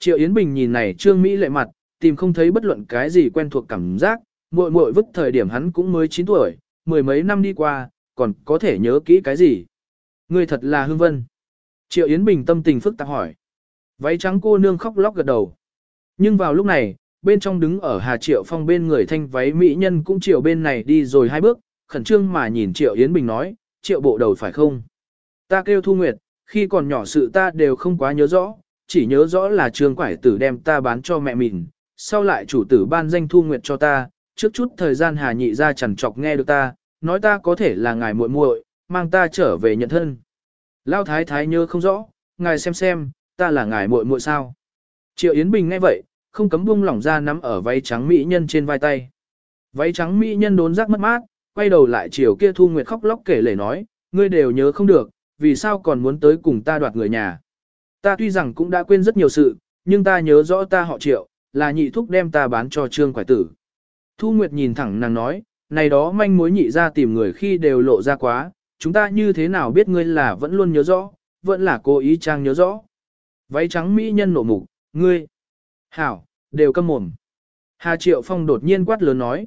Triệu Yến Bình nhìn này Trương Mỹ lệ mặt, tìm không thấy bất luận cái gì quen thuộc cảm giác, muội muội vứt thời điểm hắn cũng mới 9 tuổi, mười mấy năm đi qua, còn có thể nhớ kỹ cái gì. Ngươi thật là hương vân. Triệu Yến Bình tâm tình phức tạp hỏi. Váy trắng cô nương khóc lóc gật đầu. Nhưng vào lúc này, bên trong đứng ở Hà Triệu Phong bên người thanh váy mỹ nhân cũng triệu bên này đi rồi hai bước, khẩn trương mà nhìn Triệu Yến Bình nói, Triệu bộ đầu phải không? Ta kêu Thu Nguyệt, khi còn nhỏ sự ta đều không quá nhớ rõ, chỉ nhớ rõ là trường quải tử đem ta bán cho mẹ mình, sau lại chủ tử ban danh Thu Nguyệt cho ta, trước chút thời gian Hà Nhị ra chẳng chọc nghe được ta, nói ta có thể là ngài muội muội, mang ta trở về nhận thân. Lao thái thái nhớ không rõ, ngài xem xem, ta là ngài muội muội sao. Triệu Yến Bình nghe vậy, không cấm buông lỏng ra nắm ở váy trắng mỹ nhân trên vai tay. Váy trắng mỹ nhân đốn giác mất mát, quay đầu lại chiều kia Thu Nguyệt khóc lóc kể lể nói, ngươi đều nhớ không được, vì sao còn muốn tới cùng ta đoạt người nhà. Ta tuy rằng cũng đã quên rất nhiều sự, nhưng ta nhớ rõ ta họ triệu, là nhị thúc đem ta bán cho trương quải tử. Thu Nguyệt nhìn thẳng nàng nói, này đó manh mối nhị ra tìm người khi đều lộ ra quá, chúng ta như thế nào biết ngươi là vẫn luôn nhớ rõ, vẫn là cố ý trang nhớ rõ. Váy trắng mỹ nhân nộ mục, ngươi, hảo, đều câm mồm. Hà Triệu Phong đột nhiên quát lớn nói.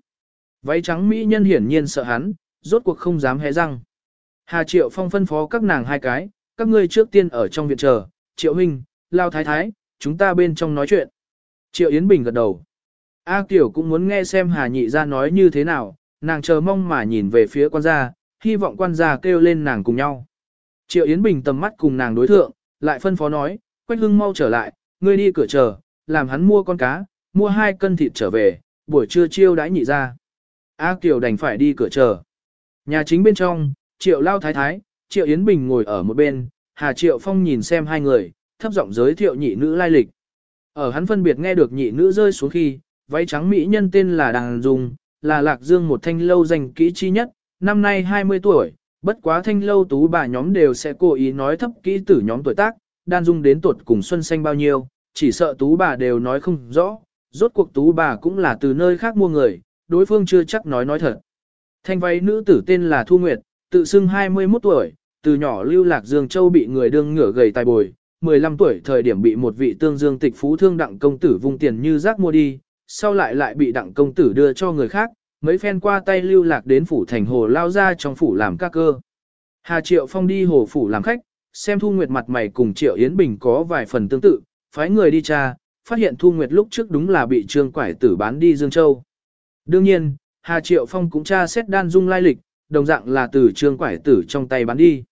Váy trắng mỹ nhân hiển nhiên sợ hắn, rốt cuộc không dám hé răng. Hà Triệu Phong phân phó các nàng hai cái, các ngươi trước tiên ở trong viện chờ, Triệu Huynh, Lao Thái Thái, chúng ta bên trong nói chuyện. Triệu Yến Bình gật đầu. A Kiều cũng muốn nghe xem Hà Nhị ra nói như thế nào, nàng chờ mong mà nhìn về phía quan gia, hy vọng quan gia kêu lên nàng cùng nhau. Triệu Yến Bình tầm mắt cùng nàng đối thượng, lại phân phó nói, Quách Hưng mau trở lại, ngươi đi cửa chờ, làm hắn mua con cá, mua hai cân thịt trở về, buổi trưa chiêu đãi nhị ra. A Kiều đành phải đi cửa chờ. Nhà chính bên trong, Triệu Lao Thái Thái, Triệu Yến Bình ngồi ở một bên, Hà Triệu Phong nhìn xem hai người, thấp giọng giới thiệu nhị nữ lai lịch. Ở hắn phân biệt nghe được nhị nữ rơi xuống khi, váy trắng mỹ nhân tên là Đàng Dung, là Lạc Dương một thanh lâu danh kỹ chi nhất, năm nay 20 tuổi, bất quá thanh lâu tú bà nhóm đều sẽ cố ý nói thấp kỹ tử nhóm tuổi tác, đan dung đến tuột cùng xuân xanh bao nhiêu, chỉ sợ tú bà đều nói không rõ, rốt cuộc tú bà cũng là từ nơi khác mua người, đối phương chưa chắc nói nói thật. Thanh váy nữ tử tên là Thu Nguyệt, tự xưng 21 tuổi, từ nhỏ lưu lạc Dương Châu bị người đương ngửa gầy tài bồi, 15 tuổi thời điểm bị một vị tương dương tịch phú thương đặng công tử vung tiền như rác mua đi, sau lại lại bị đặng công tử đưa cho người khác, mấy phen qua tay lưu lạc đến phủ thành hồ lao ra trong phủ làm ca cơ. Hà Triệu Phong đi hồ phủ làm khách, xem Thu Nguyệt mặt mày cùng Triệu Yến Bình có vài phần tương tự, phái người đi tra, phát hiện Thu Nguyệt lúc trước đúng là bị Trương Quải Tử bán đi Dương Châu. Đương nhiên, Hà Triệu Phong cũng tra xét đan dung lai lịch, đồng dạng là từ Trương Quải Tử trong tay bán đi.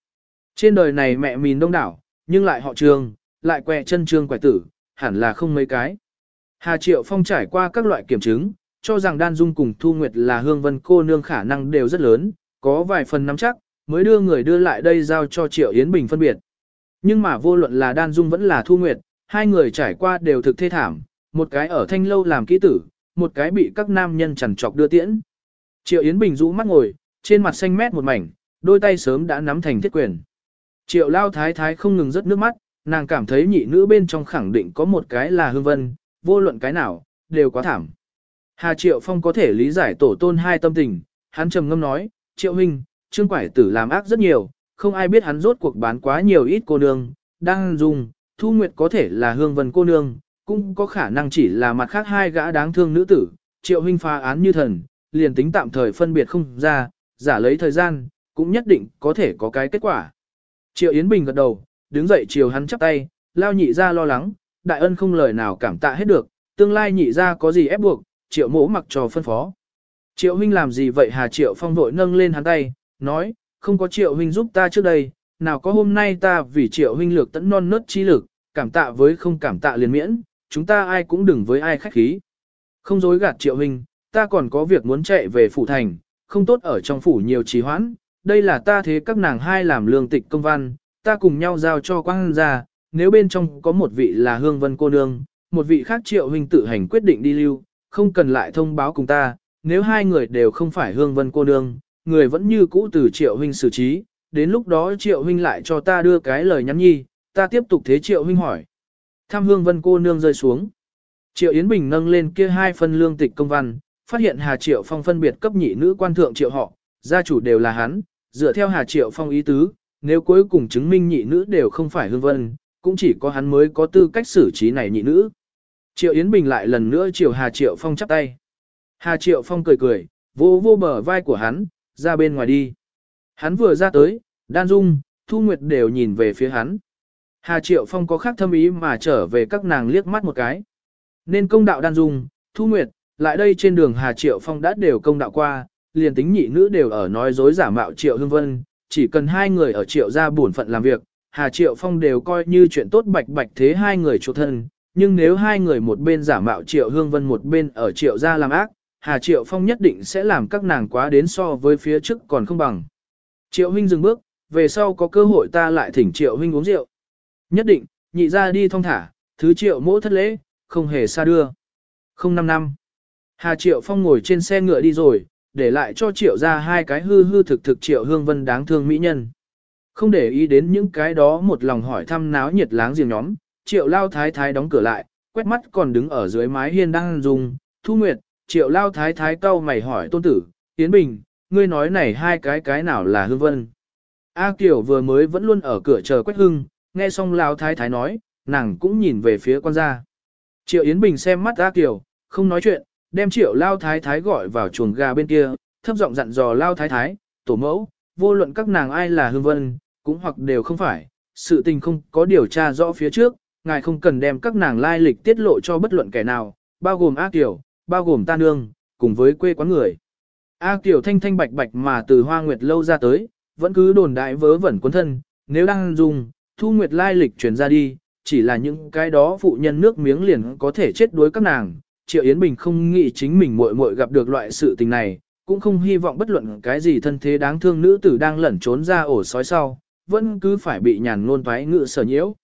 Trên đời này mẹ mìn đông đảo, nhưng lại họ Trương, lại quẹ chân Trương quẻ Tử, hẳn là không mấy cái. Hà Triệu Phong trải qua các loại kiểm chứng, cho rằng đan dung cùng Thu Nguyệt là hương vân cô nương khả năng đều rất lớn, có vài phần nắm chắc, mới đưa người đưa lại đây giao cho Triệu Yến Bình phân biệt. Nhưng mà vô luận là đan dung vẫn là Thu Nguyệt, hai người trải qua đều thực thê thảm, một cái ở thanh lâu làm kỹ tử, một cái bị các nam nhân chằn trọc đưa tiễn. Triệu Yến Bình rũ mắt ngồi, trên mặt xanh mét một mảnh, đôi tay sớm đã nắm thành thiết quyền. Triệu Lao Thái Thái không ngừng rớt nước mắt, nàng cảm thấy nhị nữ bên trong khẳng định có một cái là hương vân, vô luận cái nào, đều quá thảm. Hà Triệu Phong có thể lý giải tổ tôn hai tâm tình, hắn trầm ngâm nói, Triệu Huynh, Trương Quải Tử làm ác rất nhiều, không ai biết hắn rốt cuộc bán quá nhiều ít cô nương, đang dùng, Thu Nguyệt có thể là hương vân cô nương, cũng có khả năng chỉ là mặt khác hai gã đáng thương nữ tử, Triệu Huynh phá án như thần, liền tính tạm thời phân biệt không ra, giả lấy thời gian, cũng nhất định có thể có cái kết quả. Triệu Yến Bình gật đầu, đứng dậy chiều hắn chắp tay, lao nhị ra lo lắng, đại ân không lời nào cảm tạ hết được, tương lai nhị ra có gì ép buộc, triệu mỗ mặc trò phân phó. Triệu huynh làm gì vậy hà triệu phong vội nâng lên hắn tay, nói, không có triệu huynh giúp ta trước đây, nào có hôm nay ta vì triệu huynh lược tẫn non nớt chi lực, cảm tạ với không cảm tạ liền miễn, chúng ta ai cũng đừng với ai khách khí. Không dối gạt triệu huynh, ta còn có việc muốn chạy về phủ thành, không tốt ở trong phủ nhiều trì hoãn, đây là ta thế các nàng hai làm lương tịch công văn, ta cùng nhau giao cho quang ra, nếu bên trong có một vị là hương vân cô nương, một vị khác triệu huynh tự hành quyết định đi lưu, không cần lại thông báo cùng ta, nếu hai người đều không phải hương vân cô nương, người vẫn như cũ từ triệu huynh xử trí, đến lúc đó triệu huynh lại cho ta đưa cái lời nhắn nhi, ta tiếp tục thế triệu huynh hỏi. Tham hương vân cô nương rơi xuống. Triệu Yến Bình nâng lên kia hai phân lương tịch công văn, phát hiện Hà Triệu Phong phân biệt cấp nhị nữ quan thượng triệu họ, gia chủ đều là hắn, dựa theo Hà Triệu Phong ý tứ, nếu cuối cùng chứng minh nhị nữ đều không phải hương vân, cũng chỉ có hắn mới có tư cách xử trí này nhị nữ. Triệu Yến Bình lại lần nữa chiều Hà Triệu Phong chắp tay. Hà Triệu Phong cười cười, vô vô bờ vai của hắn, ra bên ngoài đi. Hắn vừa ra tới, Đan Dung, Thu Nguyệt đều nhìn về phía hắn. Hà Triệu Phong có khác thâm ý mà trở về các nàng liếc mắt một cái. Nên công đạo Đan Dung, Thu Nguyệt, lại đây trên đường Hà Triệu Phong đã đều công đạo qua, liền tính nhị nữ đều ở nói dối giả mạo Triệu Hương Vân, chỉ cần hai người ở Triệu gia buồn phận làm việc, Hà Triệu Phong đều coi như chuyện tốt bạch bạch thế hai người chủ thân, nhưng nếu hai người một bên giả mạo Triệu Hương Vân một bên ở Triệu gia làm ác, Hà Triệu Phong nhất định sẽ làm các nàng quá đến so với phía trước còn không bằng. Triệu huynh dừng bước, về sau có cơ hội ta lại thỉnh Triệu huynh uống rượu. Nhất định, nhị ra đi thong thả, thứ Triệu mỗ thất lễ, không hề xa đưa. Không năm năm. Hà Triệu Phong ngồi trên xe ngựa đi rồi, để lại cho Triệu ra hai cái hư hư thực thực Triệu Hương Vân đáng thương mỹ nhân. Không để ý đến những cái đó một lòng hỏi thăm náo nhiệt láng giềng nhóm, Triệu Lao Thái Thái đóng cửa lại, quét mắt còn đứng ở dưới mái hiên đang dùng, Thu Nguyệt, Triệu Lao Thái Thái cau mày hỏi tôn tử, Yến Bình, ngươi nói này hai cái cái nào là Hương Vân. A Kiều vừa mới vẫn luôn ở cửa chờ quét Hưng, nghe xong Lao Thái Thái nói, nàng cũng nhìn về phía quan gia. Triệu Yến Bình xem mắt A Kiều, không nói chuyện, đem Triệu Lao Thái Thái gọi vào chuồng gà bên kia, thấp giọng dặn dò Lao Thái Thái, tổ mẫu, vô luận các nàng ai là Hương Vân, cũng hoặc đều không phải, sự tình không có điều tra rõ phía trước, ngài không cần đem các nàng lai lịch tiết lộ cho bất luận kẻ nào, bao gồm A Kiều, bao gồm ta nương, cùng với quê quán người. A Kiều thanh thanh bạch bạch mà từ hoa nguyệt lâu ra tới, vẫn cứ đồn đại vớ vẩn cuốn thân, nếu đang dùng, thu nguyệt lai lịch truyền ra đi, chỉ là những cái đó phụ nhân nước miếng liền có thể chết đuối các nàng. Triệu Yến Bình không nghĩ chính mình muội muội gặp được loại sự tình này, cũng không hy vọng bất luận cái gì thân thế đáng thương nữ tử đang lẩn trốn ra ổ sói sau, vẫn cứ phải bị nhàn ngôn thoái ngự sở nhiễu.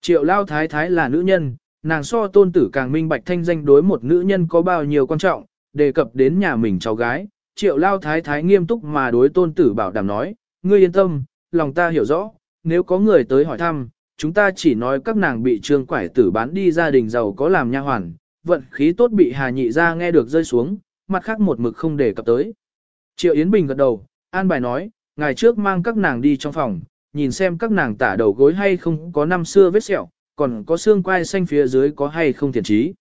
Triệu Lao Thái Thái là nữ nhân, nàng so tôn tử càng minh bạch thanh danh đối một nữ nhân có bao nhiêu quan trọng, đề cập đến nhà mình cháu gái. Triệu Lao Thái Thái nghiêm túc mà đối tôn tử bảo đảm nói, ngươi yên tâm, lòng ta hiểu rõ, nếu có người tới hỏi thăm, chúng ta chỉ nói các nàng bị trương quải tử bán đi gia đình giàu có làm nha hoàn, vận khí tốt bị Hà Nhị ra nghe được rơi xuống, mặt khác một mực không để cập tới. Triệu Yến Bình gật đầu, an bài nói, ngày trước mang các nàng đi trong phòng, nhìn xem các nàng tả đầu gối hay không có năm xưa vết sẹo, còn có xương quai xanh phía dưới có hay không thiện trí.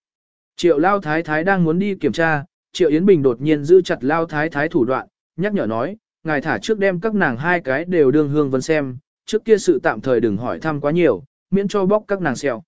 Triệu Lao Thái Thái đang muốn đi kiểm tra, Triệu Yến Bình đột nhiên giữ chặt Lao Thái Thái thủ đoạn, nhắc nhở nói, ngài thả trước đem các nàng hai cái đều đương hương vân xem, trước kia sự tạm thời đừng hỏi thăm quá nhiều, miễn cho bóc các nàng sẹo.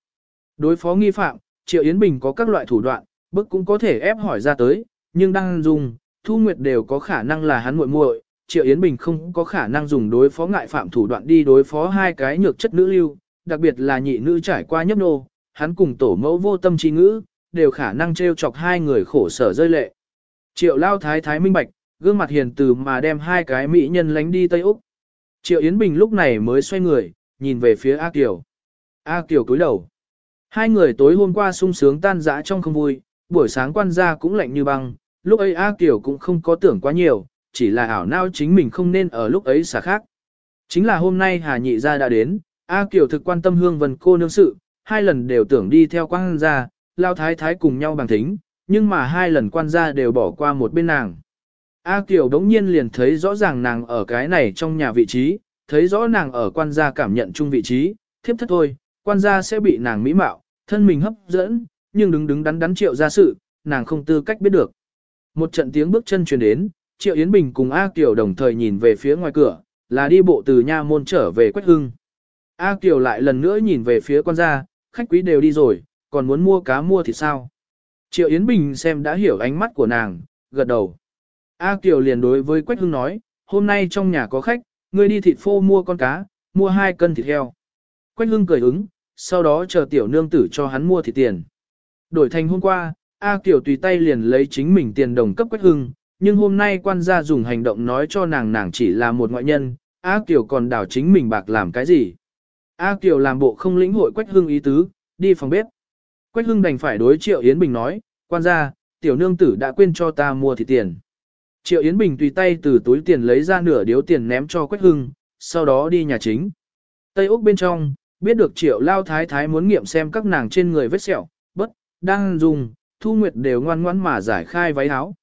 Đối phó nghi phạm, Triệu Yến Bình có các loại thủ đoạn, bức cũng có thể ép hỏi ra tới, nhưng đang dùng, Thu Nguyệt đều có khả năng là hắn muội muội, Triệu Yến Bình không có khả năng dùng đối phó ngại phạm thủ đoạn đi đối phó hai cái nhược chất nữ lưu, đặc biệt là nhị nữ trải qua nhấp nô, hắn cùng tổ mẫu vô tâm trí ngữ, đều khả năng trêu chọc hai người khổ sở rơi lệ. Triệu lao thái thái minh bạch, gương mặt hiền từ mà đem hai cái mỹ nhân lánh đi Tây Úc. Triệu Yến Bình lúc này mới xoay người, nhìn về phía A Kiều. A Kiều cúi đầu. Hai người tối hôm qua sung sướng tan dã trong không vui, buổi sáng quan gia cũng lạnh như băng, lúc ấy A Kiều cũng không có tưởng quá nhiều, chỉ là ảo nao chính mình không nên ở lúc ấy xả khác. Chính là hôm nay Hà Nhị Gia đã đến, A Kiều thực quan tâm hương vân cô nương sự, hai lần đều tưởng đi theo quan gia, lao thái thái cùng nhau bằng thính, nhưng mà hai lần quan gia đều bỏ qua một bên nàng. A Kiều đống nhiên liền thấy rõ ràng nàng ở cái này trong nhà vị trí, thấy rõ nàng ở quan gia cảm nhận chung vị trí, thiếp thất thôi, quan gia sẽ bị nàng mỹ mạo, thân mình hấp dẫn, nhưng đứng đứng đắn đắn triệu ra sự, nàng không tư cách biết được. Một trận tiếng bước chân truyền đến, Triệu Yến Bình cùng A Kiều đồng thời nhìn về phía ngoài cửa, là đi bộ từ nha môn trở về Quách Hưng. A Kiều lại lần nữa nhìn về phía quan gia, khách quý đều đi rồi, còn muốn mua cá mua thì sao? Triệu Yến Bình xem đã hiểu ánh mắt của nàng, gật đầu. A Kiều liền đối với Quách Hưng nói, hôm nay trong nhà có khách, ngươi đi thịt phô mua con cá, mua hai cân thịt heo. Quách Hưng cười ứng, sau đó chờ tiểu nương tử cho hắn mua thịt tiền. Đổi thành hôm qua, A Kiều tùy tay liền lấy chính mình tiền đồng cấp Quách Hưng, nhưng hôm nay quan gia dùng hành động nói cho nàng nàng chỉ là một ngoại nhân, A Kiều còn đảo chính mình bạc làm cái gì. A Kiều làm bộ không lĩnh hội Quách Hưng ý tứ, đi phòng bếp. Quách Hưng đành phải đối Triệu Yến Bình nói, quan gia, tiểu nương tử đã quên cho ta mua thịt tiền. Triệu Yến Bình tùy tay từ túi tiền lấy ra nửa điếu tiền ném cho Quách Hưng, sau đó đi nhà chính. Tây Úc bên trong, biết được Triệu Lao Thái Thái muốn nghiệm xem các nàng trên người vết sẹo, bất, đang dùng, Thu Nguyệt đều ngoan ngoãn mà giải khai váy áo.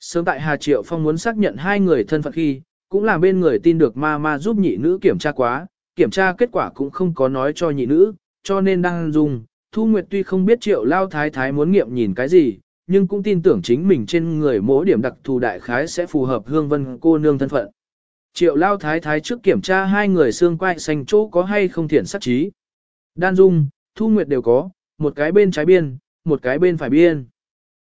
Sớm tại Hà Triệu Phong muốn xác nhận hai người thân phận khi, cũng là bên người tin được ma ma giúp nhị nữ kiểm tra quá, kiểm tra kết quả cũng không có nói cho nhị nữ, cho nên đang dùng, Thu Nguyệt tuy không biết triệu lao thái thái muốn nghiệm nhìn cái gì, nhưng cũng tin tưởng chính mình trên người mỗi điểm đặc thù đại khái sẽ phù hợp hương vân cô nương thân phận. Triệu lao thái thái trước kiểm tra hai người xương quai xanh chỗ có hay không thiện sắc trí. Đan dung, Thu Nguyệt đều có, một cái bên trái biên, một cái bên phải biên.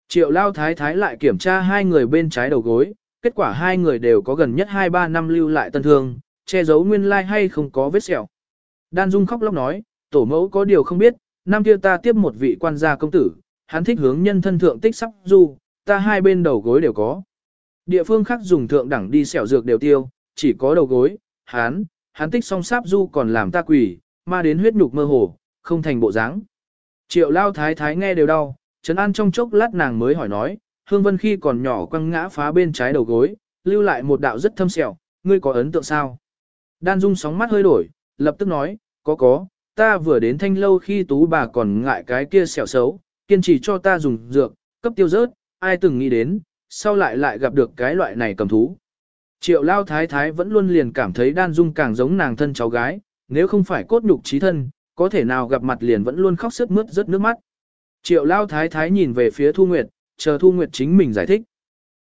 Triệu lao thái thái lại kiểm tra hai người bên trái đầu gối, kết quả hai người đều có gần nhất 2-3 năm lưu lại tân thương, che giấu nguyên lai like hay không có vết sẹo. Đan Dung khóc lóc nói, tổ mẫu có điều không biết, năm kia ta tiếp một vị quan gia công tử, hắn thích hướng nhân thân thượng tích sắc du, ta hai bên đầu gối đều có. Địa phương khác dùng thượng đẳng đi sẹo dược đều tiêu, chỉ có đầu gối, hắn, hắn tích song sáp du còn làm ta quỷ, ma đến huyết nhục mơ hồ, không thành bộ dáng. Triệu lao thái thái nghe đều đau, Trấn An trong chốc lát nàng mới hỏi nói, Hương Vân khi còn nhỏ quăng ngã phá bên trái đầu gối, lưu lại một đạo rất thâm sẹo, ngươi có ấn tượng sao? Đan Dung sóng mắt hơi đổi, lập tức nói, có có, ta vừa đến thanh lâu khi tú bà còn ngại cái kia sẹo xấu, kiên trì cho ta dùng dược, cấp tiêu rớt, ai từng nghĩ đến, sau lại lại gặp được cái loại này cầm thú. Triệu lao thái thái vẫn luôn liền cảm thấy đan dung càng giống nàng thân cháu gái, nếu không phải cốt nhục trí thân, có thể nào gặp mặt liền vẫn luôn khóc sướt mướt rớt nước mắt. Triệu lao thái thái nhìn về phía Thu Nguyệt, chờ Thu Nguyệt chính mình giải thích.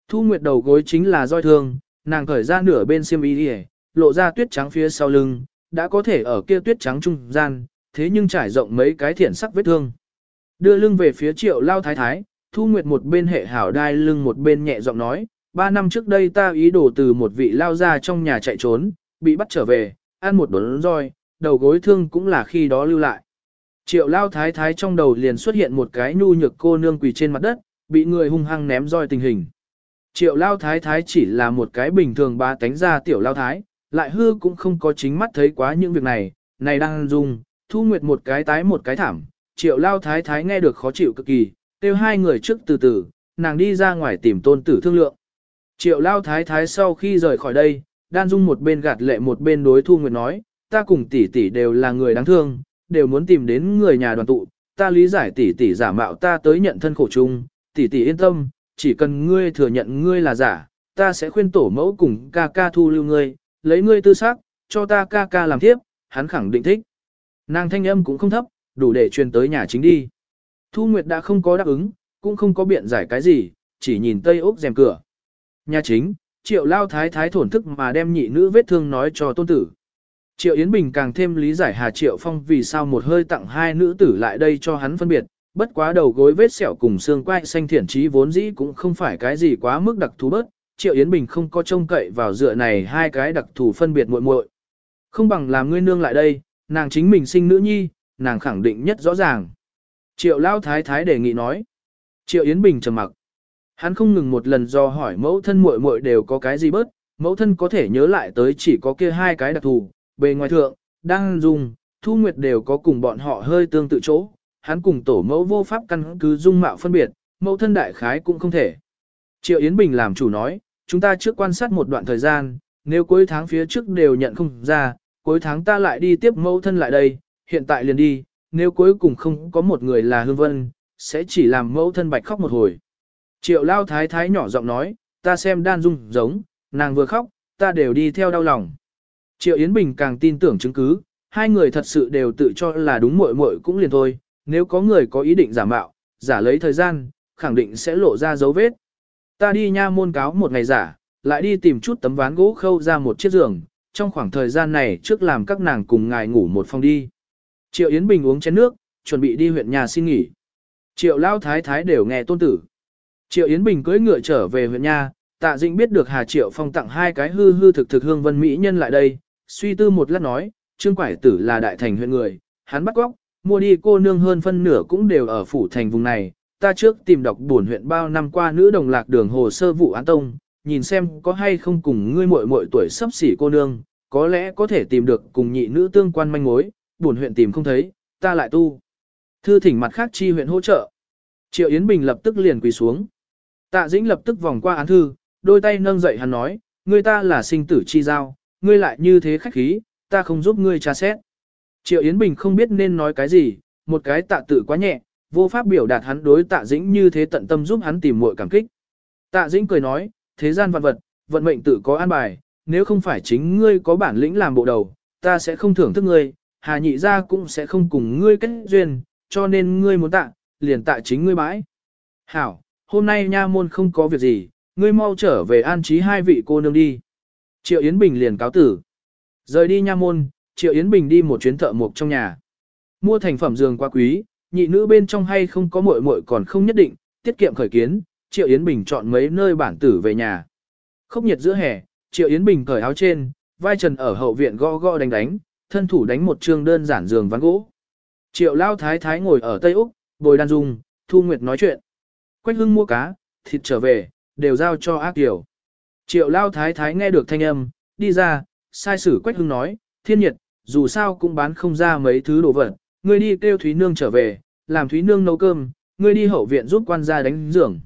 Thu Nguyệt đầu gối chính là roi thương, nàng khởi ra nửa bên xiêm y đi lộ ra tuyết trắng phía sau lưng, đã có thể ở kia tuyết trắng trung gian, thế nhưng trải rộng mấy cái thiển sắc vết thương. Đưa lưng về phía triệu lao thái thái, Thu Nguyệt một bên hệ hảo đai lưng một bên nhẹ giọng nói, ba năm trước đây ta ý đồ từ một vị lao ra trong nhà chạy trốn, bị bắt trở về, ăn một đốn roi, đầu gối thương cũng là khi đó lưu lại. Triệu lao thái thái trong đầu liền xuất hiện một cái nhu nhược cô nương quỳ trên mặt đất, bị người hung hăng ném roi tình hình. Triệu lao thái thái chỉ là một cái bình thường ba tánh ra tiểu lao thái, lại hư cũng không có chính mắt thấy quá những việc này, này đang dùng, thu nguyệt một cái tái một cái thảm, triệu lao thái thái nghe được khó chịu cực kỳ, kêu hai người trước từ từ, nàng đi ra ngoài tìm tôn tử thương lượng. Triệu lao thái thái sau khi rời khỏi đây, đan dung một bên gạt lệ một bên đối thu nguyệt nói, ta cùng tỷ tỷ đều là người đáng thương, đều muốn tìm đến người nhà đoàn tụ, ta lý giải tỷ tỷ giả mạo ta tới nhận thân khổ chung, tỷ tỷ yên tâm, chỉ cần ngươi thừa nhận ngươi là giả, ta sẽ khuyên tổ mẫu cùng ca ca thu lưu ngươi, lấy ngươi tư xác, cho ta ca ca làm tiếp, hắn khẳng định thích. Nàng thanh âm cũng không thấp, đủ để truyền tới nhà chính đi. Thu Nguyệt đã không có đáp ứng, cũng không có biện giải cái gì, chỉ nhìn tây úc rèm cửa. Nhà chính, triệu lao thái thái thổn thức mà đem nhị nữ vết thương nói cho tôn tử. Triệu Yến Bình càng thêm lý giải Hà Triệu Phong vì sao một hơi tặng hai nữ tử lại đây cho hắn phân biệt, bất quá đầu gối vết sẹo cùng xương quai xanh thiển trí vốn dĩ cũng không phải cái gì quá mức đặc thù bớt, Triệu Yến Bình không có trông cậy vào dựa này hai cái đặc thù phân biệt muội muội. Không bằng làm ngươi nương lại đây, nàng chính mình sinh nữ nhi, nàng khẳng định nhất rõ ràng. Triệu Lao Thái Thái đề nghị nói. Triệu Yến Bình trầm mặc. Hắn không ngừng một lần do hỏi mẫu thân muội muội đều có cái gì bớt, mẫu thân có thể nhớ lại tới chỉ có kia hai cái đặc thù, bề ngoài thượng, đang dùng, thu nguyệt đều có cùng bọn họ hơi tương tự chỗ, hắn cùng tổ mẫu vô pháp căn cứ dung mạo phân biệt, mẫu thân đại khái cũng không thể. Triệu Yến Bình làm chủ nói, chúng ta trước quan sát một đoạn thời gian, nếu cuối tháng phía trước đều nhận không ra, cuối tháng ta lại đi tiếp mẫu thân lại đây, hiện tại liền đi, nếu cuối cùng không có một người là Hương Vân, sẽ chỉ làm mẫu thân bạch khóc một hồi. Triệu Lao Thái Thái nhỏ giọng nói, ta xem đan dung giống, nàng vừa khóc, ta đều đi theo đau lòng. Triệu Yến Bình càng tin tưởng chứng cứ, hai người thật sự đều tự cho là đúng muội muội cũng liền thôi, nếu có người có ý định giả mạo, giả lấy thời gian, khẳng định sẽ lộ ra dấu vết. Ta đi nha môn cáo một ngày giả, lại đi tìm chút tấm ván gỗ khâu ra một chiếc giường, trong khoảng thời gian này trước làm các nàng cùng ngài ngủ một phòng đi. Triệu Yến Bình uống chén nước, chuẩn bị đi huyện nhà xin nghỉ. Triệu Lao Thái Thái đều nghe tôn tử. Triệu Yến Bình cưỡi ngựa trở về huyện nhà, tạ dĩnh biết được Hà Triệu Phong tặng hai cái hư hư thực thực hương vân mỹ nhân lại đây, suy tư một lát nói, Trương Quải Tử là đại thành huyện người, hắn bắt góc, mua đi cô nương hơn phân nửa cũng đều ở phủ thành vùng này. Ta trước tìm đọc buồn huyện bao năm qua nữ đồng lạc đường hồ sơ vụ án tông, nhìn xem có hay không cùng ngươi muội muội tuổi sắp xỉ cô nương, có lẽ có thể tìm được cùng nhị nữ tương quan manh mối, buồn huyện tìm không thấy, ta lại tu. Thư thỉnh mặt khác chi huyện hỗ trợ. Triệu Yến Bình lập tức liền quỳ xuống. Tạ Dĩnh lập tức vòng qua án thư, đôi tay nâng dậy hắn nói, ngươi ta là sinh tử chi giao, ngươi lại như thế khách khí, ta không giúp ngươi tra xét. Triệu Yến Bình không biết nên nói cái gì, một cái tạ tự quá nhẹ, vô pháp biểu đạt hắn đối tạ dĩnh như thế tận tâm giúp hắn tìm muội cảm kích. Tạ dĩnh cười nói, thế gian vạn vật, vận mệnh tự có an bài, nếu không phải chính ngươi có bản lĩnh làm bộ đầu, ta sẽ không thưởng thức ngươi, Hà nhị ra cũng sẽ không cùng ngươi kết duyên, cho nên ngươi muốn tạ, liền tạ chính ngươi bãi. Hảo, hôm nay nha môn không có việc gì, ngươi mau trở về an trí hai vị cô nương đi. Triệu Yến Bình liền cáo tử. Rời đi nha môn, Triệu Yến Bình đi một chuyến thợ mộc trong nhà. Mua thành phẩm giường quá quý, nhị nữ bên trong hay không có muội muội còn không nhất định, tiết kiệm khởi kiến, Triệu Yến Bình chọn mấy nơi bản tử về nhà. Khốc nhiệt giữa hè, Triệu Yến Bình cởi áo trên, vai trần ở hậu viện gõ gõ đánh đánh, thân thủ đánh một trường đơn giản giường ván gỗ. Triệu Lao Thái Thái ngồi ở Tây Úc, bồi đan dung, Thu Nguyệt nói chuyện. Quách hưng mua cá, thịt trở về, đều giao cho ác tiểu. Triệu Lao Thái Thái nghe được thanh âm, đi ra, sai sử Quách hưng nói, thiên nhiệt, dù sao cũng bán không ra mấy thứ đồ vật, ngươi đi kêu Thúy Nương trở về, làm Thúy Nương nấu cơm, ngươi đi hậu viện giúp quan gia đánh giường.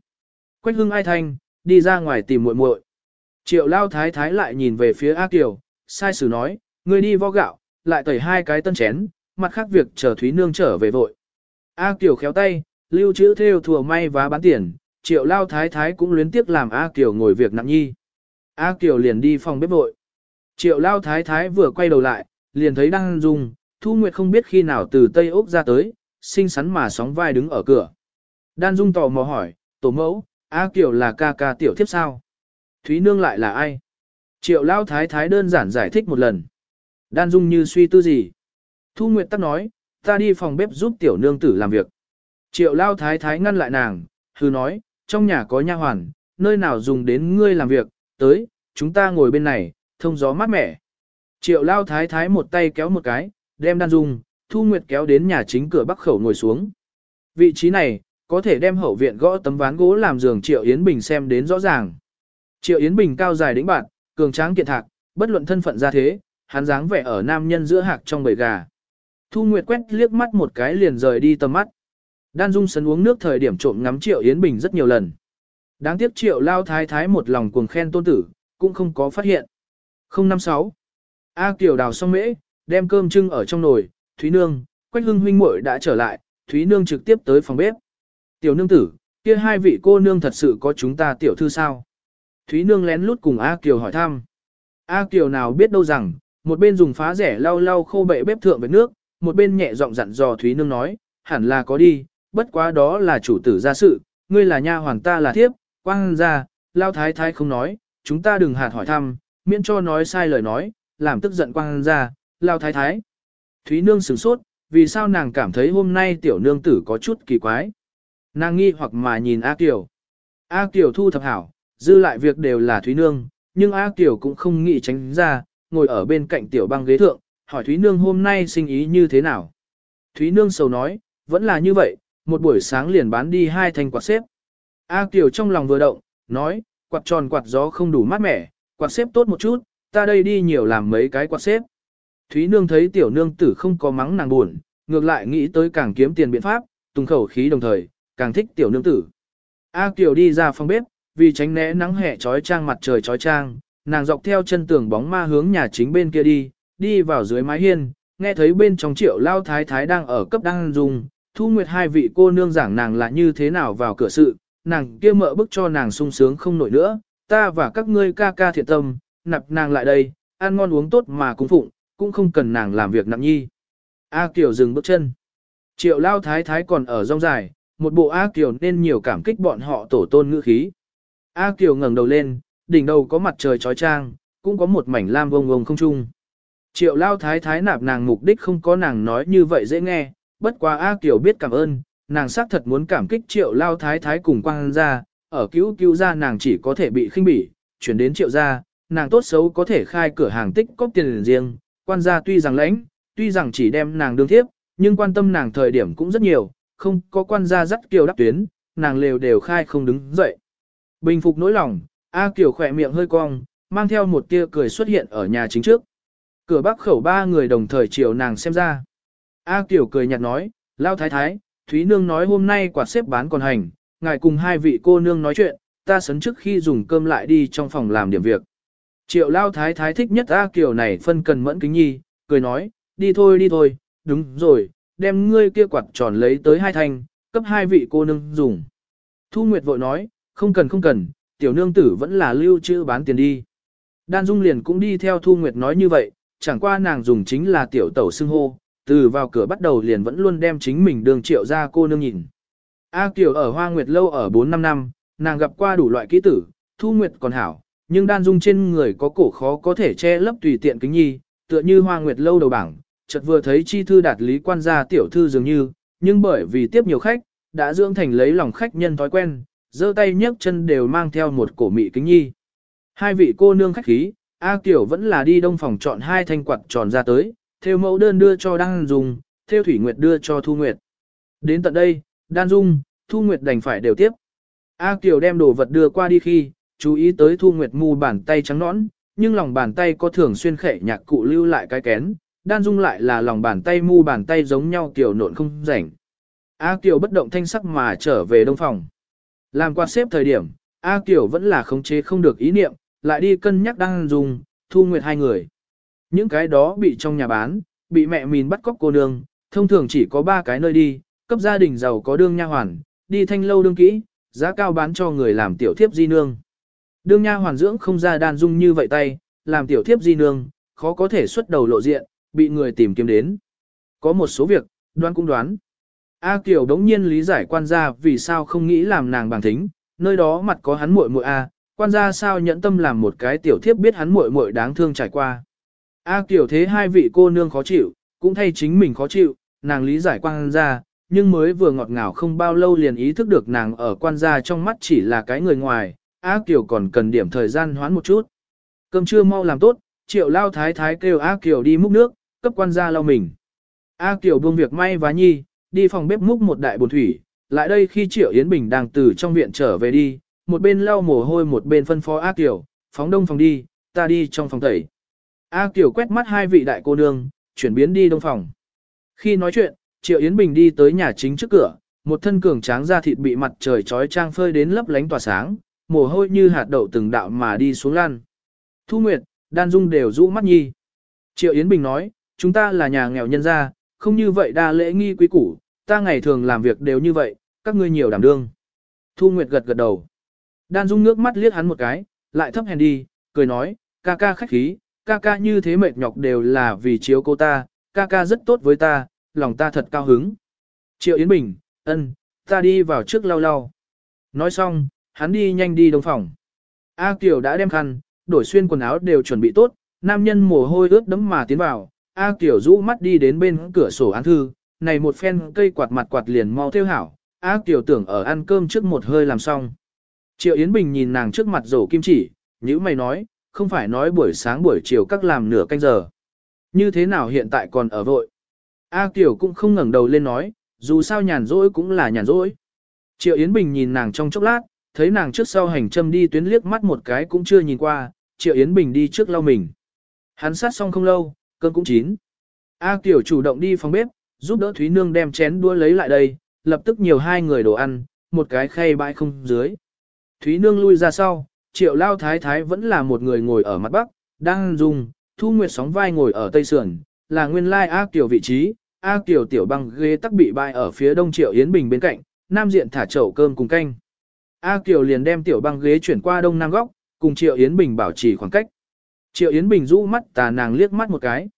Quách hưng ai thanh, đi ra ngoài tìm muội muội. Triệu Lao Thái Thái lại nhìn về phía ác tiểu, sai sử nói, ngươi đi vo gạo, lại tẩy hai cái tân chén, mặt khác việc chờ Thúy Nương trở về vội. A Kiều khéo tay, lưu trữ theo thừa may và bán tiền, triệu lao thái thái cũng luyến tiếc làm A Kiều ngồi việc nặng nhi. A Kiều liền đi phòng bếp vội. Triệu lao thái thái vừa quay đầu lại, liền thấy đang dùng, Thu Nguyệt không biết khi nào từ Tây Úc ra tới, xinh xắn mà sóng vai đứng ở cửa. Đan Dung tò mò hỏi, tổ mẫu, A Kiều là ca ca tiểu thiếp sao? Thúy Nương lại là ai? Triệu lao thái thái đơn giản giải thích một lần. Đan Dung như suy tư gì? Thu Nguyệt tắc nói, ta đi phòng bếp giúp tiểu nương tử làm việc. Triệu lao thái thái ngăn lại nàng, hư nói, trong nhà có nha hoàn, nơi nào dùng đến ngươi làm việc, tới, chúng ta ngồi bên này, thông gió mát mẻ. Triệu lao thái thái một tay kéo một cái, đem đan dung, Thu Nguyệt kéo đến nhà chính cửa bắc khẩu ngồi xuống. Vị trí này, có thể đem hậu viện gõ tấm ván gỗ làm giường Triệu Yến Bình xem đến rõ ràng. Triệu Yến Bình cao dài đĩnh bạn, cường tráng kiện thạc, bất luận thân phận ra thế, hắn dáng vẻ ở nam nhân giữa hạc trong bầy gà. Thu Nguyệt quét liếc mắt một cái liền rời đi tầm mắt. Đan Dung sấn uống nước thời điểm trộm ngắm Triệu Yến Bình rất nhiều lần. Đáng tiếc Triệu Lao Thái Thái một lòng cuồng khen tôn tử, cũng không có phát hiện. 056. A Kiều đào xong mễ, đem cơm trưng ở trong nồi, Thúy Nương, Quách Hưng huynh muội đã trở lại, Thúy Nương trực tiếp tới phòng bếp. Tiểu nương tử, kia hai vị cô nương thật sự có chúng ta tiểu thư sao? Thúy Nương lén lút cùng A Kiều hỏi thăm. A Kiều nào biết đâu rằng, một bên dùng phá rẻ lau lau khô bệ bếp thượng với nước, một bên nhẹ giọng dặn dò Thúy Nương nói, hẳn là có đi, bất quá đó là chủ tử gia sự, ngươi là nha hoàng ta là thiếp, quang ra, lao thái thái không nói, chúng ta đừng hạt hỏi thăm, miễn cho nói sai lời nói, làm tức giận quang ra, lao thái thái. Thúy Nương sửng sốt, vì sao nàng cảm thấy hôm nay tiểu nương tử có chút kỳ quái. Nàng nghi hoặc mà nhìn A Kiều. A Kiều thu thập hảo, dư lại việc đều là Thúy Nương, nhưng A Kiều cũng không nghĩ tránh ra, ngồi ở bên cạnh tiểu băng ghế thượng, hỏi Thúy Nương hôm nay sinh ý như thế nào. Thúy Nương sầu nói, vẫn là như vậy, một buổi sáng liền bán đi hai thanh quạt xếp. A Kiều trong lòng vừa động, nói, quạt tròn quạt gió không đủ mát mẻ, quạt xếp tốt một chút, ta đây đi nhiều làm mấy cái quạt xếp. Thúy Nương thấy tiểu nương tử không có mắng nàng buồn, ngược lại nghĩ tới càng kiếm tiền biện pháp, tung khẩu khí đồng thời, càng thích tiểu nương tử. A Kiều đi ra phòng bếp, vì tránh né nắng hè trói trang mặt trời trói trang, nàng dọc theo chân tường bóng ma hướng nhà chính bên kia đi, đi vào dưới mái hiên, nghe thấy bên trong triệu lao thái thái đang ở cấp đang dùng, thu nguyệt hai vị cô nương giảng nàng là như thế nào vào cửa sự, nàng kia mợ bức cho nàng sung sướng không nổi nữa, ta và các ngươi ca ca thiện tâm, nạp nàng lại đây, ăn ngon uống tốt mà cung phụng, cũng không cần nàng làm việc nặng nhi. A Kiều dừng bước chân. Triệu lao thái thái còn ở rong dài, một bộ A Kiều nên nhiều cảm kích bọn họ tổ tôn ngữ khí. A Kiều ngẩng đầu lên, đỉnh đầu có mặt trời trói trang, cũng có một mảnh lam vông vông không trung. Triệu lao thái thái nạp nàng mục đích không có nàng nói như vậy dễ nghe, bất quá A Kiều biết cảm ơn, nàng xác thật muốn cảm kích triệu lao thái thái cùng quang ra, ở cứu cứu ra nàng chỉ có thể bị khinh bỉ, chuyển đến triệu gia, nàng tốt xấu có thể khai cửa hàng tích cóp tiền riêng, quan gia tuy rằng lãnh, tuy rằng chỉ đem nàng đương thiếp, nhưng quan tâm nàng thời điểm cũng rất nhiều, không có quan gia dắt kiều đắp tuyến, nàng lều đều khai không đứng dậy. Bình phục nỗi lòng, A Kiều khỏe miệng hơi cong, mang theo một tia cười xuất hiện ở nhà chính trước. Cửa bắc khẩu ba người đồng thời chiều nàng xem ra. A Kiều cười nhạt nói, lao thái thái, Thúy Nương nói hôm nay quạt xếp bán còn hành, ngài cùng hai vị cô nương nói chuyện, ta sấn trước khi dùng cơm lại đi trong phòng làm điểm việc. Triệu lao thái thái thích nhất A Kiều này phân cần mẫn kính nhi, cười nói, đi thôi đi thôi, đúng rồi, đem ngươi kia quạt tròn lấy tới hai thanh, cấp hai vị cô nương dùng. Thu Nguyệt vội nói, không cần không cần, tiểu nương tử vẫn là lưu trữ bán tiền đi. Đan Dung liền cũng đi theo Thu Nguyệt nói như vậy, chẳng qua nàng dùng chính là tiểu tẩu xưng hô, từ vào cửa bắt đầu liền vẫn luôn đem chính mình đường triệu ra cô nương nhìn. A Kiều ở Hoa Nguyệt lâu ở 4-5 năm, nàng gặp qua đủ loại kỹ tử, thu nguyệt còn hảo, nhưng đan dung trên người có cổ khó có thể che lấp tùy tiện kính nhi, tựa như Hoa Nguyệt lâu đầu bảng, chợt vừa thấy chi thư đạt lý quan gia tiểu thư dường như, nhưng bởi vì tiếp nhiều khách, đã dưỡng thành lấy lòng khách nhân thói quen, giơ tay nhấc chân đều mang theo một cổ mị kính nhi. Hai vị cô nương khách khí, A Kiều vẫn là đi đông phòng chọn hai thanh quạt tròn ra tới, theo mẫu đơn đưa cho Đan Dung, theo Thủy Nguyệt đưa cho Thu Nguyệt. Đến tận đây, Đan Dung, Thu Nguyệt đành phải đều tiếp. A Kiều đem đồ vật đưa qua đi khi, chú ý tới Thu Nguyệt mu bàn tay trắng nõn, nhưng lòng bàn tay có thường xuyên khệ nhạc cụ lưu lại cái kén, Đan Dung lại là lòng bàn tay mu bàn tay giống nhau Kiều nộn không rảnh. A Kiều bất động thanh sắc mà trở về đông phòng. Làm qua xếp thời điểm, A Kiều vẫn là khống chế không được ý niệm, lại đi cân nhắc Đan Dung, Thu Nguyệt hai người. Những cái đó bị trong nhà bán, bị mẹ mìn bắt cóc cô nương, thông thường chỉ có ba cái nơi đi, cấp gia đình giàu có đương nha hoàn, đi thanh lâu đương kỹ, giá cao bán cho người làm tiểu thiếp di nương. Đương nha hoàn dưỡng không ra đan dung như vậy tay, làm tiểu thiếp di nương, khó có thể xuất đầu lộ diện, bị người tìm kiếm đến. Có một số việc, đoán cũng đoán. A Kiều đống nhiên lý giải quan gia vì sao không nghĩ làm nàng bằng thính, nơi đó mặt có hắn muội muội A, quan gia sao nhẫn tâm làm một cái tiểu thiếp biết hắn muội muội đáng thương trải qua. A Kiều thế hai vị cô nương khó chịu, cũng thay chính mình khó chịu, nàng lý giải quan gia, nhưng mới vừa ngọt ngào không bao lâu liền ý thức được nàng ở quan gia trong mắt chỉ là cái người ngoài, A Kiều còn cần điểm thời gian hoán một chút. Cơm trưa mau làm tốt, triệu lao thái thái kêu A Kiều đi múc nước, cấp quan gia lau mình. A Kiều buông việc may vá nhi, đi phòng bếp múc một đại bồn thủy, lại đây khi Triệu Yến Bình đang từ trong viện trở về đi, một bên lau mồ hôi một bên phân phó A Kiều, phóng đông phòng đi, ta đi trong phòng tẩy. A Kiều quét mắt hai vị đại cô nương, chuyển biến đi đông phòng. Khi nói chuyện, Triệu Yến Bình đi tới nhà chính trước cửa, một thân cường tráng da thịt bị mặt trời trói trang phơi đến lấp lánh tỏa sáng, mồ hôi như hạt đậu từng đạo mà đi xuống lan. Thu Nguyệt, Đan Dung đều rũ mắt nhi. Triệu Yến Bình nói, chúng ta là nhà nghèo nhân gia, không như vậy đa lễ nghi quý củ, ta ngày thường làm việc đều như vậy, các ngươi nhiều đảm đương. Thu Nguyệt gật gật đầu. Đan Dung nước mắt liếc hắn một cái, lại thấp hèn đi, cười nói, ca ca khách khí, ca ca như thế mệt nhọc đều là vì chiếu cô ta, ca ca rất tốt với ta, lòng ta thật cao hứng. Triệu Yến Bình, ân, ta đi vào trước lau lau. Nói xong, hắn đi nhanh đi đông phòng. A Kiều đã đem khăn, đổi xuyên quần áo đều chuẩn bị tốt, nam nhân mồ hôi ướt đẫm mà tiến vào. A Kiều rũ mắt đi đến bên cửa sổ án thư, này một phen cây quạt mặt quạt liền mau theo hảo. A Kiều tưởng ở ăn cơm trước một hơi làm xong. Triệu Yến Bình nhìn nàng trước mặt rổ kim chỉ, như mày nói, không phải nói buổi sáng buổi chiều các làm nửa canh giờ. Như thế nào hiện tại còn ở vội? A Kiều cũng không ngẩng đầu lên nói, dù sao nhàn rỗi cũng là nhàn rỗi. Triệu Yến Bình nhìn nàng trong chốc lát, thấy nàng trước sau hành châm đi tuyến liếc mắt một cái cũng chưa nhìn qua, Triệu Yến Bình đi trước lau mình. Hắn sát xong không lâu, cơn cũng chín. A Kiều chủ động đi phòng bếp, giúp đỡ Thúy Nương đem chén đua lấy lại đây, lập tức nhiều hai người đồ ăn, một cái khay bãi không dưới. Thúy Nương lui ra sau, Triệu Lao Thái Thái vẫn là một người ngồi ở mặt bắc, đang dùng, Thu Nguyệt sóng vai ngồi ở tây sườn, là nguyên lai A Kiều vị trí, A Kiều tiểu băng ghế tắc bị bại ở phía đông Triệu Yến Bình bên cạnh, nam diện thả chậu cơm cùng canh. A Kiều liền đem tiểu băng ghế chuyển qua đông nam góc, cùng Triệu Yến Bình bảo trì khoảng cách. Triệu Yến Bình rũ mắt tà nàng liếc mắt một cái.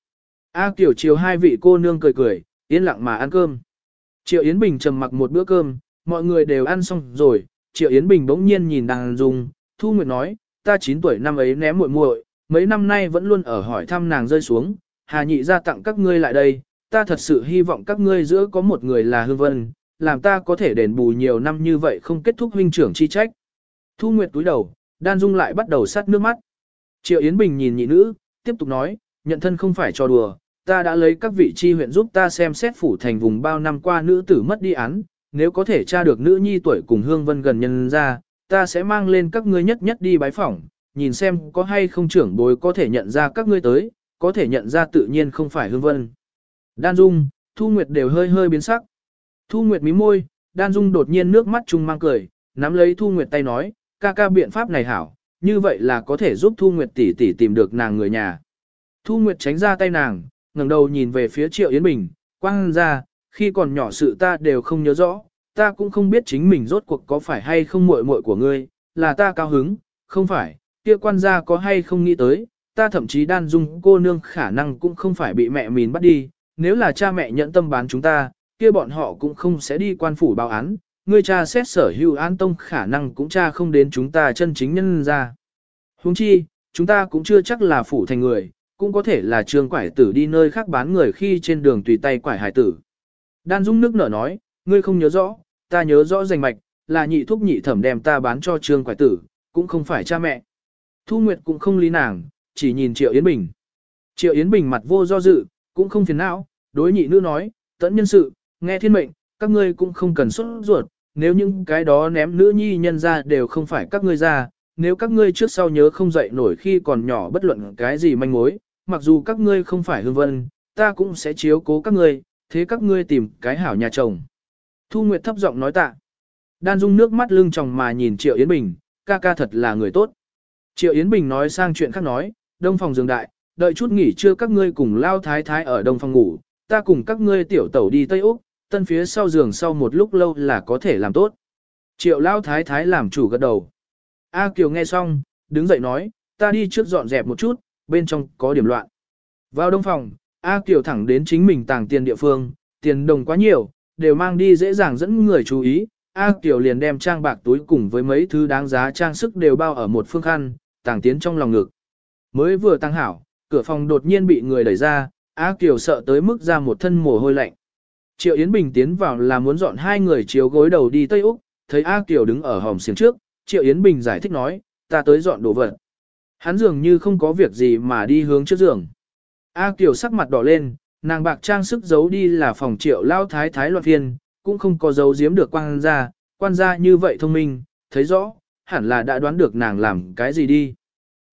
A Kiều chiều hai vị cô nương cười cười, yên lặng mà ăn cơm. Triệu Yến Bình trầm mặc một bữa cơm, mọi người đều ăn xong rồi, Triệu Yến Bình bỗng nhiên nhìn đàn dùng, Thu Nguyệt nói, ta 9 tuổi năm ấy ném muội muội, mấy năm nay vẫn luôn ở hỏi thăm nàng rơi xuống, Hà Nhị ra tặng các ngươi lại đây, ta thật sự hy vọng các ngươi giữa có một người là Hương Vân, làm ta có thể đền bù nhiều năm như vậy không kết thúc huynh trưởng chi trách. Thu Nguyệt túi đầu, Đan Dung lại bắt đầu sát nước mắt. Triệu Yến Bình nhìn nhị nữ, tiếp tục nói, nhận thân không phải cho đùa, ta đã lấy các vị chi huyện giúp ta xem xét phủ thành vùng bao năm qua nữ tử mất đi án, nếu có thể tra được nữ nhi tuổi cùng Hương Vân gần nhân ra, ta sẽ mang lên các ngươi nhất nhất đi bái phỏng, nhìn xem có hay không trưởng bối có thể nhận ra các ngươi tới, có thể nhận ra tự nhiên không phải Hương Vân. Đan Dung, Thu Nguyệt đều hơi hơi biến sắc. Thu Nguyệt mím môi, Đan Dung đột nhiên nước mắt chung mang cười, nắm lấy Thu Nguyệt tay nói, ca ca biện pháp này hảo, như vậy là có thể giúp Thu Nguyệt tỷ tỷ tìm được nàng người nhà. Thu Nguyệt tránh ra tay nàng, ngẩng đầu nhìn về phía Triệu Yến Bình, quang ra, khi còn nhỏ sự ta đều không nhớ rõ, ta cũng không biết chính mình rốt cuộc có phải hay không muội muội của ngươi, là ta cao hứng, không phải, kia quan gia có hay không nghĩ tới, ta thậm chí đan dung cô nương khả năng cũng không phải bị mẹ mình bắt đi, nếu là cha mẹ nhận tâm bán chúng ta, kia bọn họ cũng không sẽ đi quan phủ báo án, ngươi cha xét sở hữu an tông khả năng cũng cha không đến chúng ta chân chính nhân ra. Huống chi, chúng ta cũng chưa chắc là phủ thành người, cũng có thể là trường quải tử đi nơi khác bán người khi trên đường tùy tay quải hải tử. Đan Dung nước nở nói, ngươi không nhớ rõ, ta nhớ rõ rành mạch, là nhị thúc nhị thẩm đem ta bán cho trương quải tử, cũng không phải cha mẹ. Thu Nguyệt cũng không lý nàng, chỉ nhìn Triệu Yến Bình. Triệu Yến Bình mặt vô do dự, cũng không phiền não, đối nhị nữ nói, tận nhân sự, nghe thiên mệnh, các ngươi cũng không cần xuất ruột, nếu những cái đó ném nữ nhi nhân ra đều không phải các ngươi ra, nếu các ngươi trước sau nhớ không dậy nổi khi còn nhỏ bất luận cái gì manh mối, mặc dù các ngươi không phải hương vân, ta cũng sẽ chiếu cố các ngươi, thế các ngươi tìm cái hảo nhà chồng. Thu Nguyệt thấp giọng nói tạ. Đan Dung nước mắt lưng tròng mà nhìn Triệu Yến Bình, ca ca thật là người tốt. Triệu Yến Bình nói sang chuyện khác nói, đông phòng giường đại, đợi chút nghỉ trưa các ngươi cùng lao thái thái ở đông phòng ngủ, ta cùng các ngươi tiểu tẩu đi Tây Úc, tân phía sau giường sau một lúc lâu là có thể làm tốt. Triệu lao thái thái làm chủ gật đầu. A Kiều nghe xong, đứng dậy nói, ta đi trước dọn dẹp một chút, bên trong có điểm loạn. Vào đông phòng, A Kiều thẳng đến chính mình tàng tiền địa phương, tiền đồng quá nhiều, đều mang đi dễ dàng dẫn người chú ý. A Kiều liền đem trang bạc túi cùng với mấy thứ đáng giá trang sức đều bao ở một phương khăn, tàng tiến trong lòng ngực. Mới vừa tăng hảo, cửa phòng đột nhiên bị người đẩy ra, A Kiều sợ tới mức ra một thân mồ hôi lạnh. Triệu Yến Bình tiến vào là muốn dọn hai người chiếu gối đầu đi Tây Úc, thấy A Kiều đứng ở hòm xiềng trước, Triệu Yến Bình giải thích nói, ta tới dọn đồ vật. Hắn dường như không có việc gì mà đi hướng trước giường. A Kiều sắc mặt đỏ lên, nàng bạc trang sức giấu đi là phòng triệu lao thái thái loạn phiên, cũng không có giấu giếm được quan gia, quan gia như vậy thông minh, thấy rõ, hẳn là đã đoán được nàng làm cái gì đi.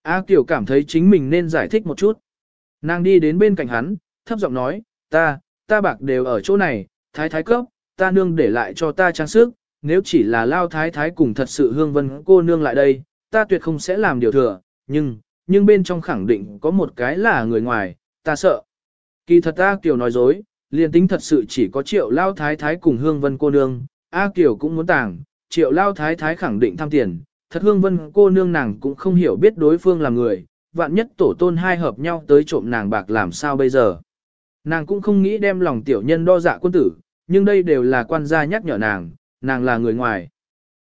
A Kiều cảm thấy chính mình nên giải thích một chút. Nàng đi đến bên cạnh hắn, thấp giọng nói, ta, ta bạc đều ở chỗ này, thái thái cấp, ta nương để lại cho ta trang sức, nếu chỉ là lao thái thái cùng thật sự hương vân cô nương lại đây, ta tuyệt không sẽ làm điều thừa, nhưng, nhưng bên trong khẳng định có một cái là người ngoài, ta sợ. Kỳ thật A Kiều nói dối, liền tính thật sự chỉ có triệu lao thái thái cùng hương vân cô nương, A Kiều cũng muốn tàng, triệu lao thái thái khẳng định tham tiền, thật hương vân cô nương nàng cũng không hiểu biết đối phương là người, vạn nhất tổ tôn hai hợp nhau tới trộm nàng bạc làm sao bây giờ. Nàng cũng không nghĩ đem lòng tiểu nhân đo dạ quân tử, nhưng đây đều là quan gia nhắc nhở nàng, nàng là người ngoài.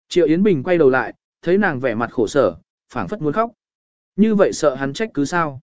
Triệu Yến Bình quay đầu lại, thấy nàng vẻ mặt khổ sở, phảng phất muốn khóc. Như vậy sợ hắn trách cứ sao?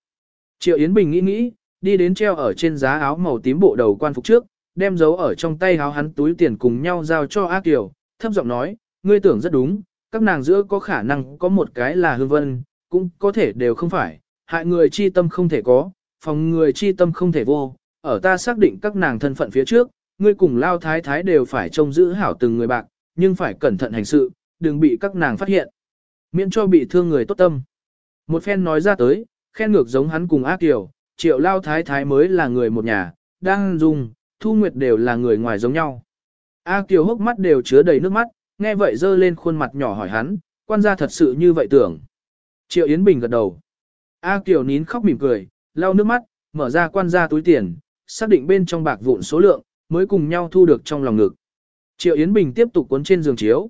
Triệu Yến Bình nghĩ nghĩ, đi đến treo ở trên giá áo màu tím bộ đầu quan phục trước, đem dấu ở trong tay áo hắn túi tiền cùng nhau giao cho A Kiều, thấp giọng nói, ngươi tưởng rất đúng, các nàng giữa có khả năng có một cái là hương vân, cũng có thể đều không phải, hại người chi tâm không thể có, phòng người chi tâm không thể vô, ở ta xác định các nàng thân phận phía trước, ngươi cùng lao thái thái đều phải trông giữ hảo từng người bạc, nhưng phải cẩn thận hành sự, đừng bị các nàng phát hiện. Miễn cho bị thương người tốt tâm. Một phen nói ra tới, khen ngược giống hắn cùng Á kiều, triệu lao thái thái mới là người một nhà, đang dùng, thu nguyệt đều là người ngoài giống nhau. A Kiều hốc mắt đều chứa đầy nước mắt, nghe vậy dơ lên khuôn mặt nhỏ hỏi hắn, quan gia thật sự như vậy tưởng. Triệu Yến Bình gật đầu. A Kiều nín khóc mỉm cười, lau nước mắt, mở ra quan gia túi tiền, xác định bên trong bạc vụn số lượng, mới cùng nhau thu được trong lòng ngực. Triệu Yến Bình tiếp tục cuốn trên giường chiếu.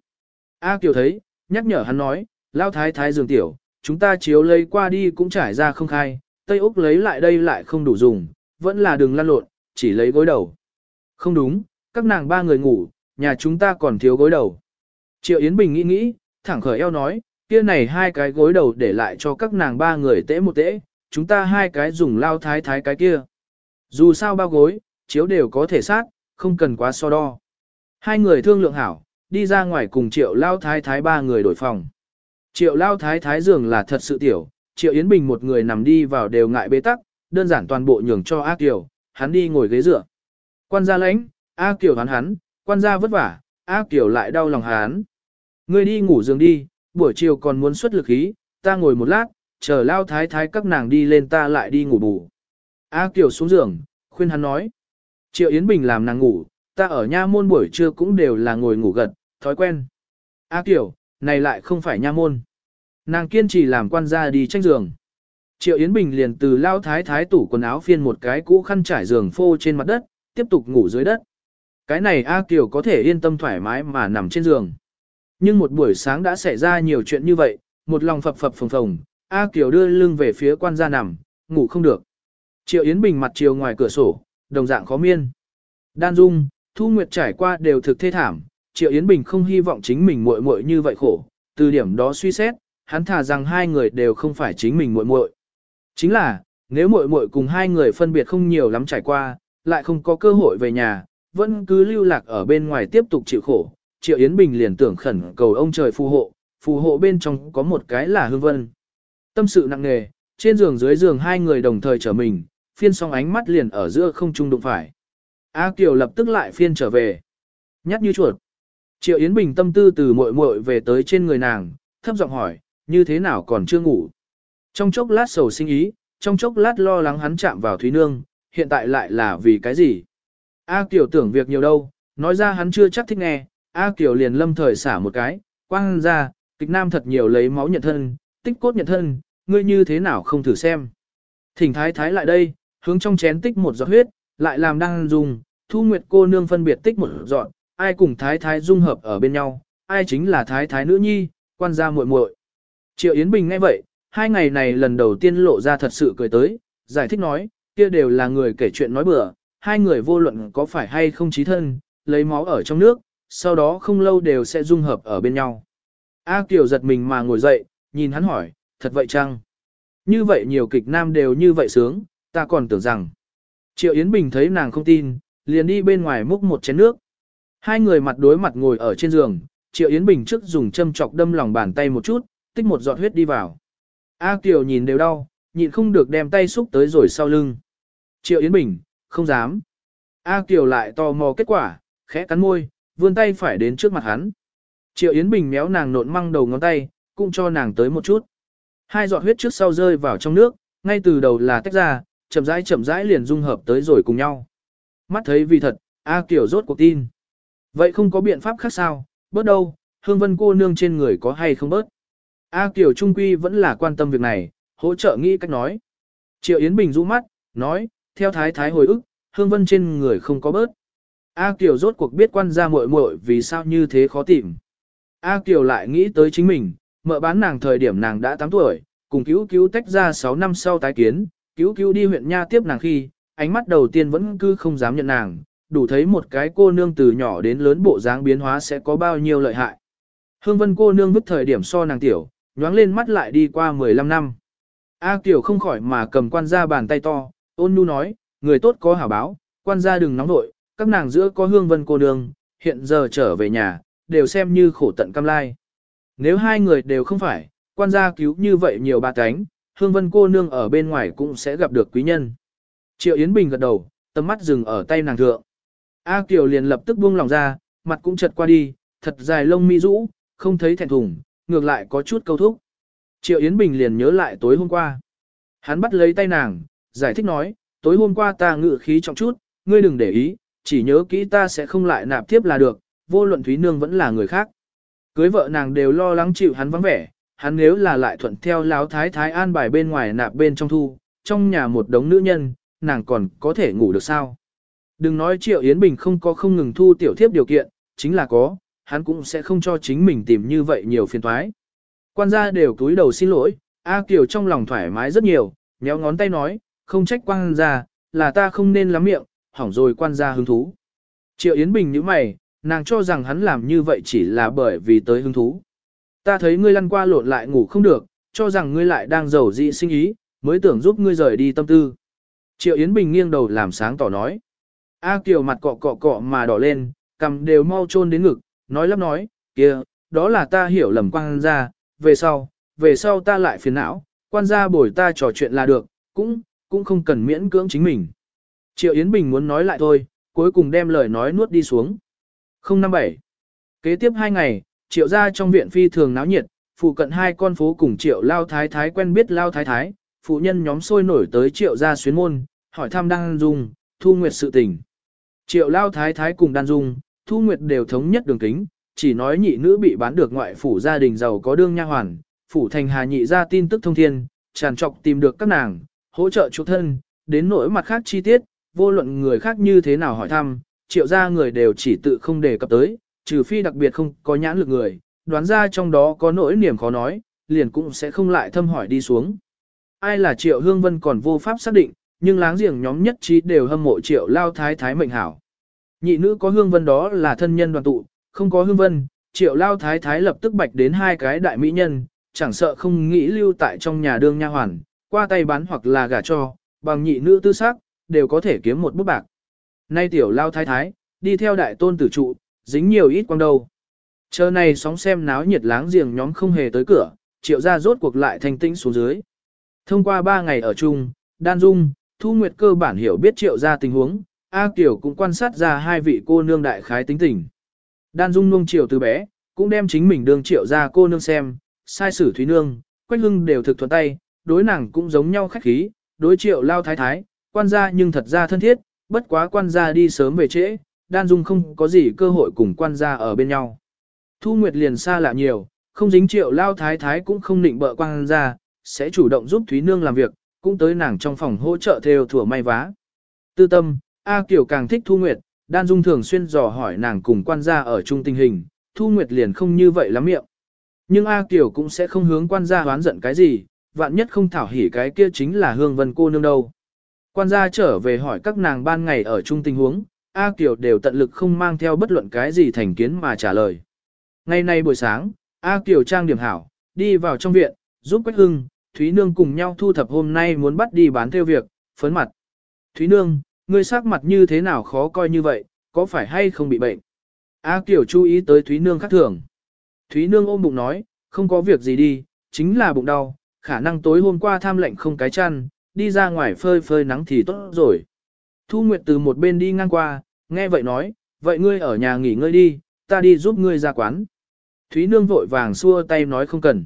A Kiều thấy, nhắc nhở hắn nói, lao thái thái giường tiểu, chúng ta chiếu lấy qua đi cũng trải ra không khai, Tây Úc lấy lại đây lại không đủ dùng, vẫn là đường lăn lộn, chỉ lấy gối đầu. Không đúng, các nàng ba người ngủ, nhà chúng ta còn thiếu gối đầu. Triệu Yến Bình nghĩ nghĩ, thẳng khởi eo nói, kia này hai cái gối đầu để lại cho các nàng ba người tễ một tễ, chúng ta hai cái dùng lao thái thái cái kia. Dù sao bao gối, chiếu đều có thể sát, không cần quá so đo. Hai người thương lượng hảo, đi ra ngoài cùng triệu lao thái thái ba người đổi phòng. Triệu lao thái thái giường là thật sự tiểu, triệu Yến Bình một người nằm đi vào đều ngại bế tắc, đơn giản toàn bộ nhường cho A Kiều, hắn đi ngồi ghế dựa. Quan gia lãnh, A Kiều hắn hắn, quan gia vất vả, A Kiều lại đau lòng hắn. Ngươi đi ngủ giường đi, buổi chiều còn muốn xuất lực khí, ta ngồi một lát, chờ lao thái thái các nàng đi lên ta lại đi ngủ bù. A Kiều xuống giường, khuyên hắn nói. Triệu Yến Bình làm nàng ngủ, ta ở nha môn buổi trưa cũng đều là ngồi ngủ gật, thói quen. A Kiều, này lại không phải nha môn. Nàng kiên trì làm quan gia đi tranh giường. Triệu Yến Bình liền từ lao thái thái tủ quần áo phiên một cái cũ khăn trải giường phô trên mặt đất, tiếp tục ngủ dưới đất. Cái này A Kiều có thể yên tâm thoải mái mà nằm trên giường. Nhưng một buổi sáng đã xảy ra nhiều chuyện như vậy, một lòng phập phập phồng phồng, A Kiều đưa lưng về phía quan gia nằm, ngủ không được. Triệu Yến Bình mặt chiều ngoài cửa sổ, đồng dạng khó miên. Đan Dung, Thu Nguyệt trải qua đều thực thê thảm, Triệu Yến Bình không hy vọng chính mình muội muội như vậy khổ, từ điểm đó suy xét, hắn thả rằng hai người đều không phải chính mình muội muội. Chính là, nếu muội muội cùng hai người phân biệt không nhiều lắm trải qua, lại không có cơ hội về nhà, vẫn cứ lưu lạc ở bên ngoài tiếp tục chịu khổ, Triệu Yến Bình liền tưởng khẩn cầu ông trời phù hộ, phù hộ bên trong có một cái là hương vân. Tâm sự nặng nề, trên giường dưới giường hai người đồng thời trở mình, phiên song ánh mắt liền ở giữa không trung đụng phải. A Kiều lập tức lại phiên trở về. Nhát như chuột. Triệu Yến Bình tâm tư từ muội muội về tới trên người nàng, thấp giọng hỏi, như thế nào còn chưa ngủ. Trong chốc lát sầu sinh ý, trong chốc lát lo lắng hắn chạm vào Thúy Nương, hiện tại lại là vì cái gì? A Kiều tưởng việc nhiều đâu, nói ra hắn chưa chắc thích nghe, A Kiều liền lâm thời xả một cái, quang ra, kịch nam thật nhiều lấy máu nhận thân, tích cốt nhận thân, ngươi như thế nào không thử xem. Thỉnh thái thái lại đây, hướng trong chén tích một giọt huyết, lại làm đang dùng, thu nguyệt cô nương phân biệt tích một giọt, ai cùng thái thái dung hợp ở bên nhau, ai chính là thái thái nữ nhi, quan gia muội muội. Triệu Yến Bình nghe vậy, hai ngày này lần đầu tiên lộ ra thật sự cười tới, giải thích nói, kia đều là người kể chuyện nói bừa, hai người vô luận có phải hay không trí thân, lấy máu ở trong nước, sau đó không lâu đều sẽ dung hợp ở bên nhau. A Kiều giật mình mà ngồi dậy, nhìn hắn hỏi, thật vậy chăng? Như vậy nhiều kịch nam đều như vậy sướng, ta còn tưởng rằng. Triệu Yến Bình thấy nàng không tin, liền đi bên ngoài múc một chén nước. Hai người mặt đối mặt ngồi ở trên giường, Triệu Yến Bình trước dùng châm chọc đâm lòng bàn tay một chút, tích một giọt huyết đi vào. A Kiều nhìn đều đau, nhịn không được đem tay xúc tới rồi sau lưng. Triệu Yến Bình, không dám. A Kiều lại tò mò kết quả, khẽ cắn môi, vươn tay phải đến trước mặt hắn. Triệu Yến Bình méo nàng nộn măng đầu ngón tay, cũng cho nàng tới một chút. Hai giọt huyết trước sau rơi vào trong nước, ngay từ đầu là tách ra, chậm rãi chậm rãi liền dung hợp tới rồi cùng nhau. Mắt thấy vì thật, A Kiều rốt cuộc tin. Vậy không có biện pháp khác sao, bớt đâu, hương vân cô nương trên người có hay không bớt. A Kiều Trung Quy vẫn là quan tâm việc này, hỗ trợ nghĩ cách nói. Triệu Yến Bình rũ mắt, nói, theo thái thái hồi ức, hương vân trên người không có bớt. A Kiều rốt cuộc biết quan gia muội muội vì sao như thế khó tìm. A Kiều lại nghĩ tới chính mình, mợ bán nàng thời điểm nàng đã 8 tuổi, cùng cứu cứu tách ra 6 năm sau tái kiến, cứu cứu đi huyện Nha tiếp nàng khi, ánh mắt đầu tiên vẫn cứ không dám nhận nàng, đủ thấy một cái cô nương từ nhỏ đến lớn bộ dáng biến hóa sẽ có bao nhiêu lợi hại. Hương vân cô nương vứt thời điểm so nàng tiểu, nhoáng lên mắt lại đi qua 15 năm. A Kiều không khỏi mà cầm quan gia bàn tay to, ôn nhu nói, người tốt có hảo báo, quan gia đừng nóng nội, các nàng giữa có hương vân cô nương, hiện giờ trở về nhà, đều xem như khổ tận cam lai. Nếu hai người đều không phải, quan gia cứu như vậy nhiều ba cánh, hương vân cô nương ở bên ngoài cũng sẽ gặp được quý nhân. Triệu Yến Bình gật đầu, tầm mắt dừng ở tay nàng thượng. A Kiều liền lập tức buông lòng ra, mặt cũng chật qua đi, thật dài lông mi rũ, không thấy thẹn thùng, ngược lại có chút câu thúc. Triệu Yến Bình liền nhớ lại tối hôm qua. Hắn bắt lấy tay nàng, giải thích nói, tối hôm qua ta ngự khí trọng chút, ngươi đừng để ý, chỉ nhớ kỹ ta sẽ không lại nạp tiếp là được, vô luận Thúy Nương vẫn là người khác. Cưới vợ nàng đều lo lắng chịu hắn vắng vẻ, hắn nếu là lại thuận theo láo thái thái an bài bên ngoài nạp bên trong thu, trong nhà một đống nữ nhân, nàng còn có thể ngủ được sao. Đừng nói Triệu Yến Bình không có không ngừng thu tiểu thiếp điều kiện, chính là có, hắn cũng sẽ không cho chính mình tìm như vậy nhiều phiền toái. Quan gia đều cúi đầu xin lỗi, A Kiều trong lòng thoải mái rất nhiều, nhéo ngón tay nói, không trách quan gia, là ta không nên lắm miệng, hỏng rồi quan gia hứng thú. Triệu Yến Bình như mày, nàng cho rằng hắn làm như vậy chỉ là bởi vì tới hứng thú. Ta thấy ngươi lăn qua lộn lại ngủ không được, cho rằng ngươi lại đang giàu dị sinh ý, mới tưởng giúp ngươi rời đi tâm tư. Triệu Yến Bình nghiêng đầu làm sáng tỏ nói. A Kiều mặt cọ cọ cọ mà đỏ lên, cầm đều mau chôn đến ngực, nói lắp nói, kia, đó là ta hiểu lầm quan gia, về sau, về sau ta lại phiền não, quan gia bồi ta trò chuyện là được, cũng, cũng không cần miễn cưỡng chính mình. Triệu Yến Bình muốn nói lại thôi, cuối cùng đem lời nói nuốt đi xuống. 057. Kế tiếp hai ngày, triệu gia trong viện phi thường náo nhiệt, phụ cận hai con phố cùng triệu lao thái thái quen biết lao thái thái, phụ nhân nhóm sôi nổi tới triệu gia xuyến môn, hỏi thăm đan dung, thu nguyệt sự tình. Triệu lao thái thái cùng đan dung, thu nguyệt đều thống nhất đường kính, chỉ nói nhị nữ bị bán được ngoại phủ gia đình giàu có đương nha hoàn, phủ thành hà nhị ra tin tức thông thiên, tràn trọc tìm được các nàng, hỗ trợ chủ thân, đến nỗi mặt khác chi tiết, vô luận người khác như thế nào hỏi thăm, triệu gia người đều chỉ tự không đề cập tới, trừ phi đặc biệt không có nhãn lực người, đoán ra trong đó có nỗi niềm khó nói, liền cũng sẽ không lại thâm hỏi đi xuống. Ai là triệu hương vân còn vô pháp xác định, nhưng láng giềng nhóm nhất trí đều hâm mộ triệu lao thái thái mệnh hảo. Nhị nữ có hương vân đó là thân nhân đoàn tụ, không có hương vân, triệu lao thái thái lập tức bạch đến hai cái đại mỹ nhân, chẳng sợ không nghĩ lưu tại trong nhà đương nha hoàn, qua tay bán hoặc là gả cho, bằng nhị nữ tư sắc, đều có thể kiếm một bút bạc. Nay tiểu lao thái thái, đi theo đại tôn tử trụ, dính nhiều ít quang đầu. Chờ này sóng xem náo nhiệt láng giềng nhóm không hề tới cửa, triệu gia rốt cuộc lại thanh tĩnh xuống dưới. Thông qua 3 ngày ở chung, Đan Dung, Thu Nguyệt cơ bản hiểu biết triệu gia tình huống, A Kiều cũng quan sát ra hai vị cô nương đại khái tính tình. Đan Dung nuông triệu từ bé, cũng đem chính mình đương triệu ra cô nương xem, sai sử Thúy Nương, Quách Hưng đều thực thuận tay, đối nàng cũng giống nhau khách khí, đối triệu lao thái thái, quan gia nhưng thật ra thân thiết, bất quá quan gia đi sớm về trễ, Đan Dung không có gì cơ hội cùng quan gia ở bên nhau. Thu Nguyệt liền xa lạ nhiều, không dính triệu lao thái thái cũng không định bợ quan gia, sẽ chủ động giúp Thúy Nương làm việc, cũng tới nàng trong phòng hỗ trợ theo thủa may vá. Tư tâm, A Kiều càng thích Thu Nguyệt, Đan Dung thường xuyên dò hỏi nàng cùng quan gia ở chung tình hình, Thu Nguyệt liền không như vậy lắm miệng. Nhưng A Kiều cũng sẽ không hướng quan gia hoán giận cái gì, vạn nhất không thảo hỉ cái kia chính là hương vân cô nương đâu. Quan gia trở về hỏi các nàng ban ngày ở chung tình huống, A Kiều đều tận lực không mang theo bất luận cái gì thành kiến mà trả lời. Ngày nay buổi sáng, A Kiều trang điểm hảo, đi vào trong viện, giúp Quách Hưng, Thúy Nương cùng nhau thu thập hôm nay muốn bắt đi bán theo việc, phấn mặt. Thúy Nương, ngươi sắc mặt như thế nào khó coi như vậy, có phải hay không bị bệnh? A Kiều chú ý tới Thúy Nương khác thường. Thúy Nương ôm bụng nói, không có việc gì đi, chính là bụng đau, khả năng tối hôm qua tham lệnh không cái chăn, đi ra ngoài phơi phơi nắng thì tốt rồi. Thu Nguyệt từ một bên đi ngang qua, nghe vậy nói, vậy ngươi ở nhà nghỉ ngơi đi, ta đi giúp ngươi ra quán. Thúy Nương vội vàng xua tay nói không cần.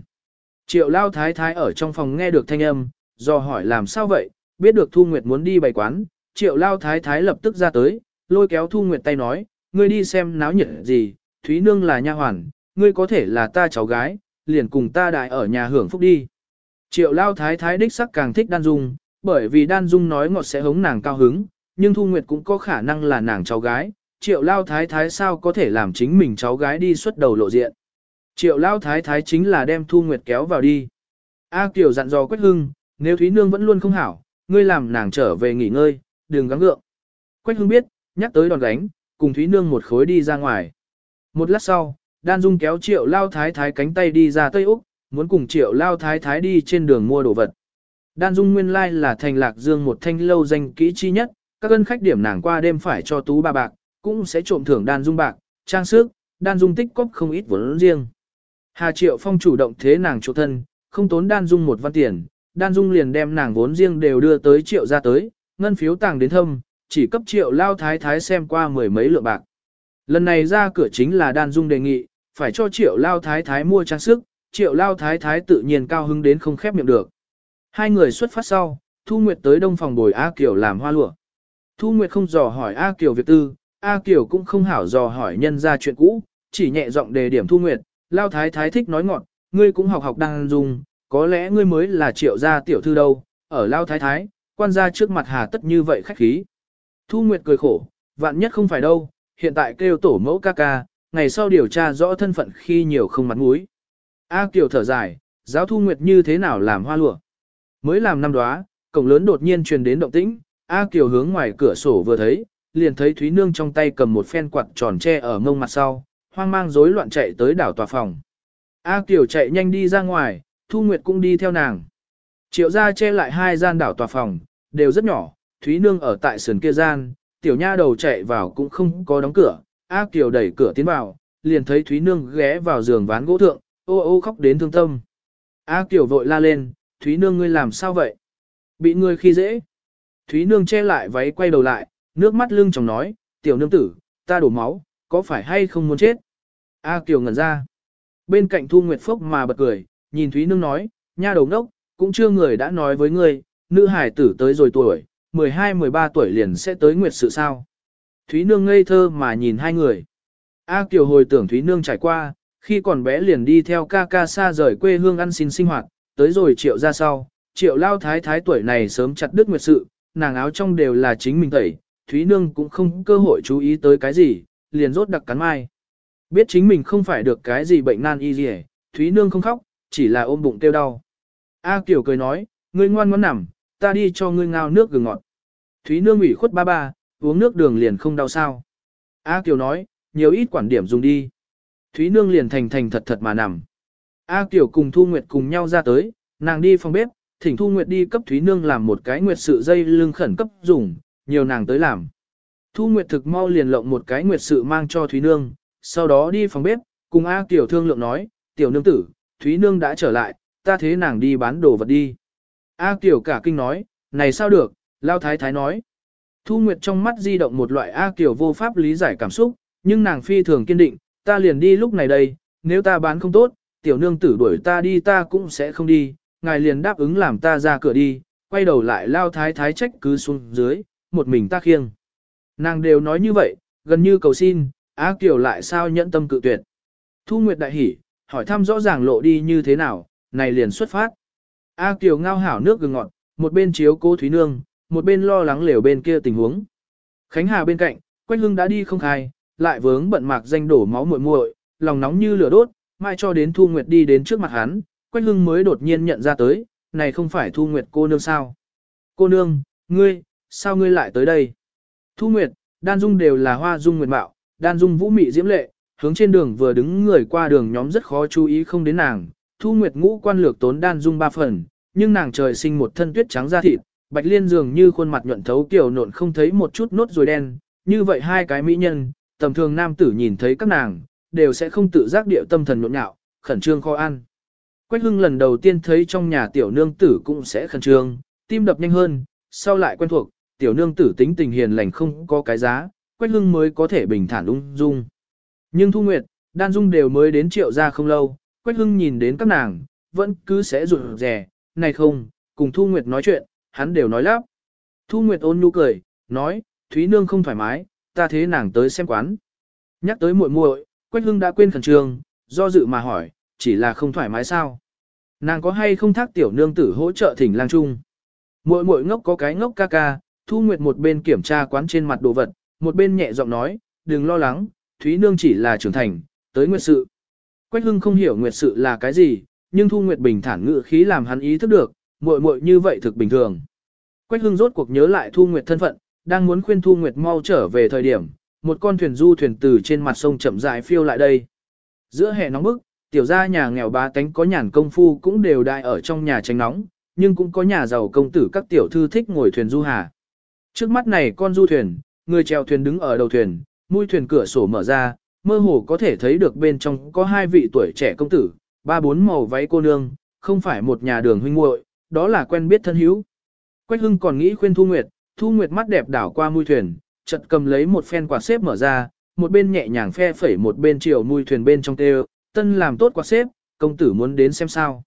Triệu Lao Thái Thái ở trong phòng nghe được thanh âm, do hỏi làm sao vậy, biết được Thu Nguyệt muốn đi bày quán, Triệu Lao Thái Thái lập tức ra tới, lôi kéo Thu Nguyệt tay nói, ngươi đi xem náo nhiệt gì, Thúy Nương là nha hoàn, ngươi có thể là ta cháu gái, liền cùng ta đại ở nhà hưởng phúc đi. Triệu Lao Thái Thái đích sắc càng thích Đan Dung, bởi vì Đan Dung nói ngọt sẽ hống nàng cao hứng, nhưng Thu Nguyệt cũng có khả năng là nàng cháu gái, Triệu Lao Thái Thái sao có thể làm chính mình cháu gái đi xuất đầu lộ diện. Triệu Lao Thái Thái chính là đem Thu Nguyệt kéo vào đi. A Kiều dặn dò Quách Hưng, nếu Thúy Nương vẫn luôn không hảo, ngươi làm nàng trở về nghỉ ngơi, đừng gắng gượng. Quách Hưng biết, nhắc tới đòn đánh, cùng Thúy Nương một khối đi ra ngoài. Một lát sau, Đan Dung kéo Triệu Lao Thái Thái cánh tay đi ra Tây Úc, muốn cùng Triệu Lao Thái Thái đi trên đường mua đồ vật. Đan Dung nguyên lai là thành lạc dương một thanh lâu danh kỹ chi nhất, các ân khách điểm nàng qua đêm phải cho tú ba bạc, cũng sẽ trộm thưởng Đan Dung bạc, trang sức, Đan Dung tích cóp không ít vốn riêng. Hà Triệu Phong chủ động thế nàng chỗ thân, không tốn Đan Dung một văn tiền, Đan Dung liền đem nàng vốn riêng đều đưa tới Triệu ra tới, ngân phiếu tàng đến thâm, chỉ cấp Triệu Lao Thái Thái xem qua mười mấy lượng bạc. Lần này ra cửa chính là Đan Dung đề nghị, phải cho Triệu Lao Thái Thái mua trang sức, Triệu Lao Thái Thái tự nhiên cao hứng đến không khép miệng được. Hai người xuất phát sau, Thu Nguyệt tới đông phòng bồi A Kiều làm hoa lụa. Thu Nguyệt không dò hỏi A Kiều việc tư, A Kiều cũng không hảo dò hỏi nhân ra chuyện cũ, chỉ nhẹ giọng đề điểm Thu Nguyệt, Lao Thái Thái thích nói ngọn, ngươi cũng học học đang dùng, có lẽ ngươi mới là triệu gia tiểu thư đâu, ở Lao Thái Thái, quan gia trước mặt hà tất như vậy khách khí. Thu Nguyệt cười khổ, vạn nhất không phải đâu, hiện tại kêu tổ mẫu ca ca, ngày sau điều tra rõ thân phận khi nhiều không mặt mũi. A Kiều thở dài, giáo Thu Nguyệt như thế nào làm hoa lụa. Mới làm năm đóa, cổng lớn đột nhiên truyền đến động tĩnh, A Kiều hướng ngoài cửa sổ vừa thấy, liền thấy Thúy Nương trong tay cầm một phen quạt tròn tre ở mông mặt sau, hoang mang rối loạn chạy tới đảo tòa phòng. A Kiều chạy nhanh đi ra ngoài, Thu Nguyệt cũng đi theo nàng. Triệu gia che lại hai gian đảo tòa phòng, đều rất nhỏ, Thúy Nương ở tại sườn kia gian, tiểu nha đầu chạy vào cũng không có đóng cửa, A Kiều đẩy cửa tiến vào, liền thấy Thúy Nương ghé vào giường ván gỗ thượng, ô ô khóc đến thương tâm. A Kiều vội la lên, Thúy Nương ngươi làm sao vậy? Bị ngươi khi dễ. Thúy Nương che lại váy quay đầu lại, nước mắt lưng chồng nói, tiểu nương tử, ta đổ máu, có phải hay không muốn chết? A Kiều ngẩn ra. Bên cạnh Thu Nguyệt Phốc mà bật cười, nhìn Thúy Nương nói, nha đầu ngốc, cũng chưa người đã nói với ngươi, nữ hải tử tới rồi tuổi, 12-13 tuổi liền sẽ tới Nguyệt sự sao. Thúy Nương ngây thơ mà nhìn hai người. A Kiều hồi tưởng Thúy Nương trải qua, khi còn bé liền đi theo ca ca xa rời quê hương ăn xin sinh hoạt, tới rồi triệu ra sau, triệu lao thái thái tuổi này sớm chặt đứt nguyệt sự, nàng áo trong đều là chính mình tẩy, Thúy Nương cũng không cơ hội chú ý tới cái gì, liền rốt đặc cắn mai. Biết chính mình không phải được cái gì bệnh nan y gì Thúy Nương không khóc, chỉ là ôm bụng tiêu đau. A Kiều cười nói, ngươi ngoan ngoãn nằm, ta đi cho ngươi ngao nước gừng ngọt. Thúy Nương ủy khuất ba ba, uống nước đường liền không đau sao. A Kiều nói, nhiều ít quản điểm dùng đi. Thúy Nương liền thành thành thật thật mà nằm. A Kiều cùng Thu Nguyệt cùng nhau ra tới, nàng đi phòng bếp, thỉnh Thu Nguyệt đi cấp Thúy Nương làm một cái nguyệt sự dây lưng khẩn cấp dùng, nhiều nàng tới làm. Thu Nguyệt thực mau liền lộng một cái nguyệt sự mang cho Thúy Nương, sau đó đi phòng bếp, cùng A Kiều thương lượng nói, tiểu nương tử, Thúy Nương đã trở lại, ta thế nàng đi bán đồ vật đi. A Kiều cả kinh nói, này sao được, Lao Thái Thái nói. Thu Nguyệt trong mắt di động một loại A Kiều vô pháp lý giải cảm xúc, nhưng nàng phi thường kiên định, ta liền đi lúc này đây, nếu ta bán không tốt, tiểu nương tử đuổi ta đi ta cũng sẽ không đi, ngài liền đáp ứng làm ta ra cửa đi, quay đầu lại Lao Thái Thái trách cứ xuống dưới, một mình ta khiêng. Nàng đều nói như vậy, gần như cầu xin, A Kiều lại sao nhẫn tâm cự tuyệt. Thu Nguyệt đại hỉ, hỏi thăm rõ ràng lộ đi như thế nào, này liền xuất phát. A Kiều ngao hảo nước gừng ngọt, một bên chiếu cô Thúy Nương, một bên lo lắng lều bên kia tình huống. Khánh Hà bên cạnh, Quách Hưng đã đi không khai, lại vướng bận mạc danh đổ máu muội muội, lòng nóng như lửa đốt, mai cho đến Thu Nguyệt đi đến trước mặt hắn, Quách Hưng mới đột nhiên nhận ra tới, này không phải Thu Nguyệt cô nương sao? Cô nương, ngươi, sao ngươi lại tới đây? Thu Nguyệt, Đan Dung đều là hoa dung nguyệt mạo, Đan Dung vũ mị diễm lệ, hướng trên đường vừa đứng người qua đường nhóm rất khó chú ý không đến nàng. Thu Nguyệt ngũ quan lược tốn Đan Dung ba phần, nhưng nàng trời sinh một thân tuyết trắng da thịt, bạch liên dường như khuôn mặt nhuận thấu kiểu nộn không thấy một chút nốt rồi đen, như vậy hai cái mỹ nhân, tầm thường nam tử nhìn thấy các nàng, đều sẽ không tự giác điệu tâm thần nhộn nhạo, khẩn trương kho ăn. Quách hưng lần đầu tiên thấy trong nhà tiểu nương tử cũng sẽ khẩn trương, tim đập nhanh hơn, sau lại quen thuộc, tiểu nương tử tính tình hiền lành không có cái giá, Quách hưng mới có thể bình thản ung dung. Nhưng Thu Nguyệt, Đan Dung đều mới đến triệu ra không lâu, Quách hưng nhìn đến các nàng, vẫn cứ sẽ rụt rè, này không, cùng Thu Nguyệt nói chuyện, hắn đều nói lắp. Thu Nguyệt ôn nhu cười, nói, Thúy Nương không thoải mái, ta thế nàng tới xem quán. Nhắc tới muội muội, Quách Hưng đã quên khẩn trương, do dự mà hỏi, chỉ là không thoải mái sao? Nàng có hay không thác tiểu nương tử hỗ trợ thỉnh lang trung? Muội muội ngốc có cái ngốc ca ca, Thu Nguyệt một bên kiểm tra quán trên mặt đồ vật, một bên nhẹ giọng nói, đừng lo lắng, Thúy Nương chỉ là trưởng thành, tới nguyệt sự. Quách Hưng không hiểu nguyệt sự là cái gì, nhưng Thu Nguyệt bình thản ngữ khí làm hắn ý thức được, muội muội như vậy thực bình thường. Quách Hưng rốt cuộc nhớ lại Thu Nguyệt thân phận, đang muốn khuyên Thu Nguyệt mau trở về thời điểm, một con thuyền du thuyền từ trên mặt sông chậm rãi phiêu lại đây. Giữa hè nóng bức, tiểu gia nhà nghèo ba tánh có nhàn công phu cũng đều đại ở trong nhà tránh nóng, nhưng cũng có nhà giàu công tử các tiểu thư thích ngồi thuyền du hà. Trước mắt này con du thuyền, người chèo thuyền đứng ở đầu thuyền, mũi thuyền cửa sổ mở ra, mơ hồ có thể thấy được bên trong có hai vị tuổi trẻ công tử, ba bốn màu váy cô nương, không phải một nhà đường huynh muội, đó là quen biết thân hữu. Quách Hưng còn nghĩ khuyên Thu Nguyệt, Thu Nguyệt mắt đẹp đảo qua mũi thuyền, chợt cầm lấy một phen quạt xếp mở ra, một bên nhẹ nhàng phe phẩy một bên chiều mũi thuyền bên trong tê tân làm tốt quạt xếp, công tử muốn đến xem sao.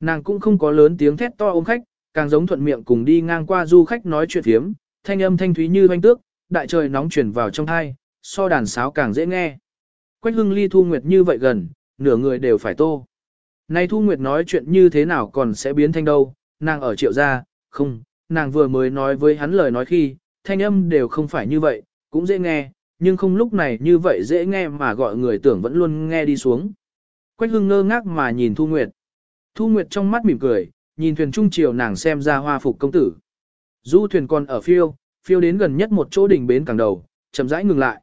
Nàng cũng không có lớn tiếng thét to ôm khách, càng giống thuận miệng cùng đi ngang qua du khách nói chuyện thiếm, thanh âm thanh thúy như hoanh tước, đại trời nóng chuyển vào trong thai, so đàn sáo càng dễ nghe. Quách hưng ly Thu Nguyệt như vậy gần, nửa người đều phải tô. Nay Thu Nguyệt nói chuyện như thế nào còn sẽ biến thanh đâu, nàng ở triệu gia, không, nàng vừa mới nói với hắn lời nói khi, thanh âm đều không phải như vậy, cũng dễ nghe, nhưng không lúc này như vậy dễ nghe mà gọi người tưởng vẫn luôn nghe đi xuống. Quách hưng ngơ ngác mà nhìn Thu Nguyệt. Thu Nguyệt trong mắt mỉm cười, nhìn thuyền trung chiều nàng xem ra hoa phục công tử. Du thuyền còn ở phiêu, phiêu đến gần nhất một chỗ đỉnh bến cảng đầu, chậm rãi ngừng lại.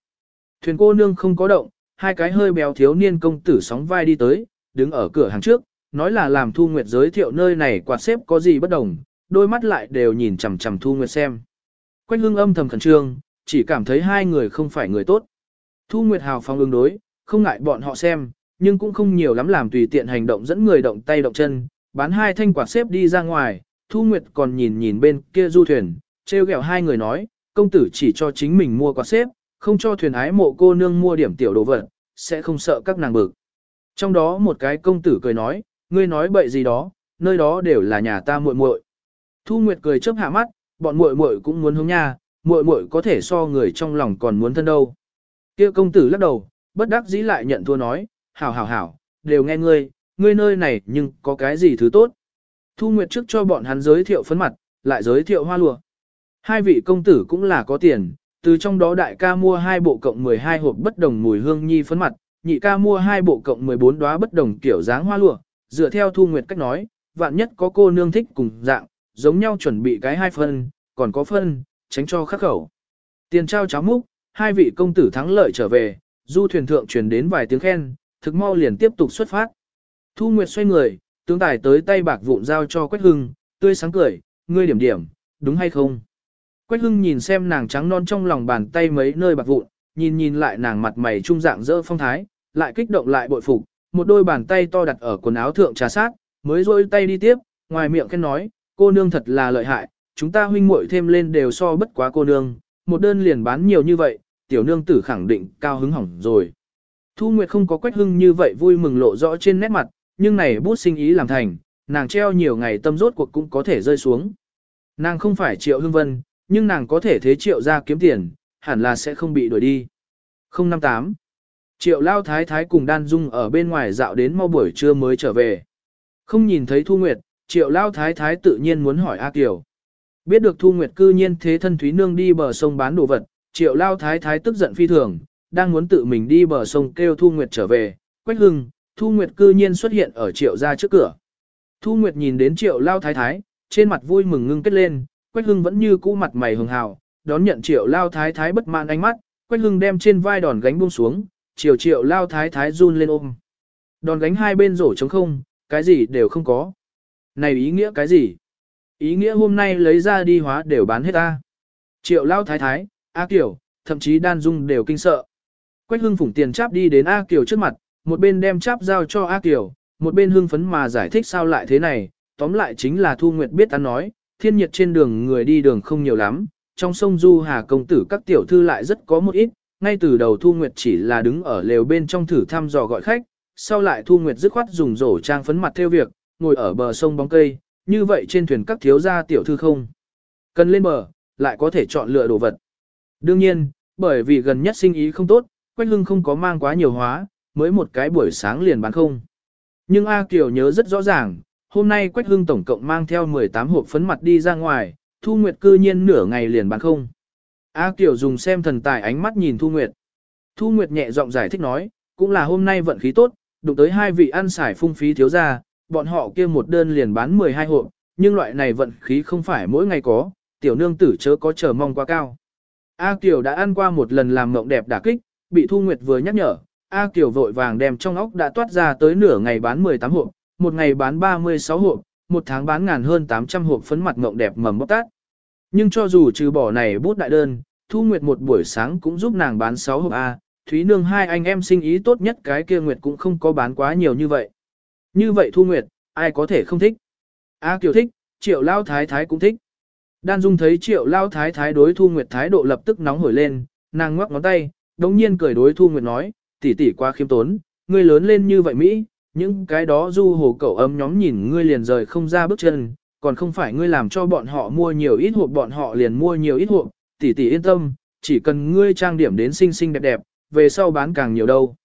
Thuyền cô nương không có động, hai cái hơi béo thiếu niên công tử sóng vai đi tới, đứng ở cửa hàng trước, nói là làm Thu Nguyệt giới thiệu nơi này quạt xếp có gì bất đồng, đôi mắt lại đều nhìn chằm chằm Thu Nguyệt xem. Quách hương âm thầm khẩn trương, chỉ cảm thấy hai người không phải người tốt. Thu Nguyệt hào phóng ứng đối, không ngại bọn họ xem, nhưng cũng không nhiều lắm làm tùy tiện hành động dẫn người động tay động chân, bán hai thanh quạt xếp đi ra ngoài, Thu Nguyệt còn nhìn nhìn bên kia du thuyền, treo ghẹo hai người nói, công tử chỉ cho chính mình mua quạt xếp, không cho thuyền ái mộ cô nương mua điểm tiểu đồ vật, sẽ không sợ các nàng bực. Trong đó một cái công tử cười nói, ngươi nói bậy gì đó, nơi đó đều là nhà ta muội muội. Thu Nguyệt cười chớp hạ mắt, bọn muội muội cũng muốn hướng nha, muội muội có thể so người trong lòng còn muốn thân đâu. Kia công tử lắc đầu, bất đắc dĩ lại nhận thua nói, hảo hảo hảo, đều nghe ngươi, ngươi nơi này nhưng có cái gì thứ tốt. Thu Nguyệt trước cho bọn hắn giới thiệu phấn mặt, lại giới thiệu hoa lụa. Hai vị công tử cũng là có tiền, từ trong đó đại ca mua hai bộ cộng 12 hộp bất đồng mùi hương nhi phấn mặt, nhị ca mua hai bộ cộng 14 đóa bất đồng kiểu dáng hoa lụa, dựa theo Thu Nguyệt cách nói, vạn nhất có cô nương thích cùng dạng, giống nhau chuẩn bị cái hai phân, còn có phân, tránh cho khắc khẩu. Tiền trao cháo múc, hai vị công tử thắng lợi trở về, du thuyền thượng truyền đến vài tiếng khen, thực mau liền tiếp tục xuất phát. Thu Nguyệt xoay người, tướng tài tới tay bạc vụn giao cho Quách Hưng, tươi sáng cười, ngươi điểm điểm, đúng hay không? Quách Hưng nhìn xem nàng trắng non trong lòng bàn tay mấy nơi bạc vụn, nhìn nhìn lại nàng mặt mày trung dạng dỡ phong thái, lại kích động lại bội phục, một đôi bàn tay to đặt ở quần áo thượng trà sát, mới rôi tay đi tiếp, ngoài miệng khen nói, cô nương thật là lợi hại, chúng ta huynh muội thêm lên đều so bất quá cô nương, một đơn liền bán nhiều như vậy, tiểu nương tử khẳng định cao hứng hỏng rồi. Thu Nguyệt không có Quách Hưng như vậy vui mừng lộ rõ trên nét mặt, nhưng này bút sinh ý làm thành, nàng treo nhiều ngày tâm rốt cuộc cũng có thể rơi xuống. Nàng không phải triệu Hưng vân, nhưng nàng có thể thế triệu ra kiếm tiền, hẳn là sẽ không bị đuổi đi. 058 Triệu Lao Thái Thái cùng Đan Dung ở bên ngoài dạo đến mau buổi trưa mới trở về. Không nhìn thấy Thu Nguyệt, Triệu Lao Thái Thái tự nhiên muốn hỏi A Kiều. Biết được Thu Nguyệt cư nhiên thế thân Thúy Nương đi bờ sông bán đồ vật, Triệu Lao Thái Thái tức giận phi thường, đang muốn tự mình đi bờ sông kêu Thu Nguyệt trở về. Quách hưng, Thu Nguyệt cư nhiên xuất hiện ở Triệu ra trước cửa. Thu Nguyệt nhìn đến Triệu Lao Thái Thái, trên mặt vui mừng ngưng kết lên, Quách hưng vẫn như cũ mặt mày hường hào, đón nhận Triệu Lao Thái Thái bất mãn ánh mắt, Quách hưng đem trên vai đòn gánh buông xuống, Triệu Triệu Lao Thái Thái run lên ôm. Đòn gánh hai bên rổ trống không, cái gì đều không có. Này ý nghĩa cái gì? Ý nghĩa hôm nay lấy ra đi hóa đều bán hết ta. Triệu Lao Thái Thái, A Kiều, thậm chí Đan Dung đều kinh sợ. Quách hưng phủng tiền cháp đi đến A Kiều trước mặt, một bên đem cháp giao cho A Kiều, một bên hưng phấn mà giải thích sao lại thế này, tóm lại chính là Thu Nguyệt biết ta nói, thiên nhiệt trên đường người đi đường không nhiều lắm, trong sông Du Hà công tử các tiểu thư lại rất có một ít, ngay từ đầu Thu Nguyệt chỉ là đứng ở lều bên trong thử thăm dò gọi khách, sau lại Thu Nguyệt dứt khoát dùng rổ trang phấn mặt theo việc, ngồi ở bờ sông bóng cây, như vậy trên thuyền các thiếu gia tiểu thư không. Cần lên bờ, lại có thể chọn lựa đồ vật. Đương nhiên, bởi vì gần nhất sinh ý không tốt, Quách Hưng không có mang quá nhiều hóa, mới một cái buổi sáng liền bán không. Nhưng A Kiều nhớ rất rõ ràng, hôm nay Quách Hưng tổng cộng mang theo 18 hộp phấn mặt đi ra ngoài, Thu Nguyệt cư nhiên nửa ngày liền bán không. A Kiều dùng xem thần tài ánh mắt nhìn Thu Nguyệt. Thu Nguyệt nhẹ giọng giải thích nói, cũng là hôm nay vận khí tốt, đụng tới hai vị ăn xài phung phí thiếu gia, bọn họ kia một đơn liền bán 12 hộp, nhưng loại này vận khí không phải mỗi ngày có, tiểu nương tử chớ có chờ mong quá cao. A Kiều đã ăn qua một lần làm mộng đẹp đả kích, bị Thu Nguyệt vừa nhắc nhở, A Kiều vội vàng đem trong óc đã toát ra tới nửa ngày bán 18 hộp, một ngày bán 36 hộp, một tháng bán ngàn hơn 800 hộp phấn mặt mộng đẹp mầm bóc tát. Nhưng cho dù trừ bỏ này bút đại đơn, Thu Nguyệt một buổi sáng cũng giúp nàng bán 6 hộp A, Thúy Nương hai anh em sinh ý tốt nhất cái kia Nguyệt cũng không có bán quá nhiều như vậy. Như vậy Thu Nguyệt, ai có thể không thích? A Kiều thích, Triệu Lao Thái Thái cũng thích. Đan Dung thấy Triệu Lao Thái Thái đối Thu Nguyệt thái độ lập tức nóng hổi lên, nàng ngoắc ngón tay, đống nhiên cười đối Thu Nguyệt nói, tỷ tỷ quá khiêm tốn, ngươi lớn lên như vậy Mỹ, những cái đó du hồ cậu ấm nhóm nhìn ngươi liền rời không ra bước chân, còn không phải ngươi làm cho bọn họ mua nhiều ít hộp bọn họ liền mua nhiều ít hộp, tỷ tỷ yên tâm, chỉ cần ngươi trang điểm đến xinh xinh đẹp đẹp, về sau bán càng nhiều đâu.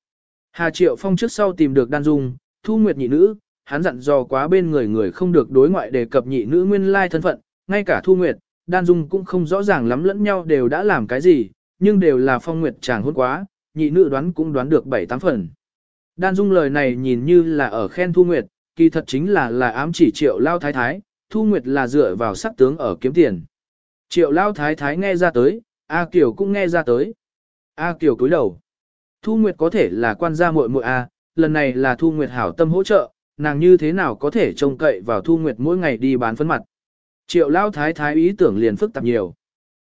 Hà Triệu Phong trước sau tìm được Đan Dung, Thu Nguyệt nhị nữ, hắn dặn dò quá bên người người không được đối ngoại đề cập nhị nữ nguyên lai thân phận, ngay cả Thu Nguyệt, Đan Dung cũng không rõ ràng lắm lẫn nhau đều đã làm cái gì, nhưng đều là Phong Nguyệt chàng hôn quá, nhị nữ đoán cũng đoán được 7-8 phần. Đan Dung lời này nhìn như là ở khen Thu Nguyệt, kỳ thật chính là là ám chỉ triệu lao thái thái, Thu Nguyệt là dựa vào sắc tướng ở kiếm tiền. Triệu lao thái thái nghe ra tới, A Kiều cũng nghe ra tới. A Kiều cúi đầu. Thu Nguyệt có thể là quan gia muội muội A, lần này là Thu Nguyệt hảo tâm hỗ trợ, nàng như thế nào có thể trông cậy vào Thu Nguyệt mỗi ngày đi bán phấn mặt. Triệu lao thái thái ý tưởng liền phức tạp nhiều.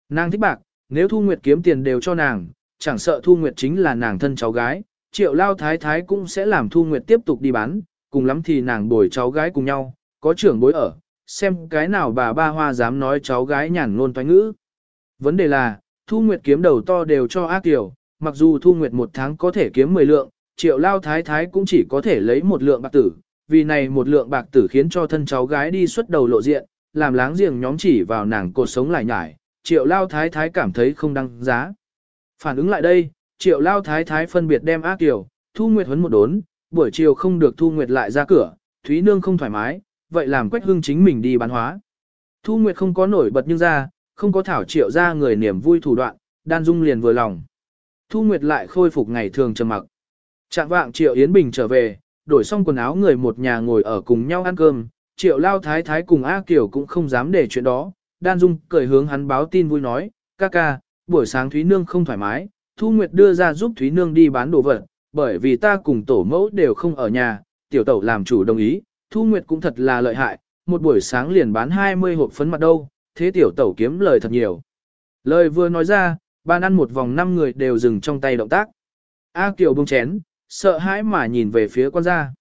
Nàng thích bạc, nếu Thu Nguyệt kiếm tiền đều cho nàng, chẳng sợ Thu Nguyệt chính là nàng thân cháu gái, triệu lao thái thái cũng sẽ làm Thu Nguyệt tiếp tục đi bán, cùng lắm thì nàng bồi cháu gái cùng nhau, có trưởng bối ở, xem cái nào bà ba hoa dám nói cháu gái nhàn ngôn toán ngữ. Vấn đề là, Thu Nguyệt kiếm đầu to đều cho ác tiểu, mặc dù Thu Nguyệt một tháng có thể kiếm 10 lượng, triệu lao thái thái cũng chỉ có thể lấy một lượng bạc tử, vì này một lượng bạc tử khiến cho thân cháu gái đi xuất đầu lộ diện, làm láng giềng nhóm chỉ vào nàng cột sống lại nhải, triệu lao thái thái cảm thấy không đăng giá. Phản ứng lại đây, triệu lao thái thái phân biệt đem ác tiểu, thu nguyệt huấn một đốn, buổi chiều không được thu nguyệt lại ra cửa, Thúy Nương không thoải mái, vậy làm quách hương chính mình đi bán hóa. Thu nguyệt không có nổi bật nhưng ra, không có thảo triệu ra người niềm vui thủ đoạn, đan dung liền vừa lòng. Thu nguyệt lại khôi phục ngày thường trầm mặc. Trạng vạng triệu Yến Bình trở về, đổi xong quần áo người một nhà ngồi ở cùng nhau ăn cơm, triệu lao thái thái cùng A Kiều cũng không dám để chuyện đó, Đan Dung cười hướng hắn báo tin vui nói, ca ca, buổi sáng Thúy Nương không thoải mái, Thu Nguyệt đưa ra giúp Thúy Nương đi bán đồ vật, bởi vì ta cùng tổ mẫu đều không ở nhà, tiểu tẩu làm chủ đồng ý, Thu Nguyệt cũng thật là lợi hại, một buổi sáng liền bán 20 hộp phấn mặt đâu, thế tiểu tẩu kiếm lời thật nhiều. Lời vừa nói ra, bàn ăn một vòng năm người đều dừng trong tay động tác. A Kiều bông chén, sợ hãi mà nhìn về phía quan gia.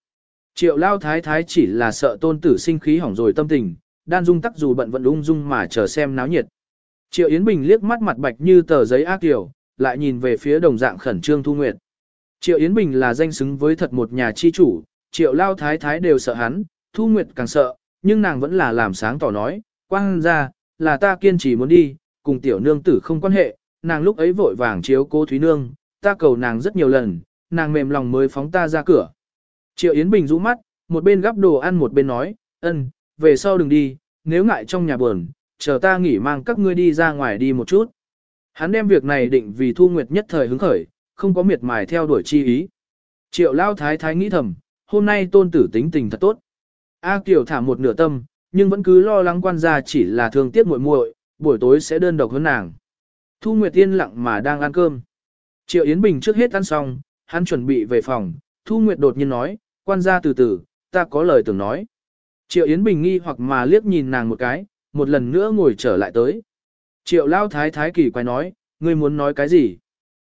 Triệu lao thái thái chỉ là sợ tôn tử sinh khí hỏng rồi tâm tình, đan dung tắc dù bận vẫn ung dung mà chờ xem náo nhiệt. Triệu Yến Bình liếc mắt mặt bạch như tờ giấy A Kiều, lại nhìn về phía đồng dạng khẩn trương Thu Nguyệt. Triệu Yến Bình là danh xứng với thật một nhà chi chủ, Triệu Lao Thái Thái đều sợ hắn, Thu Nguyệt càng sợ, nhưng nàng vẫn là làm sáng tỏ nói, quang ra, là ta kiên trì muốn đi, cùng tiểu nương tử không quan hệ, nàng lúc ấy vội vàng chiếu cô Thúy Nương, ta cầu nàng rất nhiều lần, nàng mềm lòng mới phóng ta ra cửa. Triệu Yến Bình rũ mắt, một bên gắp đồ ăn một bên nói, ân, về sau đừng đi, nếu ngại trong nhà buồn, chờ ta nghỉ mang các ngươi đi ra ngoài đi một chút. Hắn đem việc này định vì thu nguyệt nhất thời hứng khởi, không có miệt mài theo đuổi chi ý. Triệu lao thái thái nghĩ thầm, hôm nay tôn tử tính tình thật tốt. A Kiều thả một nửa tâm, nhưng vẫn cứ lo lắng quan gia chỉ là thương tiếc muội muội, buổi tối sẽ đơn độc hơn nàng. Thu Nguyệt yên lặng mà đang ăn cơm. Triệu Yến Bình trước hết ăn xong, hắn chuẩn bị về phòng, Thu Nguyệt đột nhiên nói, quan gia từ từ, ta có lời tưởng nói. Triệu Yến Bình nghi hoặc mà liếc nhìn nàng một cái, một lần nữa ngồi trở lại tới. Triệu Lao Thái Thái kỳ quay nói, ngươi muốn nói cái gì?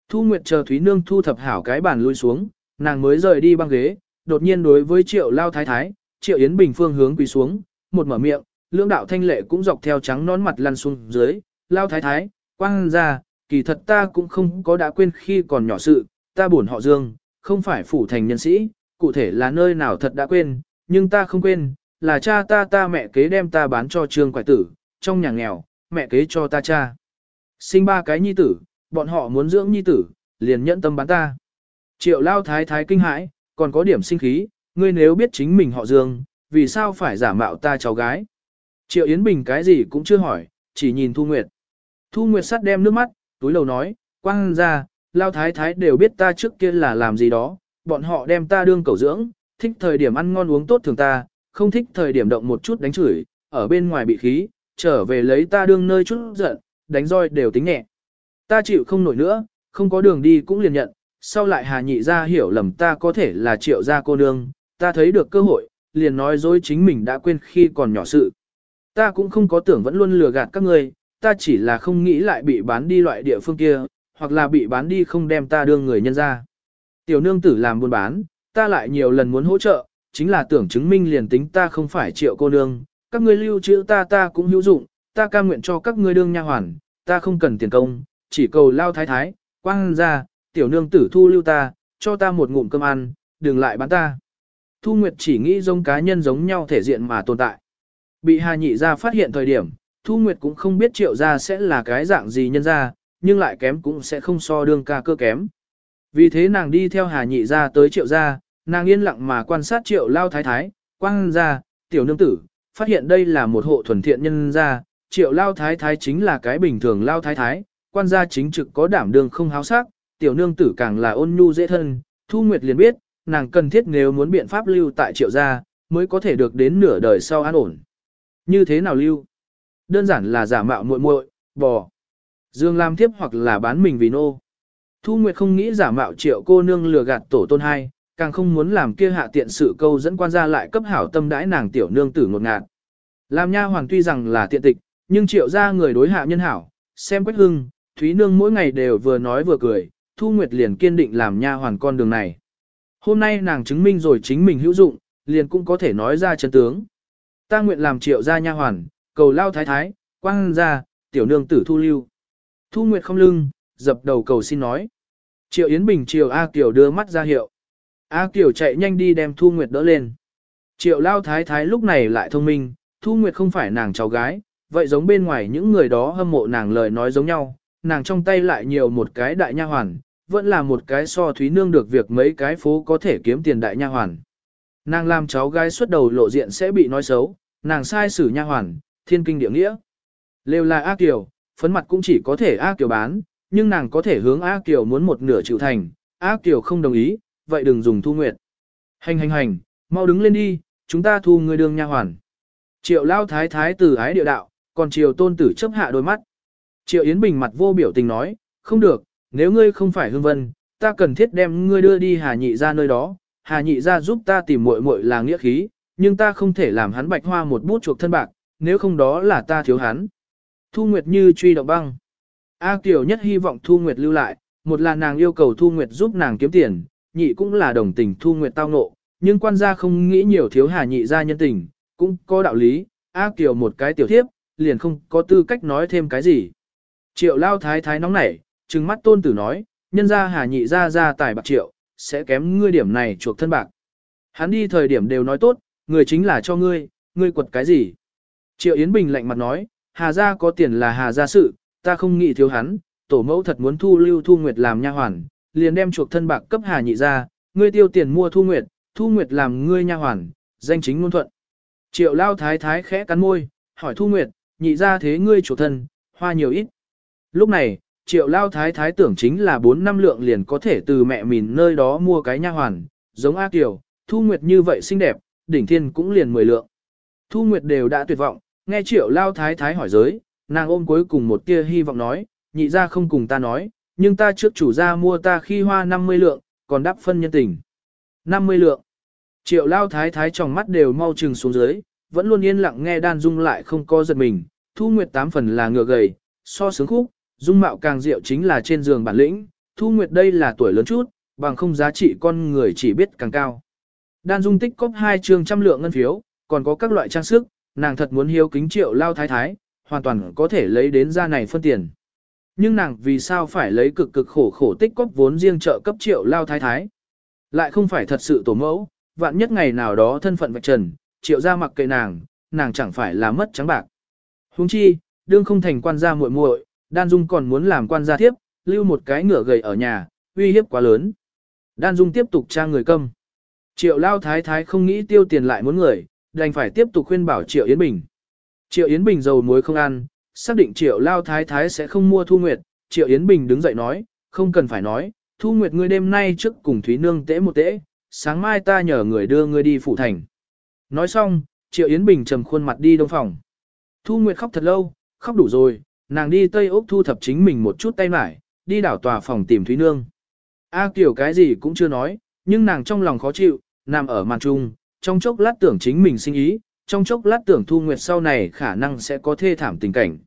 Thu Nguyệt chờ Thúy Nương thu thập hảo cái bàn lui xuống, nàng mới rời đi băng ghế, đột nhiên đối với Triệu Lao Thái Thái, Triệu Yến Bình phương hướng quỳ xuống, một mở miệng, lưỡng đạo thanh lệ cũng dọc theo trắng nón mặt lăn xuống dưới, Lao Thái Thái, quang ra, kỳ thật ta cũng không có đã quên khi còn nhỏ sự, ta buồn họ Dương, không phải phủ thành nhân sĩ, cụ thể là nơi nào thật đã quên, nhưng ta không quên, là cha ta ta mẹ kế đem ta bán cho trương quải tử, trong nhà nghèo, mẹ kế cho ta cha. Sinh ba cái nhi tử, bọn họ muốn dưỡng nhi tử, liền nhẫn tâm bán ta. Triệu lao thái thái kinh hãi, còn có điểm sinh khí, ngươi nếu biết chính mình họ dương, vì sao phải giả mạo ta cháu gái. Triệu Yến Bình cái gì cũng chưa hỏi, chỉ nhìn Thu Nguyệt. Thu Nguyệt sắt đem nước mắt, túi lầu nói, quang ra, lao thái thái đều biết ta trước kia là làm gì đó, bọn họ đem ta đương cầu dưỡng, thích thời điểm ăn ngon uống tốt thường ta, không thích thời điểm động một chút đánh chửi, ở bên ngoài bị khí, trở về lấy ta đương nơi chút giận, đánh roi đều tính nhẹ. Ta chịu không nổi nữa, không có đường đi cũng liền nhận, sau lại hà nhị ra hiểu lầm ta có thể là triệu gia cô nương, ta thấy được cơ hội, liền nói dối chính mình đã quên khi còn nhỏ sự. Ta cũng không có tưởng vẫn luôn lừa gạt các ngươi, ta chỉ là không nghĩ lại bị bán đi loại địa phương kia, hoặc là bị bán đi không đem ta đương người nhân ra. Tiểu nương tử làm buôn bán, ta lại nhiều lần muốn hỗ trợ, chính là tưởng chứng minh liền tính ta không phải triệu cô nương, các ngươi lưu trữ ta ta cũng hữu dụng, ta cam nguyện cho các ngươi đương nha hoàn, ta không cần tiền công, chỉ cầu lao thái thái, quang ra, tiểu nương tử thu lưu ta, cho ta một ngụm cơm ăn, đừng lại bán ta. Thu Nguyệt chỉ nghĩ giống cá nhân giống nhau thể diện mà tồn tại. Bị Hà Nhị ra phát hiện thời điểm, Thu Nguyệt cũng không biết triệu ra sẽ là cái dạng gì nhân ra, nhưng lại kém cũng sẽ không so đương ca cơ kém. Vì thế nàng đi theo Hà Nhị ra tới triệu ra, nàng yên lặng mà quan sát triệu lao thái thái, quang ra, tiểu nương tử, phát hiện đây là một hộ thuần thiện nhân gia triệu lao thái thái chính là cái bình thường lao thái thái, quan gia chính trực có đảm đương không háo sắc, tiểu nương tử càng là ôn nhu dễ thân, thu nguyệt liền biết, nàng cần thiết nếu muốn biện pháp lưu tại triệu gia, mới có thể được đến nửa đời sau an ổn. Như thế nào lưu? Đơn giản là giả mạo muội muội, bò. Dương làm tiếp hoặc là bán mình vì nô. Thu Nguyệt không nghĩ giả mạo triệu cô nương lừa gạt tổ tôn hai, càng không muốn làm kia hạ tiện sự câu dẫn quan gia lại cấp hảo tâm đãi nàng tiểu nương tử ngột ngạt. Làm nha hoàng tuy rằng là tiện tịch, nhưng triệu gia người đối hạ nhân hảo, xem quách hưng, Thúy Nương mỗi ngày đều vừa nói vừa cười, Thu Nguyệt liền kiên định làm nha hoàn con đường này. Hôm nay nàng chứng minh rồi chính mình hữu dụng, liền cũng có thể nói ra chân tướng. Ta nguyện làm triệu gia nha hoàn, cầu lao thái thái, quang gia, tiểu nương tử thu lưu. Thu Nguyệt không lưng, dập đầu cầu xin nói. Triệu Yến Bình Triều A Kiều đưa mắt ra hiệu. A Kiều chạy nhanh đi đem Thu Nguyệt đỡ lên. Triệu Lao Thái Thái lúc này lại thông minh, Thu Nguyệt không phải nàng cháu gái, vậy giống bên ngoài những người đó hâm mộ nàng lời nói giống nhau, nàng trong tay lại nhiều một cái đại nha hoàn, vẫn là một cái so Thúy Nương được việc mấy cái phố có thể kiếm tiền đại nha hoàn. Nàng làm cháu gái xuất đầu lộ diện sẽ bị nói xấu, nàng sai xử nha hoàn, thiên kinh địa nghĩa. Lêu là A Kiều, phấn mặt cũng chỉ có thể A Kiều bán, nhưng nàng có thể hướng A Kiều muốn một nửa chịu thành, A Kiều không đồng ý, vậy đừng dùng thu nguyệt. Hành hành hành, mau đứng lên đi, chúng ta thu người đương nha hoàn. Triệu lao thái thái tử ái địa đạo, còn triệu tôn tử chấp hạ đôi mắt. Triệu Yến Bình mặt vô biểu tình nói, không được, nếu ngươi không phải hương vân, ta cần thiết đem ngươi đưa đi Hà Nhị ra nơi đó, Hà Nhị ra giúp ta tìm muội muội là nghĩa khí, nhưng ta không thể làm hắn bạch hoa một bút chuộc thân bạc, nếu không đó là ta thiếu hắn. Thu Nguyệt như truy động băng. A Kiều nhất hy vọng Thu Nguyệt lưu lại, một là nàng yêu cầu Thu Nguyệt giúp nàng kiếm tiền, nhị cũng là đồng tình Thu Nguyệt tao ngộ, nhưng quan gia không nghĩ nhiều thiếu Hà Nhị ra nhân tình, cũng có đạo lý, A Kiều một cái tiểu thiếp, liền không có tư cách nói thêm cái gì. Triệu lao thái thái nóng nảy, trừng mắt tôn tử nói, nhân ra hà nhị ra ra tài bạc triệu, sẽ kém ngươi điểm này chuộc thân bạc. Hắn đi thời điểm đều nói tốt, người chính là cho ngươi, ngươi quật cái gì. Triệu Yến Bình lạnh mặt nói, hà gia có tiền là hà gia sự, ta không nghĩ thiếu hắn, tổ mẫu thật muốn thu lưu thu nguyệt làm nha hoàn, liền đem chuộc thân bạc cấp hà nhị ra, ngươi tiêu tiền mua thu nguyệt, thu nguyệt làm ngươi nha hoàn, danh chính ngôn thuận. Triệu lao thái thái khẽ cắn môi, hỏi thu nguyệt, nhị ra thế ngươi chủ thân, hoa nhiều ít. Lúc này, triệu lao thái thái tưởng chính là 4 năm lượng liền có thể từ mẹ mình nơi đó mua cái nha hoàn, giống A Kiều, Thu Nguyệt như vậy xinh đẹp, đỉnh thiên cũng liền 10 lượng. Thu Nguyệt đều đã tuyệt vọng, nghe triệu lao thái thái hỏi giới, nàng ôm cuối cùng một tia hy vọng nói, nhị ra không cùng ta nói, nhưng ta trước chủ ra mua ta khi hoa 50 lượng, còn đắp phân nhân tình. 50 lượng. Triệu lao thái thái trong mắt đều mau trừng xuống dưới, vẫn luôn yên lặng nghe đan dung lại không có giật mình, Thu Nguyệt tám phần là ngựa gầy, so sướng khúc, dung mạo càng diệu chính là trên giường bản lĩnh, Thu Nguyệt đây là tuổi lớn chút, bằng không giá trị con người chỉ biết càng cao. Đan dung tích cóp hai trường trăm lượng ngân phiếu, còn có các loại trang sức, nàng thật muốn hiếu kính triệu lao thái thái, hoàn toàn có thể lấy đến ra này phân tiền. Nhưng nàng vì sao phải lấy cực cực khổ khổ tích cóp vốn riêng trợ cấp triệu lao thái thái? Lại không phải thật sự tổ mẫu, vạn nhất ngày nào đó thân phận vạch trần, triệu ra mặc kệ nàng, nàng chẳng phải là mất trắng bạc. Huống chi, đương không thành quan gia muội muội, Đan Dung còn muốn làm quan gia tiếp, lưu một cái ngựa gầy ở nhà, uy hiếp quá lớn. Đan Dung tiếp tục tra người câm. Triệu Lao Thái Thái không nghĩ tiêu tiền lại muốn người, đành phải tiếp tục khuyên bảo Triệu Yến Bình. Triệu Yến Bình dầu muối không ăn, xác định Triệu Lao Thái Thái sẽ không mua Thu Nguyệt. Triệu Yến Bình đứng dậy nói, không cần phải nói, Thu Nguyệt ngươi đêm nay trước cùng Thúy Nương tễ một tễ, sáng mai ta nhờ người đưa ngươi đi phủ thành. Nói xong, Triệu Yến Bình trầm khuôn mặt đi đông phòng. Thu Nguyệt khóc thật lâu, khóc đủ rồi, nàng đi Tây Úc thu thập chính mình một chút tay mải, đi đảo tòa phòng tìm Thúy Nương. A Kiều cái gì cũng chưa nói, nhưng nàng trong lòng khó chịu, nằm ở màn trung, trong chốc lát tưởng chính mình sinh ý, trong chốc lát tưởng Thu Nguyệt sau này khả năng sẽ có thê thảm tình cảnh.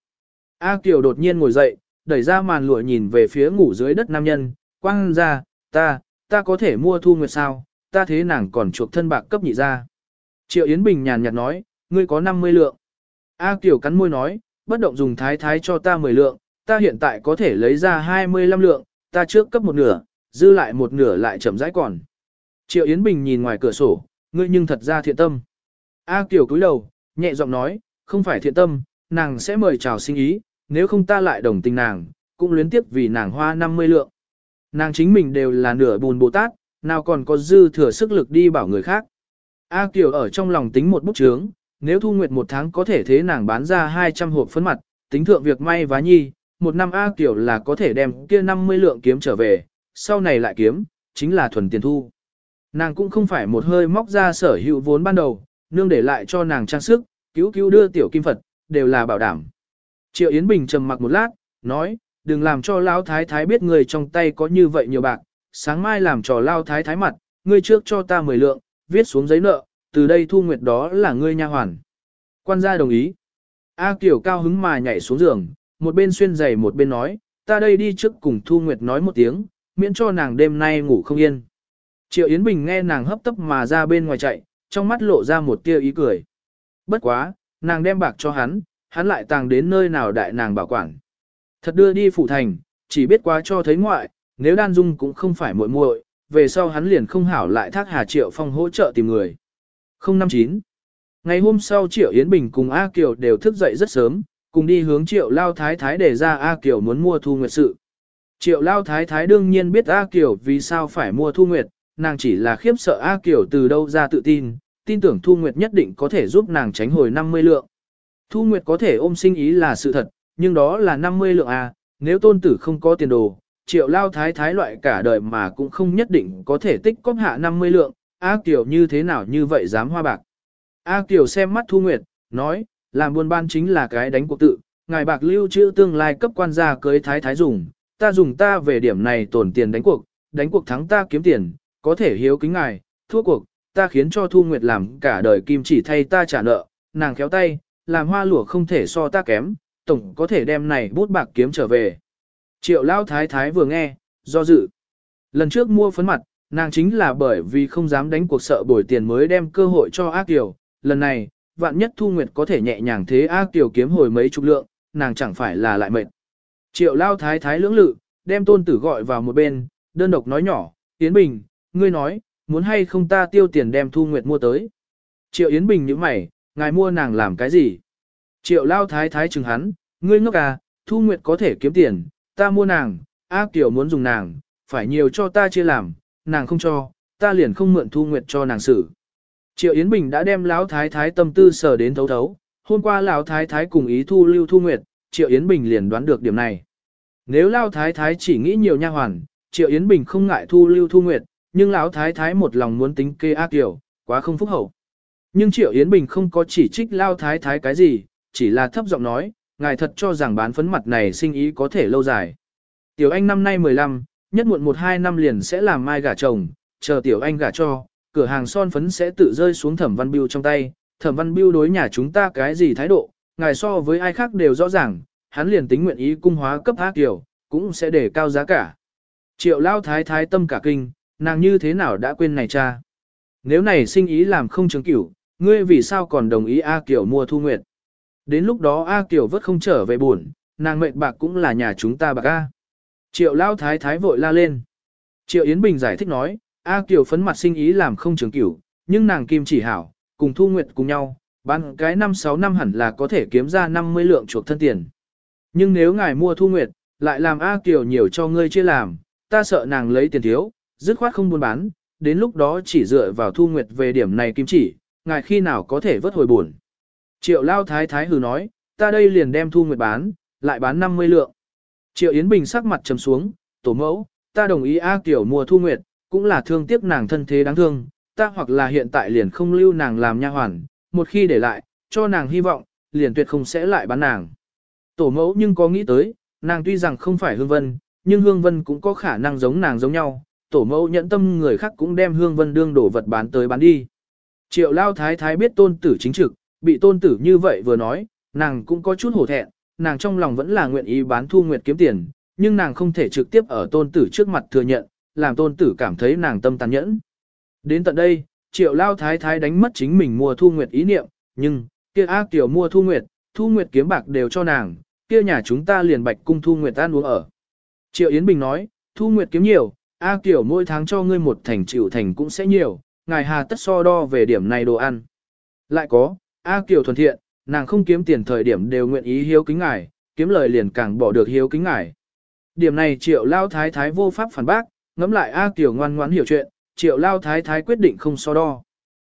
A Kiều đột nhiên ngồi dậy, đẩy ra màn lụa nhìn về phía ngủ dưới đất nam nhân, quang ra, ta, ta có thể mua Thu Nguyệt sao, ta thế nàng còn chuộc thân bạc cấp nhị ra. Triệu Yến Bình nhàn nhạt nói, ngươi có 50 lượng. A Kiều cắn môi nói, bất động dùng thái thái cho ta 10 lượng, ta hiện tại có thể lấy ra 25 lượng, ta trước cấp một nửa, dư lại một nửa lại chậm rãi còn. Triệu Yến Bình nhìn ngoài cửa sổ, ngươi nhưng thật ra thiện tâm. A Kiều cúi đầu, nhẹ giọng nói, không phải thiện tâm, nàng sẽ mời chào sinh ý, nếu không ta lại đồng tình nàng, cũng luyến tiếp vì nàng hoa 50 lượng. Nàng chính mình đều là nửa bùn Bồ Tát, nào còn có dư thừa sức lực đi bảo người khác. A Kiều ở trong lòng tính một bút chướng, nếu Thu Nguyệt một tháng có thể thế nàng bán ra 200 hộp phấn mặt, tính thượng việc may vá nhi, một năm A Kiều là có thể đem kia 50 lượng kiếm trở về, sau này lại kiếm, chính là thuần tiền thu. Nàng cũng không phải một hơi móc ra sở hữu vốn ban đầu, nương để lại cho nàng trang sức, cứu cứu đưa tiểu kim Phật, đều là bảo đảm. Triệu Yến Bình trầm mặc một lát, nói, đừng làm cho Lão Thái Thái biết người trong tay có như vậy nhiều bạc, sáng mai làm trò Lao Thái Thái mặt, ngươi trước cho ta 10 lượng, viết xuống giấy nợ, từ đây thu nguyệt đó là ngươi nha hoàn. Quan gia đồng ý. A Kiều cao hứng mà nhảy xuống giường, một bên xuyên giày một bên nói, ta đây đi trước cùng Thu Nguyệt nói một tiếng, miễn cho nàng đêm nay ngủ không yên. Triệu Yến Bình nghe nàng hấp tấp mà ra bên ngoài chạy, trong mắt lộ ra một tia ý cười. Bất quá, nàng đem bạc cho hắn, hắn lại tàng đến nơi nào đại nàng bảo quản. Thật đưa đi phủ thành, chỉ biết quá cho thấy ngoại, nếu đan dung cũng không phải muội muội, về sau hắn liền không hảo lại thác Hà Triệu Phong hỗ trợ tìm người. 059 Ngày hôm sau Triệu Yến Bình cùng A Kiều đều thức dậy rất sớm, cùng đi hướng Triệu Lao Thái Thái để ra A Kiều muốn mua Thu Nguyệt sự. Triệu Lao Thái Thái đương nhiên biết A Kiều vì sao phải mua Thu Nguyệt, nàng chỉ là khiếp sợ A Kiều từ đâu ra tự tin, tin tưởng Thu Nguyệt nhất định có thể giúp nàng tránh hồi 50 lượng. Thu Nguyệt có thể ôm sinh ý là sự thật, nhưng đó là 50 lượng A, nếu tôn tử không có tiền đồ, Triệu Lao Thái Thái loại cả đời mà cũng không nhất định có thể tích cóp hạ 50 lượng, A Kiều như thế nào như vậy dám hoa bạc. A Kiều xem mắt Thu Nguyệt, nói, làm buôn ban chính là cái đánh cuộc tự, ngài bạc lưu trữ tương lai cấp quan gia cưới thái thái dùng, ta dùng ta về điểm này tổn tiền đánh cuộc, đánh cuộc thắng ta kiếm tiền, có thể hiếu kính ngài, thua cuộc, ta khiến cho Thu Nguyệt làm cả đời kim chỉ thay ta trả nợ, nàng khéo tay, làm hoa lụa không thể so ta kém, tổng có thể đem này bút bạc kiếm trở về. Triệu lao thái thái vừa nghe, do dự. Lần trước mua phấn mặt, nàng chính là bởi vì không dám đánh cuộc sợ bồi tiền mới đem cơ hội cho ác tiểu. Lần này, vạn nhất Thu Nguyệt có thể nhẹ nhàng thế ác tiểu kiếm hồi mấy chục lượng, nàng chẳng phải là lại mệt. Triệu lao thái thái lưỡng lự, đem tôn tử gọi vào một bên, đơn độc nói nhỏ, Tiến Bình, ngươi nói, muốn hay không ta tiêu tiền đem Thu Nguyệt mua tới. Triệu Yến Bình như mày, ngài mua nàng làm cái gì? Triệu lao thái thái chừng hắn, ngươi ngốc à, Thu Nguyệt có thể kiếm tiền, ta mua nàng, ác tiểu muốn dùng nàng, phải nhiều cho ta chia làm, nàng không cho, ta liền không mượn Thu Nguyệt cho nàng xử. Triệu Yến Bình đã đem lão thái thái tâm tư sở đến thấu thấu, hôm qua lão thái thái cùng ý thu lưu Thu Nguyệt, Triệu Yến Bình liền đoán được điểm này. Nếu lão thái thái chỉ nghĩ nhiều nha hoàn, Triệu Yến Bình không ngại thu lưu Thu Nguyệt, nhưng lão thái thái một lòng muốn tính kê ác tiểu, quá không phúc hậu. Nhưng Triệu Yến Bình không có chỉ trích lão thái thái cái gì, chỉ là thấp giọng nói, ngài thật cho rằng bán phấn mặt này sinh ý có thể lâu dài. Tiểu Anh năm nay 15, nhất muộn 1-2 năm liền sẽ làm mai gả chồng, chờ Tiểu Anh gả cho, cửa hàng son phấn sẽ tự rơi xuống thẩm văn biêu trong tay, thẩm văn biêu đối nhà chúng ta cái gì thái độ, ngài so với ai khác đều rõ ràng, hắn liền tính nguyện ý cung hóa cấp ác kiểu, cũng sẽ để cao giá cả. Triệu lao thái thái tâm cả kinh, nàng như thế nào đã quên này cha. Nếu này sinh ý làm không chứng cửu, ngươi vì sao còn đồng ý A Kiều mua thu nguyệt? Đến lúc đó A Kiều vất không trở về buồn, nàng mệnh bạc cũng là nhà chúng ta bạc A. Triệu lao thái thái vội la lên. Triệu Yến Bình giải thích nói, A Kiều phấn mặt sinh ý làm không trường cửu, nhưng nàng kim chỉ hảo, cùng thu nguyệt cùng nhau, bán cái 5-6 năm hẳn là có thể kiếm ra 50 lượng chuộc thân tiền. Nhưng nếu ngài mua thu nguyệt, lại làm A Kiều nhiều cho ngươi chia làm, ta sợ nàng lấy tiền thiếu, dứt khoát không buôn bán, đến lúc đó chỉ dựa vào thu nguyệt về điểm này kim chỉ, ngài khi nào có thể vớt hồi buồn. Triệu lao thái thái hừ nói, ta đây liền đem thu nguyệt bán, lại bán 50 lượng. Triệu Yến Bình sắc mặt trầm xuống, tổ mẫu, ta đồng ý A tiểu mua thu nguyệt, cũng là thương tiếc nàng thân thế đáng thương, ta hoặc là hiện tại liền không lưu nàng làm nha hoàn, một khi để lại, cho nàng hy vọng, liền tuyệt không sẽ lại bán nàng. Tổ mẫu nhưng có nghĩ tới, nàng tuy rằng không phải Hương Vân, nhưng Hương Vân cũng có khả năng giống nàng giống nhau, tổ mẫu nhẫn tâm người khác cũng đem Hương Vân đương đổ vật bán tới bán đi. Triệu Lao Thái Thái biết tôn tử chính trực, bị tôn tử như vậy vừa nói, nàng cũng có chút hổ thẹn, nàng trong lòng vẫn là nguyện ý bán thu nguyệt kiếm tiền, nhưng nàng không thể trực tiếp ở tôn tử trước mặt thừa nhận, làm tôn tử cảm thấy nàng tâm tàn nhẫn. Đến tận đây, triệu lao thái thái đánh mất chính mình mua thu nguyệt ý niệm, nhưng, kia ác tiểu mua thu nguyệt, thu nguyệt kiếm bạc đều cho nàng, kia nhà chúng ta liền bạch cung thu nguyệt ta uống ở. Triệu Yến Bình nói, thu nguyệt kiếm nhiều, A tiểu mỗi tháng cho ngươi một thành chịu thành cũng sẽ nhiều, ngài hà tất so đo về điểm này đồ ăn. Lại có, A Kiều thuần thiện, nàng không kiếm tiền thời điểm đều nguyện ý hiếu kính ngài, kiếm lời liền càng bỏ được hiếu kính ngài. Điểm này triệu lao thái thái vô pháp phản bác, ngẫm lại A Kiều ngoan ngoãn hiểu chuyện, triệu lao thái thái quyết định không so đo.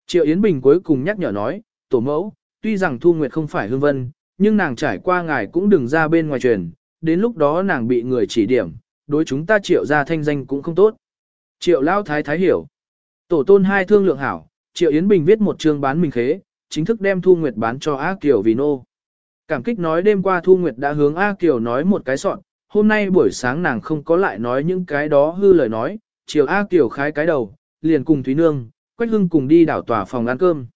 Triệu Yến Bình cuối cùng nhắc nhở nói, tổ mẫu, tuy rằng Thu Nguyệt không phải hương vân, nhưng nàng trải qua ngài cũng đừng ra bên ngoài truyền, đến lúc đó nàng bị người chỉ điểm, đối chúng ta triệu ra thanh danh cũng không tốt. Triệu lao thái thái hiểu. Tổ tôn hai thương lượng hảo, Triệu Yến Bình viết một chương bán mình khế, chính thức đem Thu Nguyệt bán cho A Kiều vì nô. Cảm kích nói đêm qua Thu Nguyệt đã hướng A Kiều nói một cái soạn, hôm nay buổi sáng nàng không có lại nói những cái đó hư lời nói, triệu A Kiều khái cái đầu, liền cùng Thúy Nương, Quách Hưng cùng đi đảo tòa phòng ăn cơm.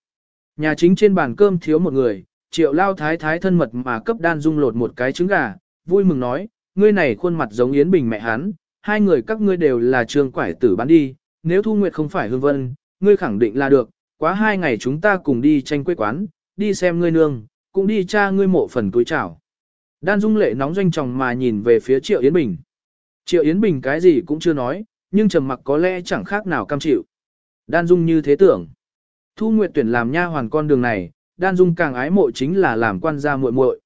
Nhà chính trên bàn cơm thiếu một người, triệu lao thái thái thân mật mà cấp đan dung lột một cái trứng gà, vui mừng nói, ngươi này khuôn mặt giống Yến Bình mẹ hắn, hai người các ngươi đều là trường quải tử bán đi, nếu Thu Nguyệt không phải hương vân, ngươi khẳng định là được, quá hai ngày chúng ta cùng đi tranh quê quán, đi xem ngươi nương, cũng đi tra ngươi mộ phần túi chảo. Đan Dung lệ nóng doanh tròng mà nhìn về phía Triệu Yến Bình. Triệu Yến Bình cái gì cũng chưa nói, nhưng trầm mặc có lẽ chẳng khác nào cam chịu. Đan Dung như thế tưởng. Thu Nguyệt tuyển làm nha hoàn con đường này, Đan Dung càng ái mộ chính là làm quan gia muội muội.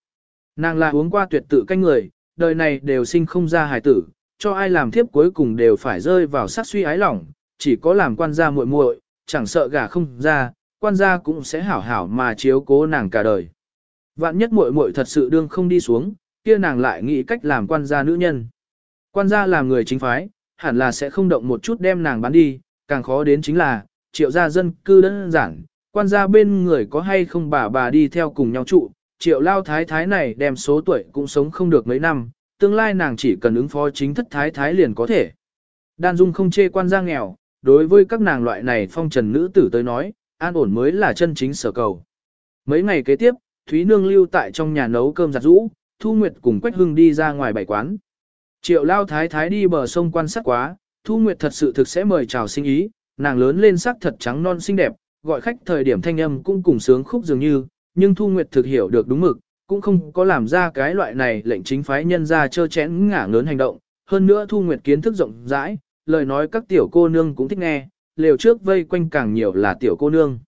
Nàng là uống qua tuyệt tự canh người, đời này đều sinh không ra hài tử, cho ai làm thiếp cuối cùng đều phải rơi vào sát suy ái lòng, chỉ có làm quan gia muội muội, chẳng sợ gả không ra, quan gia cũng sẽ hảo hảo mà chiếu cố nàng cả đời. Vạn nhất muội muội thật sự đương không đi xuống, kia nàng lại nghĩ cách làm quan gia nữ nhân. Quan gia làm người chính phái, hẳn là sẽ không động một chút đem nàng bán đi, càng khó đến chính là, triệu gia dân cư đơn giản, quan gia bên người có hay không bà bà đi theo cùng nhau trụ, triệu lao thái thái này đem số tuổi cũng sống không được mấy năm, tương lai nàng chỉ cần ứng phó chính thất thái thái liền có thể. Đan Dung không chê quan gia nghèo, đối với các nàng loại này phong trần nữ tử tới nói, an ổn mới là chân chính sở cầu. Mấy ngày kế tiếp, Thúy Nương lưu tại trong nhà nấu cơm giặt rũ, Thu Nguyệt cùng Quách Hưng đi ra ngoài bảy quán. Triệu lao thái thái đi bờ sông quan sát quá, Thu Nguyệt thật sự thực sẽ mời chào sinh ý, nàng lớn lên sắc thật trắng non xinh đẹp, gọi khách thời điểm thanh âm cũng cùng sướng khúc dường như, nhưng Thu Nguyệt thực hiểu được đúng mực, cũng không có làm ra cái loại này lệnh chính phái nhân ra chơ chén ngả ngớn hành động. Hơn nữa Thu Nguyệt kiến thức rộng rãi, lời nói các tiểu cô nương cũng thích nghe, lều trước vây quanh càng nhiều là tiểu cô nương.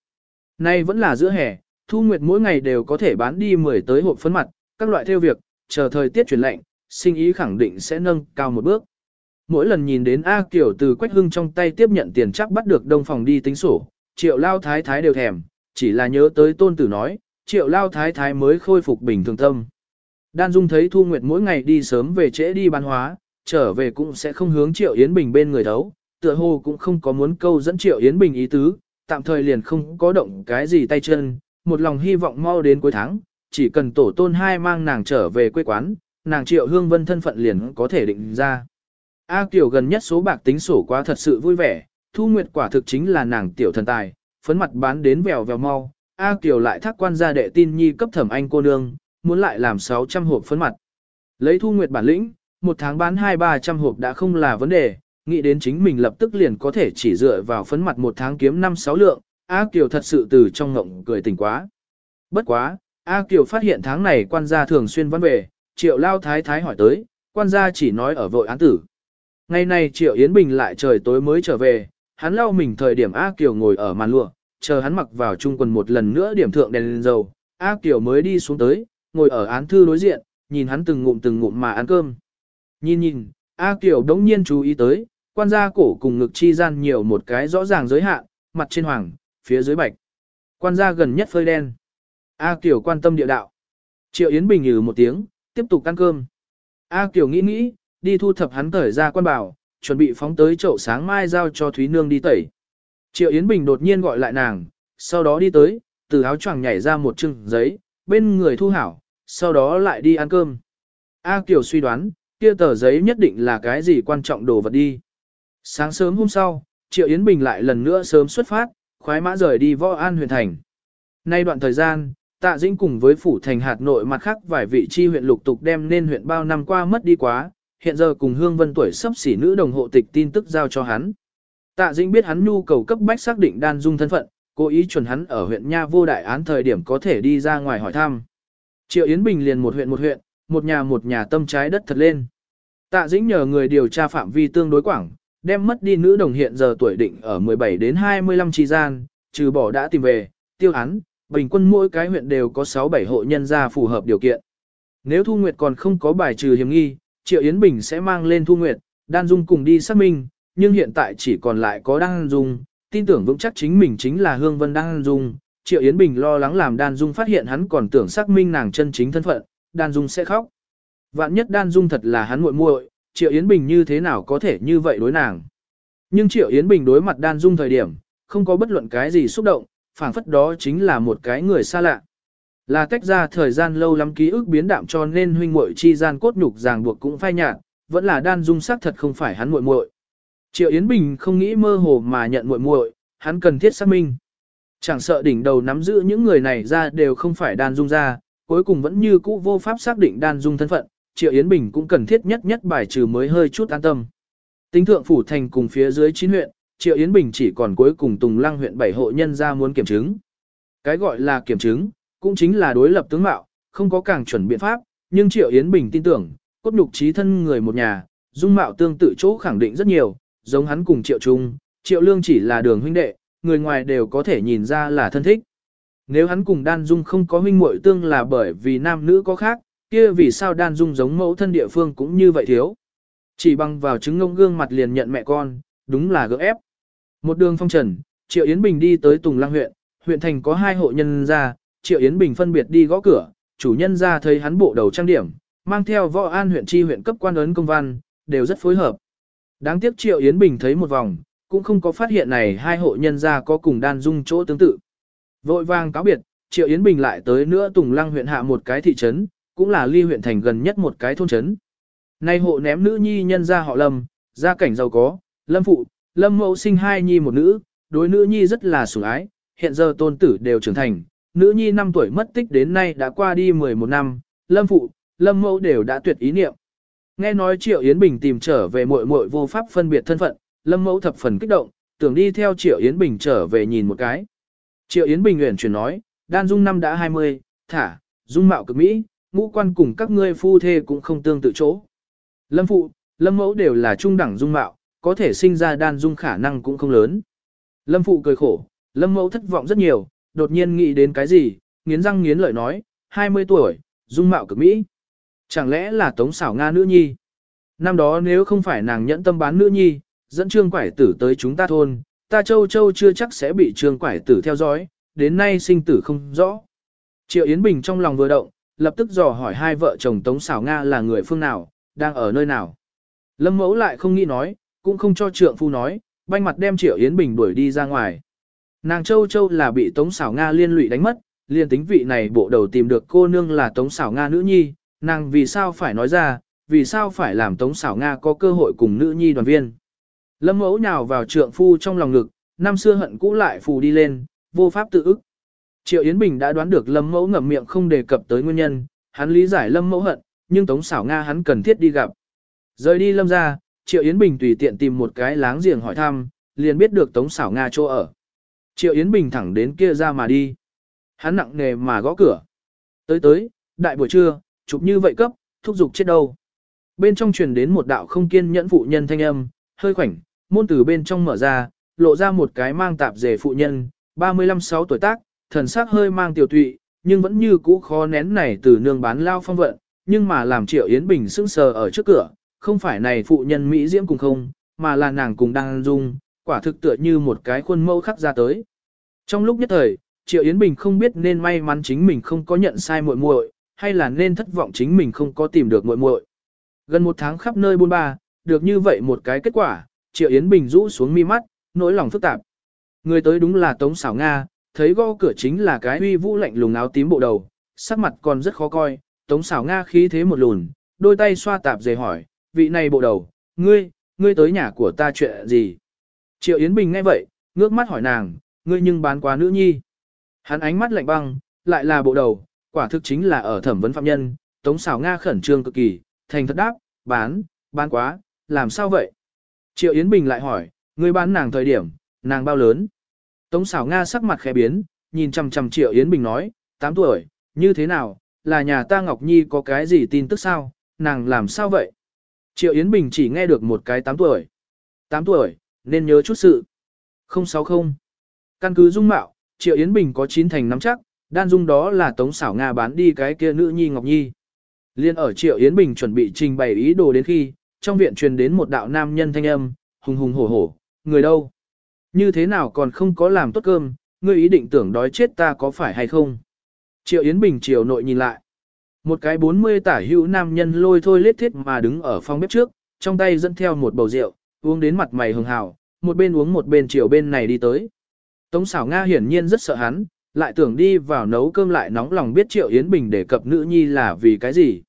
Nay vẫn là giữa hè, Thu Nguyệt mỗi ngày đều có thể bán đi 10 tới hộp phấn mặt, các loại theo việc, chờ thời tiết chuyển lạnh, sinh ý khẳng định sẽ nâng cao một bước. Mỗi lần nhìn đến A Kiều từ Quách Hưng trong tay tiếp nhận tiền chắc bắt được đông phòng đi tính sổ, triệu lao thái thái đều thèm, chỉ là nhớ tới tôn tử nói, triệu lao thái thái mới khôi phục bình thường tâm. Đan Dung thấy Thu Nguyệt mỗi ngày đi sớm về trễ đi bán hóa, trở về cũng sẽ không hướng Triệu Yến Bình bên người đấu, tựa hồ cũng không có muốn câu dẫn Triệu Yến Bình ý tứ, tạm thời liền không có động cái gì tay chân, một lòng hy vọng mau đến cuối tháng, chỉ cần tổ tôn hai mang nàng trở về quê quán, nàng Triệu Hương Vân thân phận liền có thể định ra. A Kiều gần nhất số bạc tính sổ quá thật sự vui vẻ, Thu Nguyệt quả thực chính là nàng tiểu thần tài, phấn mặt bán đến vèo vèo mau, A Kiều lại thác quan gia đệ tin nhi cấp thẩm anh cô nương, muốn lại làm 600 hộp phấn mặt. Lấy Thu Nguyệt bản lĩnh, một tháng bán hai ba trăm hộp đã không là vấn đề, nghĩ đến chính mình lập tức liền có thể chỉ dựa vào phấn mặt một tháng kiếm năm sáu lượng, A Kiều thật sự từ trong ngộng cười tỉnh quá. Bất quá, A Kiều phát hiện tháng này quan gia thường xuyên văn về, triệu lao thái thái hỏi tới, quan gia chỉ nói ở vội án tử. Ngày này triệu Yến Bình lại trời tối mới trở về, hắn lao mình thời điểm A Kiều ngồi ở màn lụa, chờ hắn mặc vào trung quần một lần nữa điểm thượng đèn lên dầu, A Kiều mới đi xuống tới, ngồi ở án thư đối diện, nhìn hắn từng ngụm từng ngụm mà ăn cơm. Nhìn nhìn, A Kiều đống nhiên chú ý tới, quan gia cổ cùng ngực chi gian nhiều một cái rõ ràng giới hạn, mặt trên hoàng, phía dưới bạch. Quan gia gần nhất phơi đen. A Kiều quan tâm địa đạo. Triệu Yến Bình ừ một tiếng, tiếp tục ăn cơm. A Kiều nghĩ nghĩ, đi thu thập hắn tởi ra quan bảo, chuẩn bị phóng tới chậu sáng mai giao cho Thúy Nương đi tẩy. Triệu Yến Bình đột nhiên gọi lại nàng, sau đó đi tới, từ áo choàng nhảy ra một chừng giấy, bên người thu hảo, sau đó lại đi ăn cơm. A Kiều suy đoán, kia tờ giấy nhất định là cái gì quan trọng đồ vật đi. Sáng sớm hôm sau, Triệu Yến Bình lại lần nữa sớm xuất phát, khoái mã rời đi võ an huyện thành. Nay đoạn thời gian, Tạ Dĩnh cùng với phủ thành hạt nội mặt khác vài vị chi huyện lục tục đem nên huyện bao năm qua mất đi quá, hiện giờ cùng Hương Vân tuổi sắp xỉ nữ đồng hộ tịch tin tức giao cho hắn. Tạ Dĩnh biết hắn nhu cầu cấp bách xác định đan dung thân phận, cố ý chuẩn hắn ở huyện Nha vô đại án thời điểm có thể đi ra ngoài hỏi thăm. Triệu Yến Bình liền một huyện một huyện, một nhà một nhà tâm trái đất thật lên. Tạ Dĩnh nhờ người điều tra phạm vi tương đối quảng, đem mất đi nữ đồng hiện giờ tuổi định ở 17 đến 25 chi gian, trừ bỏ đã tìm về, tiêu án, bình quân mỗi cái huyện đều có 6-7 hộ nhân gia phù hợp điều kiện. Nếu Thu Nguyệt còn không có bài trừ hiểm nghi, Triệu Yến Bình sẽ mang lên Thu Nguyệt, Đan Dung cùng đi xác minh, nhưng hiện tại chỉ còn lại có Đan Dung, tin tưởng vững chắc chính mình chính là Hương Vân Đan Dung. Triệu Yến Bình lo lắng làm Đan Dung phát hiện hắn còn tưởng xác minh nàng chân chính thân phận, Đan Dung sẽ khóc. Vạn nhất Đan Dung thật là hắn muội muội, Triệu Yến Bình như thế nào có thể như vậy đối nàng. Nhưng Triệu Yến Bình đối mặt Đan Dung thời điểm, không có bất luận cái gì xúc động, phảng phất đó chính là một cái người xa lạ. Là tách ra thời gian lâu lắm ký ức biến đạm cho nên huynh muội chi gian cốt nhục ràng buộc cũng phai nhạt, vẫn là Đan Dung xác thật không phải hắn muội muội. Triệu Yến Bình không nghĩ mơ hồ mà nhận muội muội, hắn cần thiết xác minh. Chẳng sợ đỉnh đầu nắm giữ những người này ra đều không phải Đan Dung ra, cuối cùng vẫn như cũ vô pháp xác định Đan Dung thân phận, Triệu Yến Bình cũng cần thiết nhất nhất bài trừ mới hơi chút an tâm. Tính thượng phủ thành cùng phía dưới chín huyện, Triệu Yến Bình chỉ còn cuối cùng Tùng Lăng huyện bảy hộ nhân ra muốn kiểm chứng. Cái gọi là kiểm chứng, cũng chính là đối lập tướng mạo, không có càng chuẩn biện pháp, nhưng Triệu Yến Bình tin tưởng, cốt nhục trí thân người một nhà, dung mạo tương tự chỗ khẳng định rất nhiều, giống hắn cùng Triệu Trung, Triệu Lương chỉ là đường huynh đệ, người ngoài đều có thể nhìn ra là thân thích. Nếu hắn cùng Đan Dung không có huynh muội tương là bởi vì nam nữ có khác, kia vì sao đan dung giống mẫu thân địa phương cũng như vậy thiếu. Chỉ bằng vào chứng ngông gương mặt liền nhận mẹ con, đúng là gỡ ép. Một đường phong trần, Triệu Yến Bình đi tới Tùng Lăng huyện, huyện thành có hai hộ nhân gia, Triệu Yến Bình phân biệt đi gõ cửa, chủ nhân ra thấy hắn bộ đầu trang điểm, mang theo võ an huyện tri huyện cấp quan ấn công văn, đều rất phối hợp. Đáng tiếc Triệu Yến Bình thấy một vòng, cũng không có phát hiện này hai hộ nhân gia có cùng đan dung chỗ tương tự. Vội vàng cáo biệt, Triệu Yến Bình lại tới nữa Tùng Lăng huyện hạ một cái thị trấn, cũng là ly huyện thành gần nhất một cái thôn trấn. Nay hộ ném nữ nhi nhân gia họ Lâm, gia cảnh giàu có, Lâm phụ, Lâm mẫu sinh hai nhi một nữ, đối nữ nhi rất là sủng ái, hiện giờ tôn tử đều trưởng thành, nữ nhi 5 tuổi mất tích đến nay đã qua đi 11 năm, Lâm phụ, Lâm mẫu đều đã tuyệt ý niệm. Nghe nói Triệu Yến Bình tìm trở về muội muội vô pháp phân biệt thân phận, Lâm mẫu thập phần kích động, tưởng đi theo Triệu Yến Bình trở về nhìn một cái. Triệu Yến Bình uyển chuyển nói, đan dung năm đã 20, thả, dung mạo cực mỹ, ngũ quan cùng các ngươi phu thê cũng không tương tự chỗ. Lâm phụ, lâm mẫu đều là trung đẳng dung mạo, có thể sinh ra đan dung khả năng cũng không lớn. Lâm phụ cười khổ, lâm mẫu thất vọng rất nhiều, đột nhiên nghĩ đến cái gì, nghiến răng nghiến lợi nói, 20 tuổi, dung mạo cực mỹ. Chẳng lẽ là tống xảo Nga nữ nhi? Năm đó nếu không phải nàng nhẫn tâm bán nữ nhi, dẫn trương quải tử tới chúng ta thôn, ta châu châu chưa chắc sẽ bị trương quải tử theo dõi, đến nay sinh tử không rõ. Triệu Yến Bình trong lòng vừa động, lập tức dò hỏi hai vợ chồng Tống Xảo Nga là người phương nào, đang ở nơi nào. Lâm mẫu lại không nghĩ nói, cũng không cho trượng phu nói, banh mặt đem Triệu Yến Bình đuổi đi ra ngoài. Nàng Châu Châu là bị Tống Xảo Nga liên lụy đánh mất, liền tính vị này bộ đầu tìm được cô nương là Tống Xảo Nga nữ nhi, nàng vì sao phải nói ra, vì sao phải làm Tống Xảo Nga có cơ hội cùng nữ nhi đoàn viên. Lâm mẫu nhào vào trượng phu trong lòng ngực, năm xưa hận cũ lại phù đi lên, vô pháp tự ức. Triệu Yến Bình đã đoán được Lâm mẫu ngậm miệng không đề cập tới nguyên nhân, hắn lý giải Lâm mẫu hận, nhưng Tống xảo Nga hắn cần thiết đi gặp. Rời đi Lâm ra, Triệu Yến Bình tùy tiện tìm một cái láng giềng hỏi thăm, liền biết được Tống xảo Nga chỗ ở. Triệu Yến Bình thẳng đến kia ra mà đi. Hắn nặng nề mà gõ cửa. Tới tới, đại buổi trưa, chụp như vậy cấp, thúc giục chết đâu. Bên trong truyền đến một đạo không kiên nhẫn phụ nhân thanh âm, hơi khoảnh, môn từ bên trong mở ra, lộ ra một cái mang tạp dề phụ nhân, 35-6 tuổi tác, thần sắc hơi mang tiểu tụy, nhưng vẫn như cũ khó nén này từ nương bán lao phong vận, nhưng mà làm Triệu Yến Bình sững sờ ở trước cửa, không phải này phụ nhân Mỹ Diễm cùng không, mà là nàng cùng đang dung, quả thực tựa như một cái khuôn mẫu khắc ra tới. Trong lúc nhất thời, Triệu Yến Bình không biết nên may mắn chính mình không có nhận sai muội muội, hay là nên thất vọng chính mình không có tìm được muội muội. Gần một tháng khắp nơi buôn ba, được như vậy một cái kết quả, Triệu Yến Bình rũ xuống mi mắt, nỗi lòng phức tạp. Người tới đúng là Tống Sảo Nga, thấy gõ cửa chính là cái uy vũ lạnh lùng áo tím bộ đầu, sắc mặt còn rất khó coi, Tống Sảo Nga khí thế một lùn, đôi tay xoa tạp dề hỏi, vị này bộ đầu, ngươi, ngươi tới nhà của ta chuyện gì? Triệu Yến Bình nghe vậy, ngước mắt hỏi nàng, ngươi nhưng bán quá nữ nhi. Hắn ánh mắt lạnh băng, lại là bộ đầu, quả thực chính là ở thẩm vấn phạm nhân, Tống Sảo Nga khẩn trương cực kỳ, thành thật đáp, bán, bán quá, làm sao vậy? Triệu Yến Bình lại hỏi, người bán nàng thời điểm, nàng bao lớn? Tống xảo Nga sắc mặt khẽ biến, nhìn chằm chằm Triệu Yến Bình nói, 8 tuổi, như thế nào, là nhà ta Ngọc Nhi có cái gì tin tức sao, nàng làm sao vậy? Triệu Yến Bình chỉ nghe được một cái 8 tuổi. 8 tuổi, nên nhớ chút sự. 060. Căn cứ dung mạo, Triệu Yến Bình có 9 thành nắm chắc, đan dung đó là Tống xảo Nga bán đi cái kia nữ nhi Ngọc Nhi. Liên ở Triệu Yến Bình chuẩn bị trình bày ý đồ đến khi, trong viện truyền đến một đạo nam nhân thanh âm, hùng hùng hổ hổ, người đâu? Như thế nào còn không có làm tốt cơm, ngươi ý định tưởng đói chết ta có phải hay không? Triệu Yến Bình chiều nội nhìn lại. Một cái 40 tả hữu nam nhân lôi thôi lết thiết mà đứng ở phòng bếp trước, trong tay dẫn theo một bầu rượu, uống đến mặt mày hường hào, một bên uống một bên chiều bên này đi tới. Tống xảo Nga hiển nhiên rất sợ hắn, lại tưởng đi vào nấu cơm lại nóng lòng biết Triệu Yến Bình đề cập nữ nhi là vì cái gì.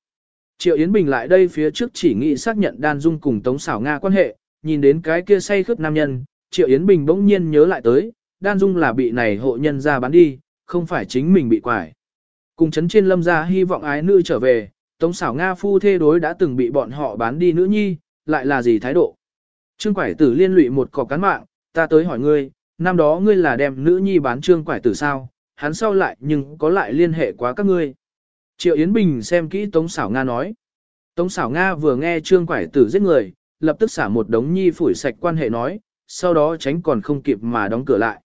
Triệu Yến Bình lại đây phía trước chỉ nghĩ xác nhận đan dung cùng Tống xảo Nga quan hệ, nhìn đến cái kia say khướt nam nhân, Triệu Yến Bình bỗng nhiên nhớ lại tới, đan dung là bị này hộ nhân ra bán đi, không phải chính mình bị quải. Cùng chấn trên lâm gia hy vọng ái nữ trở về, Tống xảo Nga phu thê đối đã từng bị bọn họ bán đi nữ nhi, lại là gì thái độ. Trương quải tử liên lụy một cọc cán mạng, ta tới hỏi ngươi, năm đó ngươi là đem nữ nhi bán trương quải tử sao, hắn sau lại nhưng có lại liên hệ quá các ngươi. Triệu Yến Bình xem kỹ Tống Sảo Nga nói. Tống Sảo Nga vừa nghe trương quải tử giết người, lập tức xả một đống nhi phủi sạch quan hệ nói, sau đó tránh còn không kịp mà đóng cửa lại.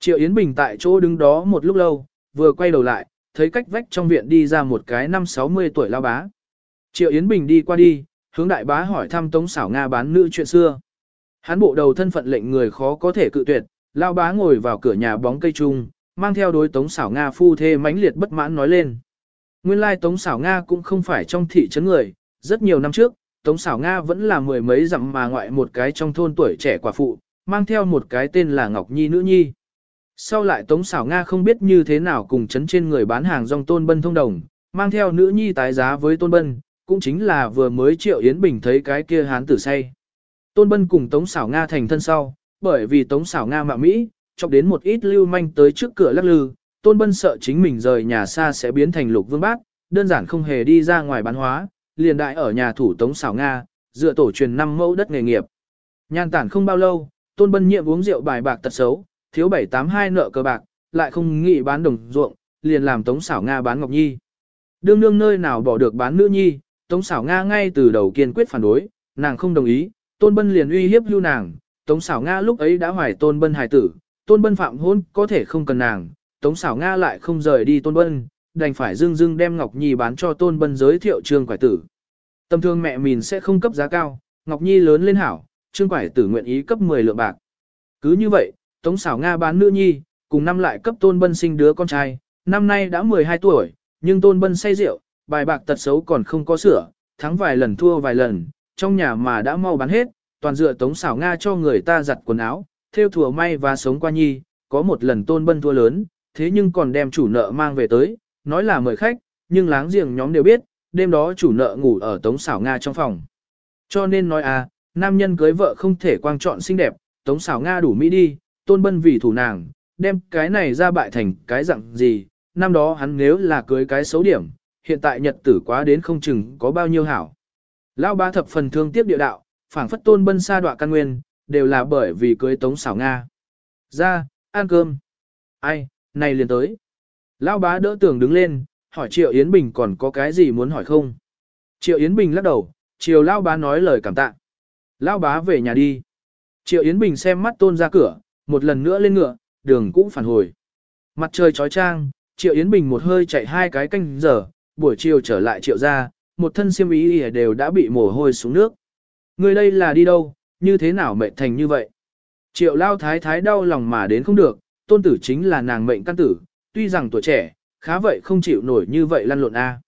Triệu Yến Bình tại chỗ đứng đó một lúc lâu, vừa quay đầu lại, thấy cách vách trong viện đi ra một cái năm 60 tuổi lao bá. Triệu Yến Bình đi qua đi, hướng đại bá hỏi thăm Tống Sảo Nga bán nữ chuyện xưa. Hắn bộ đầu thân phận lệnh người khó có thể cự tuyệt, lao bá ngồi vào cửa nhà bóng cây trung, mang theo đối Tống xảo Nga phu thê mãnh liệt bất mãn nói lên. Nguyên lai Tống xảo Nga cũng không phải trong thị trấn người, rất nhiều năm trước, Tống xảo Nga vẫn là mười mấy dặm mà ngoại một cái trong thôn tuổi trẻ quả phụ, mang theo một cái tên là Ngọc Nhi nữ nhi. Sau lại Tống xảo Nga không biết như thế nào cùng chấn trên người bán hàng rong Tôn Bân thông đồng, mang theo nữ nhi tái giá với Tôn Bân, cũng chính là vừa mới Triệu Yến Bình thấy cái kia hán tử say. Tôn Bân cùng Tống xảo Nga thành thân sau, bởi vì Tống xảo Nga mạ Mỹ, chọc đến một ít lưu manh tới trước cửa lắc lư, Tôn Bân sợ chính mình rời nhà xa sẽ biến thành lục vương bác, đơn giản không hề đi ra ngoài bán hóa, liền đại ở nhà thủ Tống xảo Nga, dựa tổ truyền năm mẫu đất nghề nghiệp. Nhan tản không bao lâu, Tôn Bân nhiệm uống rượu bài bạc tật xấu, thiếu 782 nợ cờ bạc, lại không nghĩ bán đồng ruộng, liền làm Tống xảo Nga bán Ngọc Nhi. Đương đương nơi nào bỏ được bán nữ nhi, Tống xảo Nga ngay từ đầu kiên quyết phản đối, nàng không đồng ý, Tôn Bân liền uy hiếp lưu nàng, Tống xảo Nga lúc ấy đã hoài Tôn Bân hài tử, Tôn Bân phạm hôn có thể không cần nàng, Tống xảo Nga lại không rời đi Tôn Bân, đành phải dưng dưng đem Ngọc Nhi bán cho Tôn Bân giới thiệu trương quải tử. Tâm thương mẹ mình sẽ không cấp giá cao, Ngọc Nhi lớn lên hảo, trương quải tử nguyện ý cấp 10 lượng bạc. Cứ như vậy, Tống xảo Nga bán nữ nhi, cùng năm lại cấp Tôn Bân sinh đứa con trai, năm nay đã 12 tuổi, nhưng Tôn Bân say rượu, bài bạc tật xấu còn không có sửa, thắng vài lần thua vài lần, trong nhà mà đã mau bán hết, toàn dựa Tống xảo Nga cho người ta giặt quần áo, theo thùa may và sống qua nhi, có một lần Tôn Bân thua lớn, thế nhưng còn đem chủ nợ mang về tới, nói là mời khách, nhưng láng giềng nhóm đều biết, đêm đó chủ nợ ngủ ở Tống xảo Nga trong phòng. Cho nên nói à, nam nhân cưới vợ không thể quang chọn xinh đẹp, Tống xảo Nga đủ mỹ đi, tôn bân vì thủ nàng, đem cái này ra bại thành cái dạng gì, năm đó hắn nếu là cưới cái xấu điểm, hiện tại nhật tử quá đến không chừng có bao nhiêu hảo. Lão ba thập phần thương tiếc địa đạo, phảng phất tôn bân sa đọa căn nguyên, đều là bởi vì cưới tống xảo Nga. Ra, ăn cơm. Ai, này liền tới. Lão bá đỡ tưởng đứng lên, hỏi Triệu Yến Bình còn có cái gì muốn hỏi không? Triệu Yến Bình lắc đầu, Triệu Lão bá nói lời cảm tạ. Lão bá về nhà đi. Triệu Yến Bình xem mắt tôn ra cửa, một lần nữa lên ngựa, đường cũng phản hồi. Mặt trời chói trang Triệu Yến Bình một hơi chạy hai cái canh giờ, buổi chiều trở lại Triệu ra, một thân xiêm ý đều đã bị mồ hôi xuống nước. Người đây là đi đâu, như thế nào mệnh thành như vậy? Triệu Lao Thái Thái đau lòng mà đến không được, tôn tử chính là nàng mệnh căn tử, tuy rằng tuổi trẻ, khá vậy không chịu nổi như vậy lăn lộn A.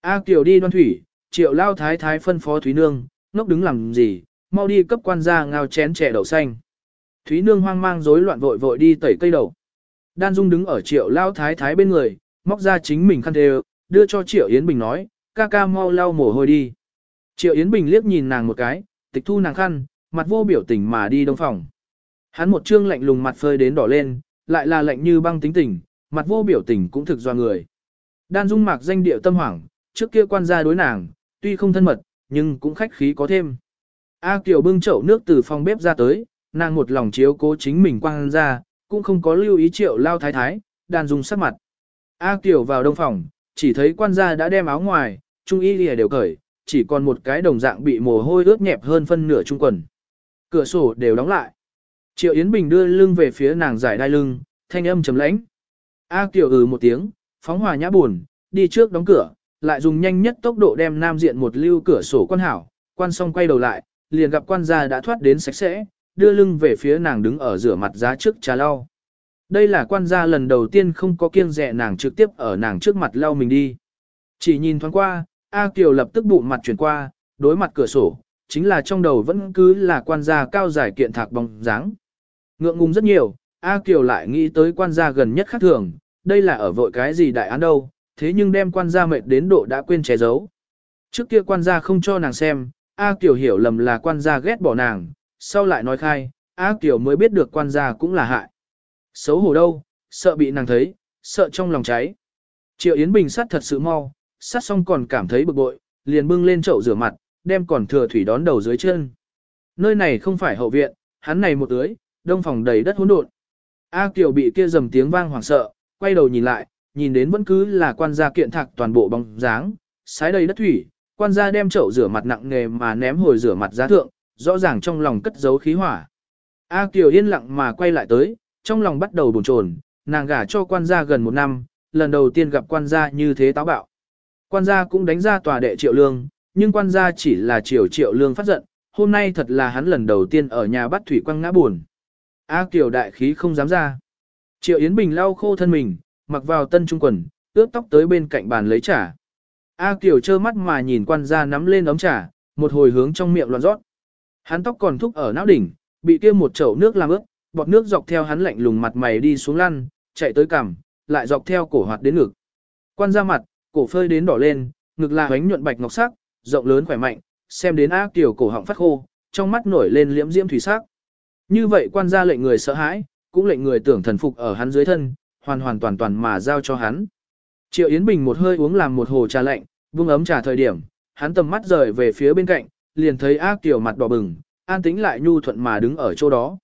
A Kiều đi đoan thủy, Triệu Lao Thái Thái phân phó Thúy Nương, ngốc đứng làm gì, mau đi cấp quan gia ngao chén trẻ đậu xanh. Thúy Nương hoang mang rối loạn vội vội đi tẩy cây đậu. Đan Dung đứng ở Triệu Lao Thái Thái bên người, móc ra chính mình khăn thề, đưa cho Triệu Yến Bình nói, ca ca mau lau mồ hôi đi. Triệu Yến Bình liếc nhìn nàng một cái, tịch thu nàng khăn, mặt vô biểu tình mà đi đông phòng. Hắn một trương lạnh lùng mặt phơi đến đỏ lên, lại là lạnh như băng tính tình, mặt vô biểu tình cũng thực do người. Đan Dung mạc danh điệu tâm hoảng, trước kia quan gia đối nàng, tuy không thân mật, nhưng cũng khách khí có thêm. A Kiều bưng chậu nước từ phòng bếp ra tới, nàng một lòng chiếu cố chính mình quang ra, cũng không có lưu ý triệu lao thái thái, Đan Dung sắc mặt. A Kiều vào đông phòng, chỉ thấy quan gia đã đem áo ngoài, trung y lìa đều cởi, chỉ còn một cái đồng dạng bị mồ hôi ướt nhẹp hơn phân nửa trung quần. Cửa sổ đều đóng lại. Triệu Yến Bình đưa lưng về phía nàng giải đai lưng, thanh âm trầm lãnh. A Kiều ừ một tiếng, phóng hòa nhã buồn, đi trước đóng cửa, lại dùng nhanh nhất tốc độ đem nam diện một lưu cửa sổ quan hảo, quan xong quay đầu lại, liền gặp quan gia đã thoát đến sạch sẽ, đưa lưng về phía nàng đứng ở rửa mặt giá trước trà lau. Đây là quan gia lần đầu tiên không có kiêng dè nàng trực tiếp ở nàng trước mặt lau mình đi. Chỉ nhìn thoáng qua, A Kiều lập tức bụng mặt chuyển qua, đối mặt cửa sổ, chính là trong đầu vẫn cứ là quan gia cao giải kiện thạc bóng dáng. Ngượng ngùng rất nhiều, A Kiều lại nghĩ tới quan gia gần nhất khác thường, đây là ở vội cái gì đại án đâu, thế nhưng đem quan gia mệt đến độ đã quên che giấu. Trước kia quan gia không cho nàng xem, A Kiều hiểu lầm là quan gia ghét bỏ nàng, sau lại nói khai, A Kiều mới biết được quan gia cũng là hại. Xấu hổ đâu, sợ bị nàng thấy, sợ trong lòng cháy. Triệu Yến Bình sát thật sự mau, sát xong còn cảm thấy bực bội, liền bưng lên chậu rửa mặt, đem còn thừa thủy đón đầu dưới chân. Nơi này không phải hậu viện, hắn này một tưới, đông phòng đầy đất hỗn độn. A Kiều bị kia dầm tiếng vang hoảng sợ, quay đầu nhìn lại, nhìn đến vẫn cứ là quan gia kiện thạc toàn bộ bóng dáng, sái đầy đất thủy, quan gia đem chậu rửa mặt nặng nề mà ném hồi rửa mặt giá thượng, rõ ràng trong lòng cất giấu khí hỏa. A Kiều yên lặng mà quay lại tới, trong lòng bắt đầu buồn chồn, nàng gả cho quan gia gần một năm, lần đầu tiên gặp quan gia như thế táo bạo. Quan gia cũng đánh ra tòa đệ triệu lương, nhưng quan gia chỉ là triệu triệu lương phát giận, hôm nay thật là hắn lần đầu tiên ở nhà bắt thủy quăng ngã buồn. A Kiều đại khí không dám ra. Triệu Yến Bình lau khô thân mình, mặc vào tân trung quần, ướp tóc tới bên cạnh bàn lấy trà. A Kiều trơ mắt mà nhìn quan gia nắm lên ống trà, một hồi hướng trong miệng loạn rót. Hắn tóc còn thúc ở não đỉnh, bị kia một chậu nước làm ướt, bọt nước dọc theo hắn lạnh lùng mặt mày đi xuống lăn, chạy tới cằm, lại dọc theo cổ hoạt đến ngực. Quan ra mặt, cổ phơi đến đỏ lên, ngực là bánh nhuận bạch ngọc sắc, rộng lớn khỏe mạnh, xem đến ác tiểu cổ họng phát khô, trong mắt nổi lên liễm diễm thủy sắc. Như vậy quan gia lệnh người sợ hãi, cũng lệnh người tưởng thần phục ở hắn dưới thân, hoàn hoàn toàn toàn mà giao cho hắn. Triệu Yến Bình một hơi uống làm một hồ trà lạnh, vung ấm trà thời điểm, hắn tầm mắt rời về phía bên cạnh, liền thấy ác tiểu mặt đỏ bừng, an tĩnh lại nhu thuận mà đứng ở chỗ đó.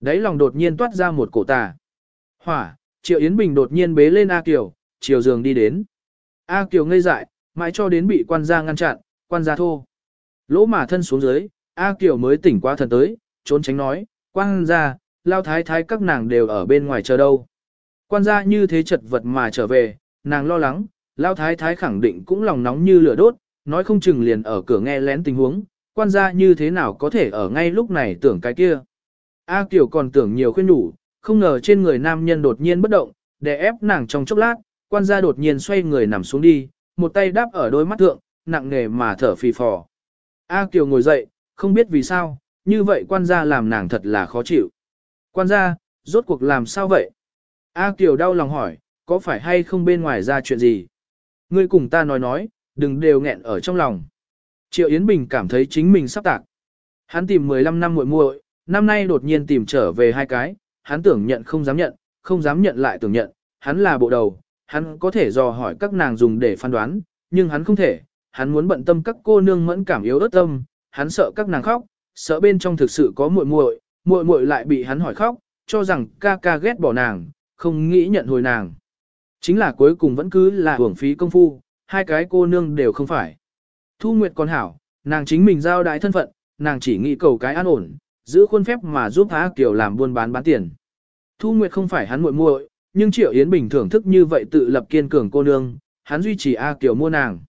Đấy lòng đột nhiên toát ra một cổ tà. Hỏa, Triệu Yến Bình đột nhiên bế lên A Kiều, chiều giường đi đến. A Kiều ngây dại, mãi cho đến bị quan gia ngăn chặn, quan gia thô. Lỗ mà thân xuống dưới, A Kiều mới tỉnh qua thần tới, trốn tránh nói, quan gia, lao thái thái các nàng đều ở bên ngoài chờ đâu. Quan gia như thế chật vật mà trở về, nàng lo lắng, lao thái thái khẳng định cũng lòng nóng như lửa đốt, nói không chừng liền ở cửa nghe lén tình huống, quan gia như thế nào có thể ở ngay lúc này tưởng cái kia. A Kiều còn tưởng nhiều khuyên đủ, không ngờ trên người nam nhân đột nhiên bất động, để ép nàng trong chốc lát, quan gia đột nhiên xoay người nằm xuống đi, một tay đáp ở đôi mắt thượng, nặng nề mà thở phì phò. A Kiều ngồi dậy, không biết vì sao, như vậy quan gia làm nàng thật là khó chịu. Quan gia, rốt cuộc làm sao vậy? A Kiều đau lòng hỏi, có phải hay không bên ngoài ra chuyện gì? Ngươi cùng ta nói nói, đừng đều nghẹn ở trong lòng. Triệu Yến Bình cảm thấy chính mình sắp tạc. Hắn tìm 15 năm muội muội, năm nay đột nhiên tìm trở về hai cái, hắn tưởng nhận không dám nhận, không dám nhận lại tưởng nhận, hắn là bộ đầu, hắn có thể dò hỏi các nàng dùng để phán đoán, nhưng hắn không thể, hắn muốn bận tâm các cô nương mẫn cảm yếu ớt tâm, hắn sợ các nàng khóc, sợ bên trong thực sự có muội muội, muội muội lại bị hắn hỏi khóc, cho rằng ca ca ghét bỏ nàng, không nghĩ nhận hồi nàng. Chính là cuối cùng vẫn cứ là hưởng phí công phu, hai cái cô nương đều không phải. Thu Nguyệt còn hảo, nàng chính mình giao đại thân phận, nàng chỉ nghĩ cầu cái an ổn, giữ khuôn phép mà giúp Á Kiều làm buôn bán bán tiền. Thu Nguyệt không phải hắn muội muội, nhưng Triệu Yến Bình thưởng thức như vậy tự lập kiên cường cô nương, hắn duy trì A Kiều mua nàng.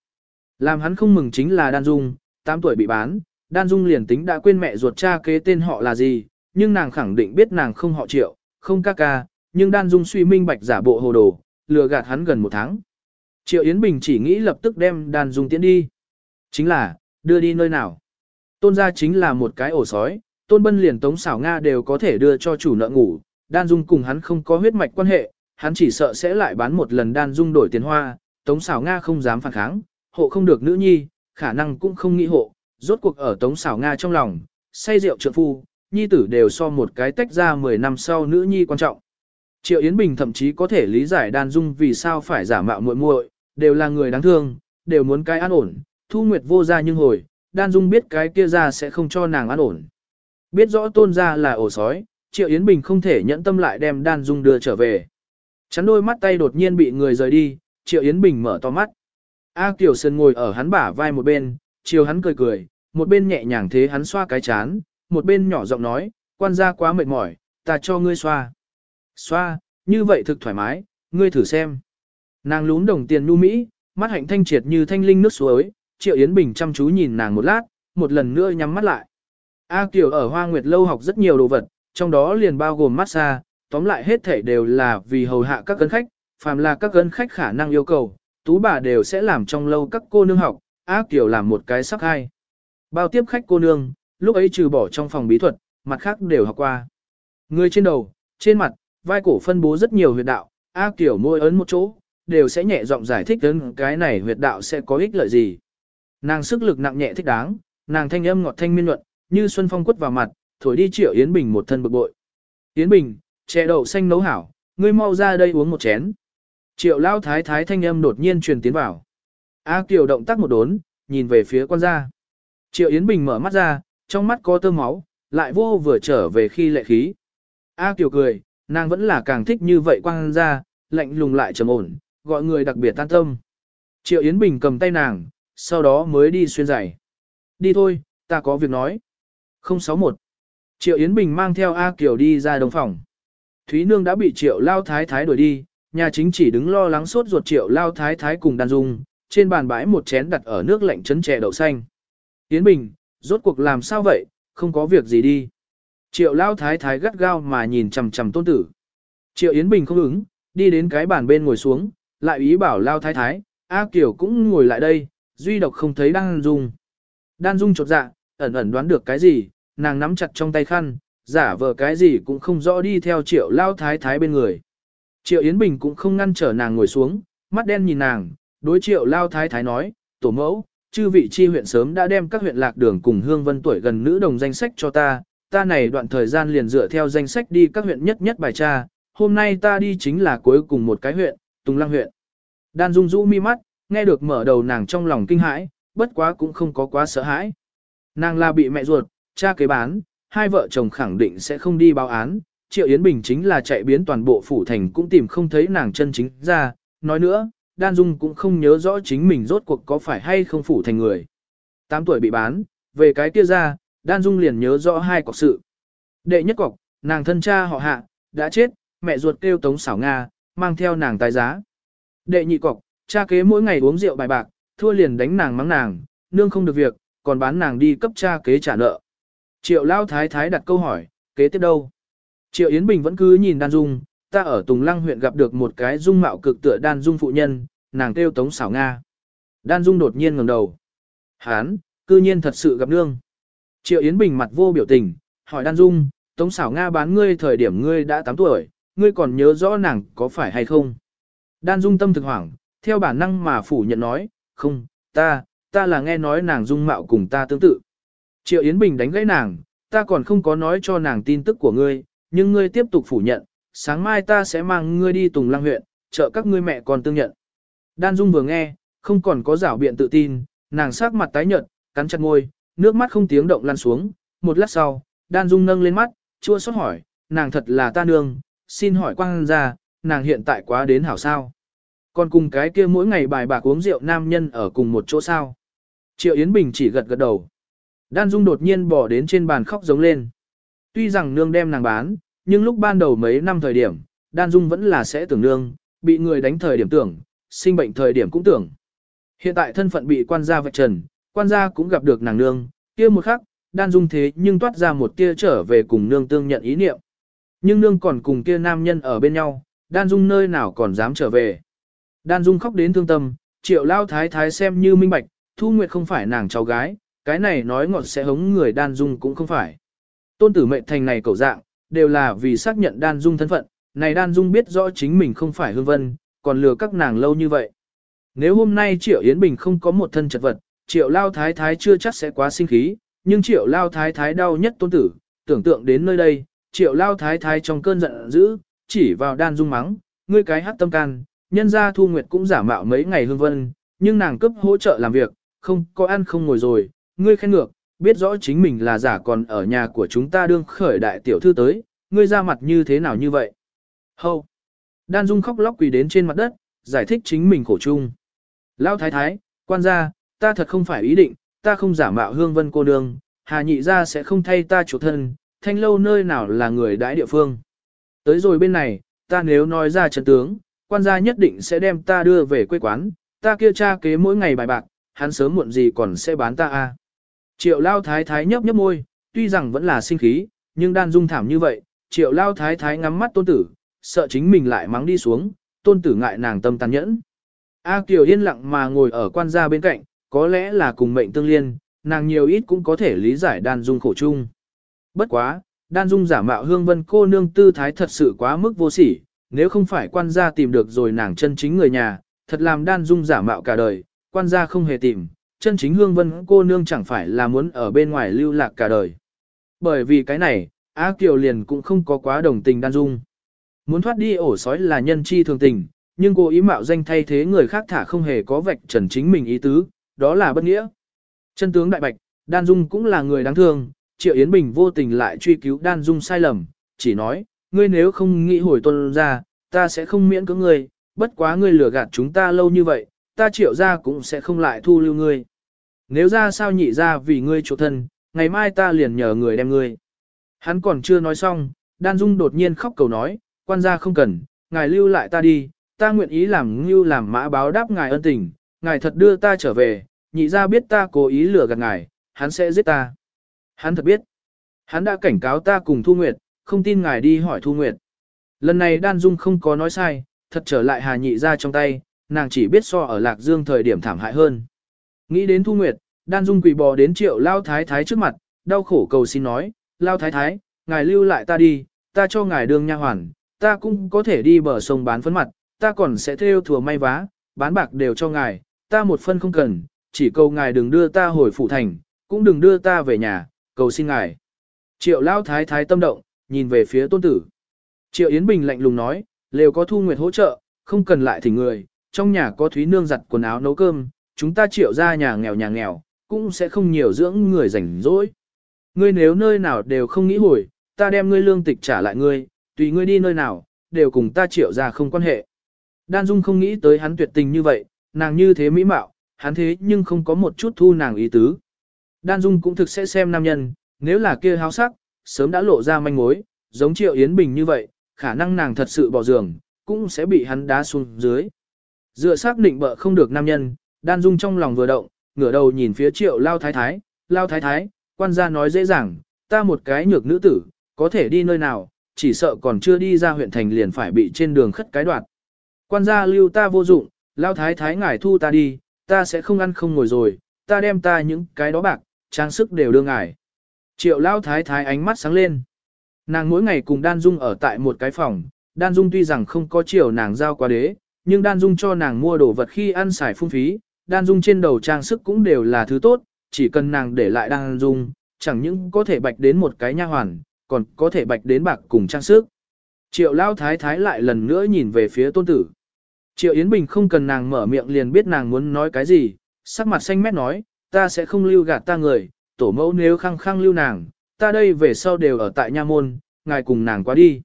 Làm hắn không mừng chính là Đan Dung, 8 tuổi bị bán, Đan Dung liền tính đã quên mẹ ruột cha kế tên họ là gì, nhưng nàng khẳng định biết nàng không họ Triệu, không ca ca, nhưng Đan Dung suy minh bạch giả bộ hồ đồ, lừa gạt hắn gần một tháng. Triệu Yến Bình chỉ nghĩ lập tức đem Đan Dung tiến đi. Chính là, đưa đi nơi nào. Tôn gia chính là một cái ổ sói, Tôn Bân liền Tống xảo Nga đều có thể đưa cho chủ nợ ngủ, Đan Dung cùng hắn không có huyết mạch quan hệ, hắn chỉ sợ sẽ lại bán một lần Đan Dung đổi tiền hoa, Tống xảo Nga không dám phản kháng, hộ không được nữ nhi, khả năng cũng không nghĩ hộ, rốt cuộc ở Tống xảo Nga trong lòng, say rượu trượng phu, nhi tử đều so một cái tách ra 10 năm sau nữ nhi quan trọng. Triệu Yến Bình thậm chí có thể lý giải Đan Dung vì sao phải giả mạo muội muội, đều là người đáng thương, đều muốn cái an ổn, Thu Nguyệt vô ra nhưng hồi, Đan Dung biết cái kia ra sẽ không cho nàng an ổn. Biết rõ tôn ra là ổ sói, Triệu Yến Bình không thể nhẫn tâm lại đem Đan Dung đưa trở về. Chắn đôi mắt tay đột nhiên bị người rời đi, Triệu Yến Bình mở to mắt. A Kiều Sơn ngồi ở hắn bả vai một bên, chiều hắn cười cười, một bên nhẹ nhàng thế hắn xoa cái chán, một bên nhỏ giọng nói, quan gia quá mệt mỏi, ta cho ngươi xoa. Xoa, như vậy thực thoải mái, ngươi thử xem. Nàng lún đồng tiền nu mỹ, mắt hạnh thanh triệt như thanh linh nước suối, Triệu Yến Bình chăm chú nhìn nàng một lát, một lần nữa nhắm mắt lại. A Kiều ở Hoa Nguyệt lâu học rất nhiều đồ vật, trong đó liền bao gồm massage, tóm lại hết thể đều là vì hầu hạ các cân khách, phàm là các cân khách khả năng yêu cầu, tú bà đều sẽ làm trong lâu các cô nương học, á kiểu làm một cái sắc hai. Bao tiếp khách cô nương, lúc ấy trừ bỏ trong phòng bí thuật, mặt khác đều học qua. Người trên đầu, trên mặt, vai cổ phân bố rất nhiều huyệt đạo, á kiểu môi ấn một chỗ, đều sẽ nhẹ giọng giải thích đến cái này huyệt đạo sẽ có ích lợi gì. Nàng sức lực nặng nhẹ thích đáng, nàng thanh âm ngọt thanh miên luận, như xuân phong quất vào mặt, thổi đi Triệu Yến Bình một thân bực bội. Yến Bình, chè đậu xanh nấu hảo, ngươi mau ra đây uống một chén. Triệu Lao Thái Thái thanh âm đột nhiên truyền tiến vào. A Kiều động tác một đốn, nhìn về phía quan gia. Triệu Yến Bình mở mắt ra, trong mắt có tơ máu, lại vô vừa trở về khi lệ khí. A Kiều cười, nàng vẫn là càng thích như vậy quan gia, lạnh lùng lại trầm ổn, gọi người đặc biệt tan tâm. Triệu Yến Bình cầm tay nàng, sau đó mới đi xuyên giày. Đi thôi, ta có việc nói. 061. Triệu Yến Bình mang theo A Kiều đi ra đồng phòng. Thúy Nương đã bị Triệu Lao Thái Thái đuổi đi, nhà chính chỉ đứng lo lắng sốt ruột Triệu Lao Thái Thái cùng đàn dung, trên bàn bãi một chén đặt ở nước lạnh chấn chè đậu xanh. Yến Bình, rốt cuộc làm sao vậy, không có việc gì đi. Triệu Lao Thái Thái gắt gao mà nhìn chằm chằm tôn tử. Triệu Yến Bình không ứng, đi đến cái bàn bên ngồi xuống, lại ý bảo Lao Thái Thái, A Kiều cũng ngồi lại đây, duy độc không thấy Đan Dung. Đan Dung chột dạ, ẩn ẩn đoán được cái gì, nàng nắm chặt trong tay khăn, giả vờ cái gì cũng không rõ đi theo triệu lao thái thái bên người. Triệu Yến Bình cũng không ngăn trở nàng ngồi xuống, mắt đen nhìn nàng, đối triệu lao thái thái nói, tổ mẫu, chư vị chi huyện sớm đã đem các huyện lạc đường cùng hương vân tuổi gần nữ đồng danh sách cho ta, ta này đoạn thời gian liền dựa theo danh sách đi các huyện nhất nhất bài tra, hôm nay ta đi chính là cuối cùng một cái huyện, Tùng Lăng huyện. Đan Dung rũ mi mắt, nghe được mở đầu nàng trong lòng kinh hãi, bất quá cũng không có quá sợ hãi. Nàng là bị mẹ ruột, cha kế bán, hai vợ chồng khẳng định sẽ không đi báo án, Triệu Yến Bình chính là chạy biến toàn bộ phủ thành cũng tìm không thấy nàng chân chính ra, nói nữa, Đan Dung cũng không nhớ rõ chính mình rốt cuộc có phải hay không phủ thành người. 8 tuổi bị bán, về cái kia ra, Đan Dung liền nhớ rõ hai cọc sự. Đệ nhất cọc, nàng thân cha họ hạ, đã chết, mẹ ruột kêu tống xảo Nga, mang theo nàng tài giá. Đệ nhị cọc, cha kế mỗi ngày uống rượu bài bạc, thua liền đánh nàng mắng nàng, nương không được việc, còn bán nàng đi cấp cha kế trả nợ. Triệu Lao Thái Thái đặt câu hỏi, kế tiếp đâu? Triệu Yến Bình vẫn cứ nhìn Đan Dung, ta ở Tùng Lăng huyện gặp được một cái dung mạo cực tựa Đan Dung phụ nhân, nàng kêu Tống xảo Nga. Đan Dung đột nhiên ngẩng đầu. Hán, cư nhiên thật sự gặp nương. Triệu Yến Bình mặt vô biểu tình, hỏi Đan Dung, Tống xảo Nga bán ngươi thời điểm ngươi đã 8 tuổi, ngươi còn nhớ rõ nàng có phải hay không? Đan Dung tâm thực hoảng, theo bản năng mà phủ nhận nói, không, ta, ta là nghe nói nàng dung mạo cùng ta tương tự. Triệu Yến Bình đánh gãy nàng, ta còn không có nói cho nàng tin tức của ngươi, nhưng ngươi tiếp tục phủ nhận, sáng mai ta sẽ mang ngươi đi Tùng Lăng huyện, trợ các ngươi mẹ con tương nhận. Đan Dung vừa nghe, không còn có rảo biện tự tin, nàng sắc mặt tái nhợt, cắn chặt môi, nước mắt không tiếng động lăn xuống, một lát sau, Đan Dung nâng lên mắt, chua xót hỏi, nàng thật là ta nương, xin hỏi quang ra, nàng hiện tại quá đến hảo sao. Còn cùng cái kia mỗi ngày bài bạc uống rượu nam nhân ở cùng một chỗ sao. Triệu Yến Bình chỉ gật gật đầu. Đan Dung đột nhiên bỏ đến trên bàn khóc giống lên. Tuy rằng nương đem nàng bán, nhưng lúc ban đầu mấy năm thời điểm, Đan Dung vẫn là sẽ tưởng nương, bị người đánh thời điểm tưởng, sinh bệnh thời điểm cũng tưởng. Hiện tại thân phận bị quan gia vạch trần, quan gia cũng gặp được nàng nương, kia một khắc, Đan Dung thế nhưng toát ra một tia trở về cùng nương tương nhận ý niệm. Nhưng nương còn cùng kia nam nhân ở bên nhau, Đan Dung nơi nào còn dám trở về. Đan Dung khóc đến thương tâm, triệu lao thái thái xem như minh bạch, Thu Nguyệt không phải nàng cháu gái, cái này nói ngọt sẽ hống người Đan Dung cũng không phải. Tôn tử mệnh thành này cầu dạng, đều là vì xác nhận Đan Dung thân phận, này Đan Dung biết rõ chính mình không phải hương vân, còn lừa các nàng lâu như vậy. Nếu hôm nay Triệu Yến Bình không có một thân chật vật, Triệu Lao Thái Thái chưa chắc sẽ quá sinh khí, nhưng Triệu Lao Thái Thái đau nhất tôn tử, tưởng tượng đến nơi đây, Triệu Lao Thái Thái trong cơn giận dữ, chỉ vào Đan Dung mắng, ngươi cái hát tâm can, nhân ra Thu Nguyệt cũng giả mạo mấy ngày hương vân, nhưng nàng cấp hỗ trợ làm việc, không có ăn không ngồi rồi, ngươi khen ngược, biết rõ chính mình là giả còn ở nhà của chúng ta đương khởi đại tiểu thư tới, ngươi ra mặt như thế nào như vậy. Hâu! Đan Dung khóc lóc quỳ đến trên mặt đất, giải thích chính mình khổ chung. Lão thái thái, quan gia, ta thật không phải ý định, ta không giả mạo hương vân cô nương, hà nhị gia sẽ không thay ta chủ thân, thanh lâu nơi nào là người đãi địa phương. Tới rồi bên này, ta nếu nói ra trận tướng, quan gia nhất định sẽ đem ta đưa về quê quán, ta kia cha kế mỗi ngày bài bạc, hắn sớm muộn gì còn sẽ bán ta a. Triệu lao thái thái nhấp nhấp môi, tuy rằng vẫn là sinh khí, nhưng đan dung thảm như vậy, triệu lao thái thái ngắm mắt tôn tử, sợ chính mình lại mắng đi xuống, tôn tử ngại nàng tâm tàn nhẫn. A Kiều yên lặng mà ngồi ở quan gia bên cạnh, có lẽ là cùng mệnh tương liên, nàng nhiều ít cũng có thể lý giải đan dung khổ chung. Bất quá, đan dung giả mạo hương vân cô nương tư thái thật sự quá mức vô sỉ, nếu không phải quan gia tìm được rồi nàng chân chính người nhà, thật làm đan dung giả mạo cả đời, quan gia không hề tìm, chân chính hương vân cô nương chẳng phải là muốn ở bên ngoài lưu lạc cả đời. Bởi vì cái này, A Kiều liền cũng không có quá đồng tình đan dung. Muốn thoát đi ổ sói là nhân chi thường tình, nhưng cô ý mạo danh thay thế người khác thả không hề có vạch trần chính mình ý tứ, đó là bất nghĩa. Chân tướng đại bạch, Đan Dung cũng là người đáng thương, Triệu Yến Bình vô tình lại truy cứu Đan Dung sai lầm, chỉ nói, ngươi nếu không nghĩ hồi tuân ra, ta sẽ không miễn cưỡng ngươi, bất quá ngươi lừa gạt chúng ta lâu như vậy, ta triệu ra cũng sẽ không lại thu lưu ngươi. Nếu ra sao nhị ra vì ngươi chỗ thân, ngày mai ta liền nhờ người đem ngươi. Hắn còn chưa nói xong, Đan Dung đột nhiên khóc cầu nói, quan gia không cần, ngài lưu lại ta đi, ta nguyện ý làm ngưu làm mã báo đáp ngài ân tình, ngài thật đưa ta trở về, nhị ra biết ta cố ý lừa gạt ngài, hắn sẽ giết ta. Hắn thật biết. Hắn đã cảnh cáo ta cùng Thu Nguyệt, không tin ngài đi hỏi Thu Nguyệt. Lần này Đan Dung không có nói sai, thật trở lại Hà Nhị ra trong tay, nàng chỉ biết so ở Lạc Dương thời điểm thảm hại hơn. Nghĩ đến Thu Nguyệt, Đan Dung quỳ bò đến triệu Lao Thái Thái trước mặt, đau khổ cầu xin nói, Lao Thái Thái, ngài lưu lại ta đi, ta cho ngài đường nha hoàn, ta cũng có thể đi bờ sông bán phấn mặt, ta còn sẽ theo thừa may vá, bán bạc đều cho ngài, ta một phân không cần, chỉ cầu ngài đừng đưa ta hồi phủ thành, cũng đừng đưa ta về nhà, cầu xin ngài. Triệu lao thái thái tâm động, nhìn về phía tôn tử. Triệu Yến Bình lạnh lùng nói, lều có thu nguyệt hỗ trợ, không cần lại thỉnh người, trong nhà có thúy nương giặt quần áo nấu cơm, chúng ta triệu ra nhà nghèo nhà nghèo, cũng sẽ không nhiều dưỡng người rảnh rỗi. Ngươi nếu nơi nào đều không nghĩ hồi, ta đem ngươi lương tịch trả lại ngươi, tùy ngươi đi nơi nào, đều cùng ta triệu ra không quan hệ. Đan Dung không nghĩ tới hắn tuyệt tình như vậy, nàng như thế mỹ mạo, hắn thế nhưng không có một chút thu nàng ý tứ. Đan Dung cũng thực sẽ xem nam nhân, nếu là kia háo sắc, sớm đã lộ ra manh mối, giống Triệu Yến Bình như vậy, khả năng nàng thật sự bỏ giường, cũng sẽ bị hắn đá xuống dưới. Dựa xác định bợ không được nam nhân, Đan Dung trong lòng vừa động, ngửa đầu nhìn phía Triệu Lao Thái Thái, Lao Thái Thái, quan gia nói dễ dàng, ta một cái nhược nữ tử, có thể đi nơi nào, chỉ sợ còn chưa đi ra huyện thành liền phải bị trên đường khất cái đoạt. Quan gia lưu ta vô dụng, Lao Thái Thái ngài thu ta đi, ta sẽ không ăn không ngồi rồi, ta đem ta những cái đó bạc, trang sức đều đưa ngài. Triệu Lao Thái Thái ánh mắt sáng lên. Nàng mỗi ngày cùng Đan Dung ở tại một cái phòng, Đan Dung tuy rằng không có chiều nàng giao qua đế, nhưng Đan Dung cho nàng mua đồ vật khi ăn xài phung phí, Đan Dung trên đầu trang sức cũng đều là thứ tốt, chỉ cần nàng để lại Đan Dung, chẳng những có thể bạch đến một cái nha hoàn, còn có thể bạch đến bạc cùng trang sức. Triệu Lao Thái Thái lại lần nữa nhìn về phía tôn tử. Triệu Yến Bình không cần nàng mở miệng liền biết nàng muốn nói cái gì, sắc mặt xanh mét nói, ta sẽ không lưu gạt ta người, tổ mẫu nếu khăng khăng lưu nàng, ta đây về sau đều ở tại nha môn, ngài cùng nàng qua đi.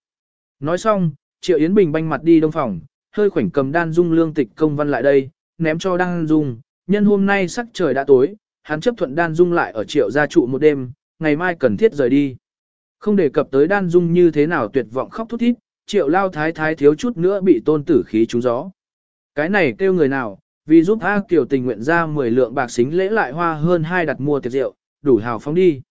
Nói xong, Triệu Yến Bình banh mặt đi đông phòng, hơi khoảnh cầm đan dung lương tịch công văn lại đây, ném cho đan dung, nhân hôm nay sắc trời đã tối, hắn chấp thuận đan dung lại ở triệu gia trụ một đêm, ngày mai cần thiết rời đi. Không đề cập tới đan dung như thế nào tuyệt vọng khóc thút thít, triệu lao thái thái thiếu chút nữa bị tôn tử khí trúng gió. Cái này kêu người nào, vì giúp A Kiều tình nguyện ra 10 lượng bạc xính lễ lại hoa hơn hai đặt mua tiệc rượu, đủ hào phóng đi.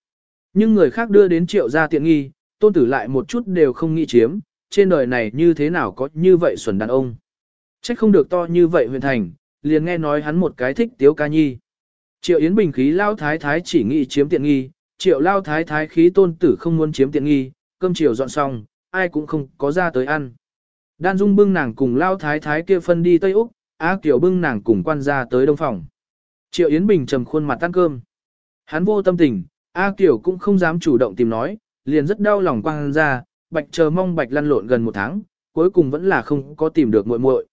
Nhưng người khác đưa đến triệu gia tiện nghi, tôn tử lại một chút đều không nghĩ chiếm, trên đời này như thế nào có như vậy xuẩn đàn ông. Chắc không được to như vậy huyện thành, liền nghe nói hắn một cái thích tiếu ca nhi. Triệu Yến Bình khí lao thái thái chỉ nghĩ chiếm tiện nghi, triệu lao thái thái khí tôn tử không muốn chiếm tiện nghi, cơm chiều dọn xong, ai cũng không có ra tới ăn. Đan Dung bưng nàng cùng lao thái thái kia phân đi Tây Úc, Á Kiều bưng nàng cùng quan ra tới đông phòng. Triệu Yến Bình trầm khuôn mặt ăn cơm. Hắn vô tâm tình, A Kiều cũng không dám chủ động tìm nói, liền rất đau lòng quang ra, bạch chờ mong bạch lăn lộn gần một tháng, cuối cùng vẫn là không có tìm được muội muội.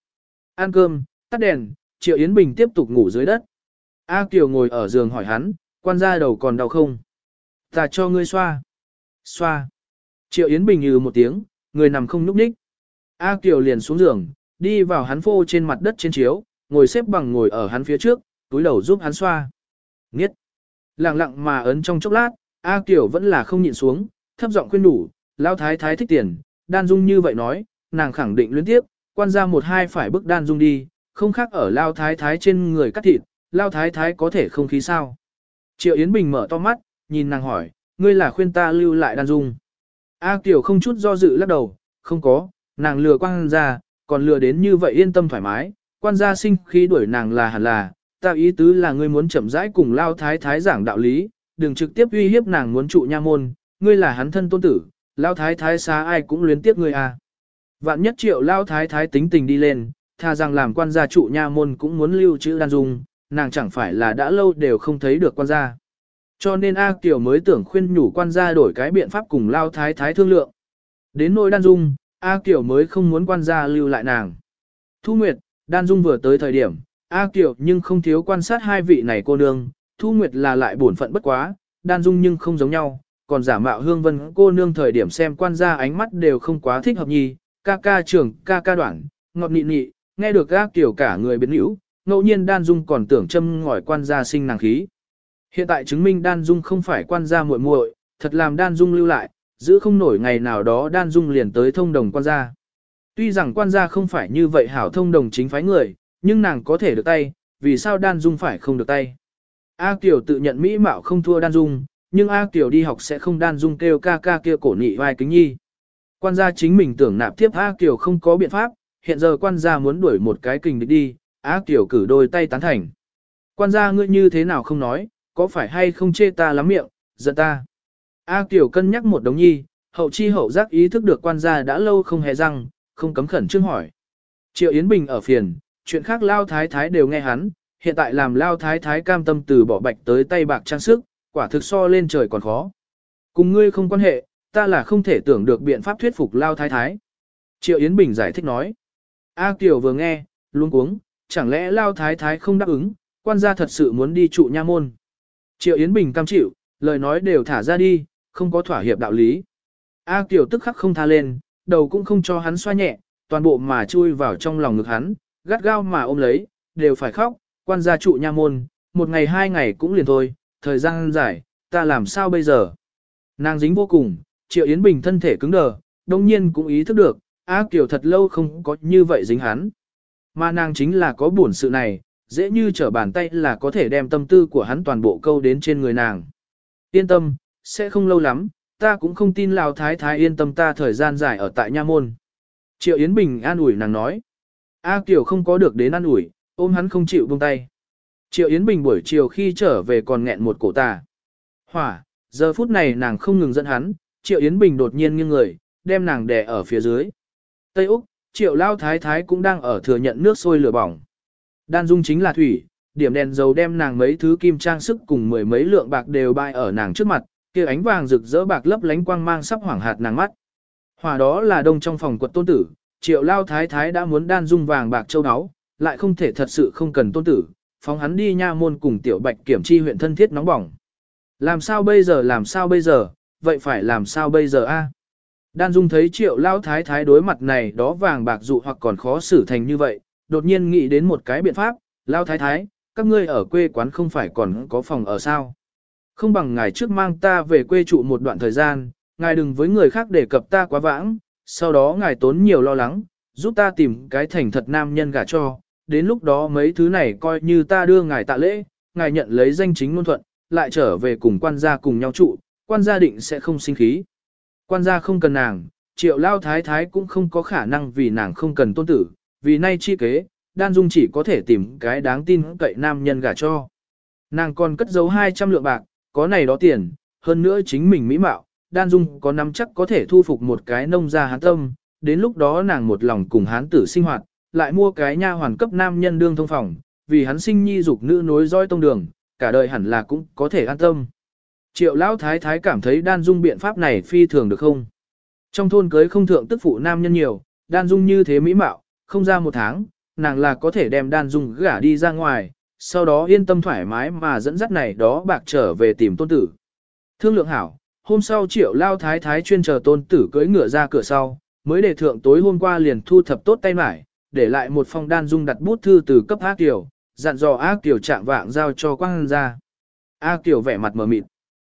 Ăn cơm, tắt đèn, Triệu Yến Bình tiếp tục ngủ dưới đất. A Kiều ngồi ở giường hỏi hắn, quan gia đầu còn đau không? Ta cho ngươi xoa. Xoa. Triệu Yến Bình như một tiếng, người nằm không nhúc nhích. A Kiều liền xuống giường, đi vào hắn phô trên mặt đất trên chiếu, ngồi xếp bằng ngồi ở hắn phía trước, túi đầu giúp hắn xoa. Nghiết. Lặng lặng mà ấn trong chốc lát, A Kiều vẫn là không nhịn xuống, thấp giọng khuyên đủ, lao thái thái thích tiền, đan dung như vậy nói, nàng khẳng định luyến tiếp, quan gia một hai phải bức đan dung đi, không khác ở lao thái thái trên người cắt thịt, lao thái thái có thể không khí sao. Triệu Yến Bình mở to mắt, nhìn nàng hỏi, ngươi là khuyên ta lưu lại đan dung. A Kiều không chút do dự lắc đầu, không có, nàng lừa quan gia, còn lừa đến như vậy yên tâm thoải mái, quan gia sinh khi đuổi nàng là hẳn là, ta ý tứ là ngươi muốn chậm rãi cùng lao thái thái giảng đạo lý, đừng trực tiếp uy hiếp nàng muốn trụ nha môn, ngươi là hắn thân tôn tử, lao thái thái xá ai cũng luyến tiếp ngươi à. Vạn nhất triệu lao thái thái tính tình đi lên, tha rằng làm quan gia trụ nha môn cũng muốn lưu trữ đan dung, nàng chẳng phải là đã lâu đều không thấy được quan gia. Cho nên A Kiều mới tưởng khuyên nhủ quan gia đổi cái biện pháp cùng lao thái thái thương lượng. Đến nỗi đan dung, A Kiều mới không muốn quan gia lưu lại nàng. Thu Nguyệt, đan dung vừa tới thời điểm, A Kiều nhưng không thiếu quan sát hai vị này cô nương, Thu Nguyệt là lại bổn phận bất quá, đan dung nhưng không giống nhau, còn giả mạo hương vân cô nương thời điểm xem quan gia ánh mắt đều không quá thích hợp nhì. ca ca trưởng, ca ca đoạn, ngọt nị nị, nghe được các tiểu cả người biến hữu, ngẫu nhiên đan dung còn tưởng châm ngòi quan gia sinh nàng khí. Hiện tại chứng minh đan dung không phải quan gia muội muội, thật làm đan dung lưu lại, giữ không nổi ngày nào đó đan dung liền tới thông đồng quan gia. Tuy rằng quan gia không phải như vậy hảo thông đồng chính phái người, nhưng nàng có thể được tay, vì sao đan dung phải không được tay. A Kiều tự nhận mỹ mạo không thua đan dung, nhưng A Kiều đi học sẽ không đan dung kêu ca ca kia cổ nị vai kính nhi. Quan gia chính mình tưởng nạp tiếp A Kiều không có biện pháp, hiện giờ quan gia muốn đuổi một cái kình địch đi, A tiểu cử đôi tay tán thành. Quan gia ngươi như thế nào không nói, có phải hay không chê ta lắm miệng, giận ta. A tiểu cân nhắc một đống nhi, hậu chi hậu giác ý thức được quan gia đã lâu không hề răng, không cấm khẩn trương hỏi. Triệu Yến Bình ở phiền, chuyện khác Lao Thái Thái đều nghe hắn, hiện tại làm Lao Thái Thái cam tâm từ bỏ bạch tới tay bạc trang sức, quả thực so lên trời còn khó. Cùng ngươi không quan hệ, ta là không thể tưởng được biện pháp thuyết phục Lao Thái Thái. Triệu Yến Bình giải thích nói. A Kiều vừa nghe, luôn cuống, chẳng lẽ Lao Thái Thái không đáp ứng, quan gia thật sự muốn đi trụ nha môn. Triệu Yến Bình cam chịu, lời nói đều thả ra đi, không có thỏa hiệp đạo lý. A Kiều tức khắc không tha lên, đầu cũng không cho hắn xoa nhẹ, toàn bộ mà chui vào trong lòng ngực hắn, gắt gao mà ôm lấy, đều phải khóc, quan gia trụ nha môn, một ngày hai ngày cũng liền thôi, thời gian dài, ta làm sao bây giờ? Nàng dính vô cùng, Triệu Yến Bình thân thể cứng đờ, đồng nhiên cũng ý thức được, A Kiều thật lâu không có như vậy dính hắn. Mà nàng chính là có buồn sự này, dễ như trở bàn tay là có thể đem tâm tư của hắn toàn bộ câu đến trên người nàng. Yên tâm, sẽ không lâu lắm, ta cũng không tin Lào Thái Thái yên tâm ta thời gian dài ở tại Nha Môn. Triệu Yến Bình an ủi nàng nói. A Kiều không có được đến an ủi, ôm hắn không chịu buông tay. Triệu Yến Bình buổi chiều khi trở về còn nghẹn một cổ tà. Hỏa, giờ phút này nàng không ngừng dẫn hắn, Triệu Yến Bình đột nhiên nghiêng người, đem nàng đè ở phía dưới. Tây Úc, Triệu Lao Thái Thái cũng đang ở thừa nhận nước sôi lửa bỏng. Đan dung chính là thủy, điểm đèn dầu đem nàng mấy thứ kim trang sức cùng mười mấy lượng bạc đều bay ở nàng trước mặt, kia ánh vàng rực rỡ bạc lấp lánh quang mang sắp hoảng hạt nàng mắt. Hòa đó là đông trong phòng quật tôn tử, triệu lao thái thái đã muốn đan dung vàng bạc châu áo, lại không thể thật sự không cần tôn tử, phóng hắn đi nha môn cùng tiểu bạch kiểm chi huyện thân thiết nóng bỏng. Làm sao bây giờ làm sao bây giờ, vậy phải làm sao bây giờ a? Đan Dung thấy triệu lao thái thái đối mặt này đó vàng bạc dụ hoặc còn khó xử thành như vậy, đột nhiên nghĩ đến một cái biện pháp, lao thái thái, các ngươi ở quê quán không phải còn có phòng ở sao. Không bằng ngài trước mang ta về quê trụ một đoạn thời gian, ngài đừng với người khác đề cập ta quá vãng, sau đó ngài tốn nhiều lo lắng, giúp ta tìm cái thành thật nam nhân gả cho, đến lúc đó mấy thứ này coi như ta đưa ngài tạ lễ, ngài nhận lấy danh chính ngôn thuận, lại trở về cùng quan gia cùng nhau trụ, quan gia định sẽ không sinh khí. Quan gia không cần nàng, triệu lao thái thái cũng không có khả năng vì nàng không cần tôn tử, vì nay chi kế, đan dung chỉ có thể tìm cái đáng tin cậy nam nhân gả cho. Nàng còn cất giấu 200 lượng bạc, có này đó tiền, hơn nữa chính mình mỹ mạo, đan dung có nắm chắc có thể thu phục một cái nông gia hán tâm, đến lúc đó nàng một lòng cùng hán tử sinh hoạt, lại mua cái nha hoàn cấp nam nhân đương thông phòng, vì hắn sinh nhi dục nữ nối dõi tông đường, cả đời hẳn là cũng có thể an tâm. Triệu lão thái thái cảm thấy đan dung biện pháp này phi thường được không? Trong thôn cưới không thượng tức phụ nam nhân nhiều, đan dung như thế mỹ mạo, không ra một tháng, nàng là có thể đem đan dung gả đi ra ngoài, sau đó yên tâm thoải mái mà dẫn dắt này đó bạc trở về tìm tôn tử. Thương lượng hảo, hôm sau triệu lao thái thái chuyên chờ tôn tử cưỡi ngựa ra cửa sau, mới để thượng tối hôm qua liền thu thập tốt tay mải, để lại một phong đan dung đặt bút thư từ cấp ác tiểu, dặn dò ác tiểu trạng vạng giao cho quang ra. Ác tiểu vẻ mặt mờ mịt.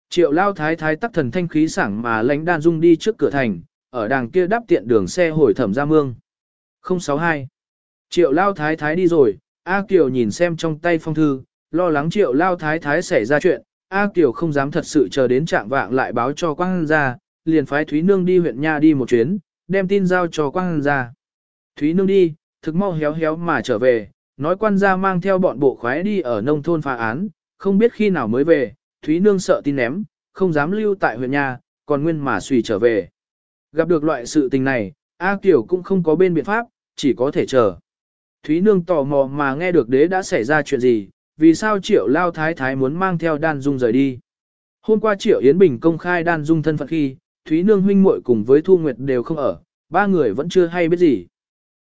Triệu lao thái thái tắc thần thanh khí sảng mà lãnh đan dung đi trước cửa thành, ở đàng kia đáp tiện đường xe hồi thẩm ra mương. 062. Triệu lao thái thái đi rồi, A Kiều nhìn xem trong tay phong thư, lo lắng triệu lao thái thái xảy ra chuyện, A Kiều không dám thật sự chờ đến trạng vạng lại báo cho Quang ra, liền phái Thúy Nương đi huyện Nha đi một chuyến, đem tin giao cho Quang ra. Thúy Nương đi, thực mau héo héo mà trở về, nói quan gia mang theo bọn bộ khoái đi ở nông thôn phá án, không biết khi nào mới về, Thúy Nương sợ tin ném, không dám lưu tại huyện nhà, còn nguyên mà suy trở về. Gặp được loại sự tình này, A Kiều cũng không có bên biện pháp, chỉ có thể chờ. Thúy Nương tò mò mà nghe được đế đã xảy ra chuyện gì, vì sao Triệu Lao Thái Thái muốn mang theo Đan Dung rời đi. Hôm qua Triệu Yến Bình công khai Đan Dung thân phận khi, Thúy Nương huynh muội cùng với Thu Nguyệt đều không ở, ba người vẫn chưa hay biết gì.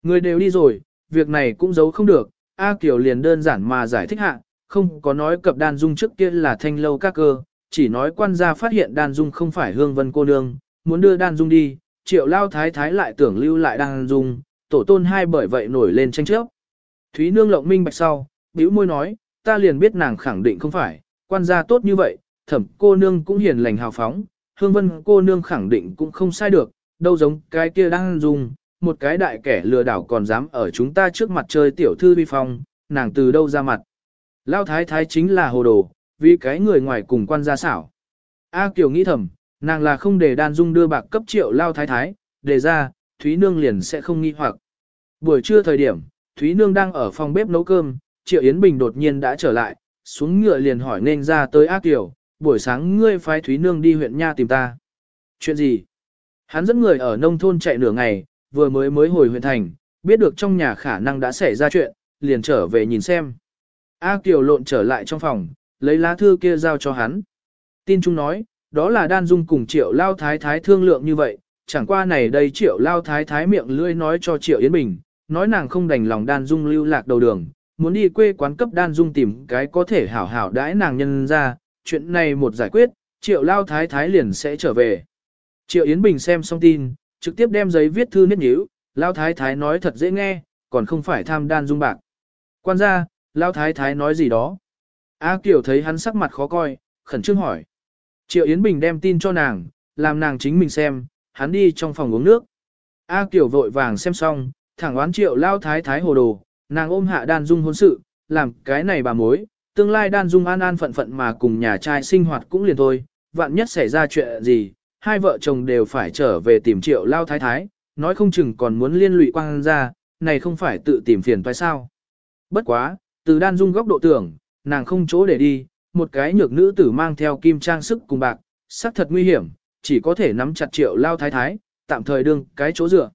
Người đều đi rồi, việc này cũng giấu không được, A Kiều liền đơn giản mà giải thích hạ, không có nói cập Đan Dung trước kia là thanh lâu các cơ, chỉ nói quan gia phát hiện Đan Dung không phải hương vân cô nương, muốn đưa Đan Dung đi, Triệu Lao Thái Thái lại tưởng lưu lại Đan Dung, tổ tôn hai bởi vậy nổi lên tranh chấp. Thúy Nương lộng minh bạch sau, bĩu môi nói, ta liền biết nàng khẳng định không phải, quan gia tốt như vậy, thẩm cô nương cũng hiền lành hào phóng, hương vân cô nương khẳng định cũng không sai được, đâu giống cái kia đang dùng, một cái đại kẻ lừa đảo còn dám ở chúng ta trước mặt chơi tiểu thư vi phong, nàng từ đâu ra mặt. Lao thái thái chính là hồ đồ, vì cái người ngoài cùng quan gia xảo. A Kiều nghĩ thầm, nàng là không để đan dung đưa bạc cấp triệu Lao thái thái, để ra, Thúy Nương liền sẽ không nghi hoặc. Buổi trưa thời điểm, Thúy Nương đang ở phòng bếp nấu cơm, Triệu Yến Bình đột nhiên đã trở lại, xuống ngựa liền hỏi nên ra tới A Kiều. buổi sáng ngươi phái Thúy Nương đi huyện Nha tìm ta. Chuyện gì? Hắn dẫn người ở nông thôn chạy nửa ngày, vừa mới mới hồi huyện thành, biết được trong nhà khả năng đã xảy ra chuyện, liền trở về nhìn xem. A Kiều lộn trở lại trong phòng, lấy lá thư kia giao cho hắn. Tin chúng nói, đó là đan dung cùng triệu lao thái thái thương lượng như vậy, chẳng qua này đây triệu lao thái thái miệng lưỡi nói cho triệu Yến Bình, nói nàng không đành lòng đan dung lưu lạc đầu đường, muốn đi quê quán cấp đan dung tìm cái có thể hảo hảo đãi nàng nhân ra, chuyện này một giải quyết, triệu lao thái thái liền sẽ trở về. Triệu Yến Bình xem xong tin, trực tiếp đem giấy viết thư niết nhíu, lao thái thái nói thật dễ nghe, còn không phải tham đan dung bạc. Quan gia, lao thái thái nói gì đó. A Kiều thấy hắn sắc mặt khó coi, khẩn trương hỏi. Triệu Yến Bình đem tin cho nàng, làm nàng chính mình xem, hắn đi trong phòng uống nước. A Kiều vội vàng xem xong, thẳng oán triệu lao thái thái hồ đồ, nàng ôm hạ đan dung hôn sự, làm cái này bà mối, tương lai đan dung an an phận phận mà cùng nhà trai sinh hoạt cũng liền thôi, vạn nhất xảy ra chuyện gì, hai vợ chồng đều phải trở về tìm triệu lao thái thái, nói không chừng còn muốn liên lụy quang ra, này không phải tự tìm phiền phải sao. Bất quá, từ đan dung góc độ tưởng, nàng không chỗ để đi, một cái nhược nữ tử mang theo kim trang sức cùng bạc, sắc thật nguy hiểm, chỉ có thể nắm chặt triệu lao thái thái, tạm thời đương cái chỗ dựa.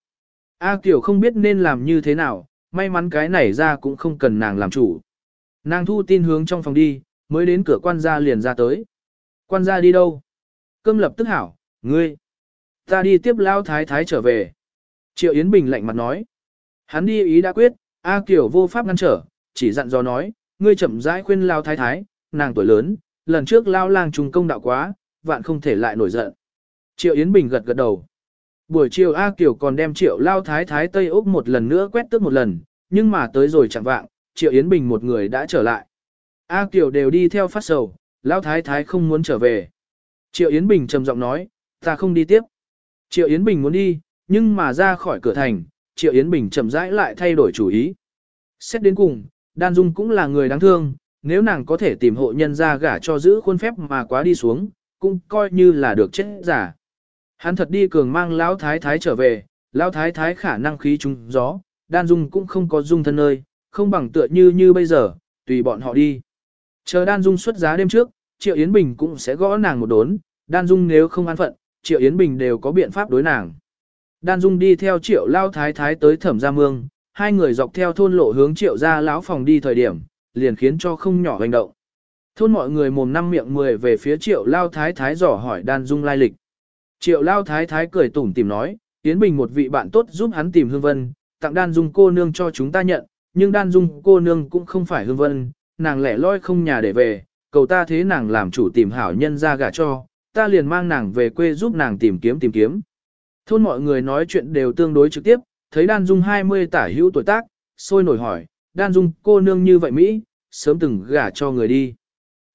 A Kiều không biết nên làm như thế nào, may mắn cái này ra cũng không cần nàng làm chủ. Nàng thu tin hướng trong phòng đi, mới đến cửa quan gia liền ra tới. Quan gia đi đâu? Cơm lập tức hảo, ngươi. Ta đi tiếp lao thái thái trở về. Triệu Yến Bình lạnh mặt nói. Hắn đi ý đã quyết, A Kiều vô pháp ngăn trở, chỉ dặn dò nói, ngươi chậm rãi khuyên lao thái thái, nàng tuổi lớn, lần trước lao lang trùng công đạo quá, vạn không thể lại nổi giận. Triệu Yến Bình gật gật đầu. Buổi chiều A Kiều còn đem triệu lao thái thái Tây Úc một lần nữa quét tước một lần, nhưng mà tới rồi chẳng vạng, triệu Yến Bình một người đã trở lại. A Kiều đều đi theo phát sầu, lao thái thái không muốn trở về. Triệu Yến Bình trầm giọng nói, ta không đi tiếp. Triệu Yến Bình muốn đi, nhưng mà ra khỏi cửa thành, Triệu Yến Bình chậm rãi lại thay đổi chủ ý. Xét đến cùng, Đan Dung cũng là người đáng thương, nếu nàng có thể tìm hộ nhân ra gả cho giữ khuôn phép mà quá đi xuống, cũng coi như là được chết giả. Hắn thật đi cường mang lão thái thái trở về, lão thái thái khả năng khí trúng gió, đan dung cũng không có dung thân nơi, không bằng tựa như như bây giờ, tùy bọn họ đi. Chờ đan dung xuất giá đêm trước, Triệu Yến Bình cũng sẽ gõ nàng một đốn, đan dung nếu không an phận, Triệu Yến Bình đều có biện pháp đối nàng. Đan dung đi theo Triệu Lao Thái Thái tới thẩm gia mương, hai người dọc theo thôn lộ hướng Triệu gia lão phòng đi thời điểm, liền khiến cho không nhỏ hành động. Thôn mọi người mồm năm miệng mười về phía Triệu Lao Thái Thái dò hỏi đan dung lai lịch. Triệu Lao Thái Thái cười tủm tìm nói, Yến Bình một vị bạn tốt giúp hắn tìm Hương Vân, tặng đan dung cô nương cho chúng ta nhận, nhưng đan dung cô nương cũng không phải Hương Vân, nàng lẻ loi không nhà để về, cầu ta thế nàng làm chủ tìm hảo nhân ra gả cho, ta liền mang nàng về quê giúp nàng tìm kiếm tìm kiếm. Thôn mọi người nói chuyện đều tương đối trực tiếp, thấy đan dung 20 tả hữu tuổi tác, sôi nổi hỏi, đan dung cô nương như vậy Mỹ, sớm từng gả cho người đi.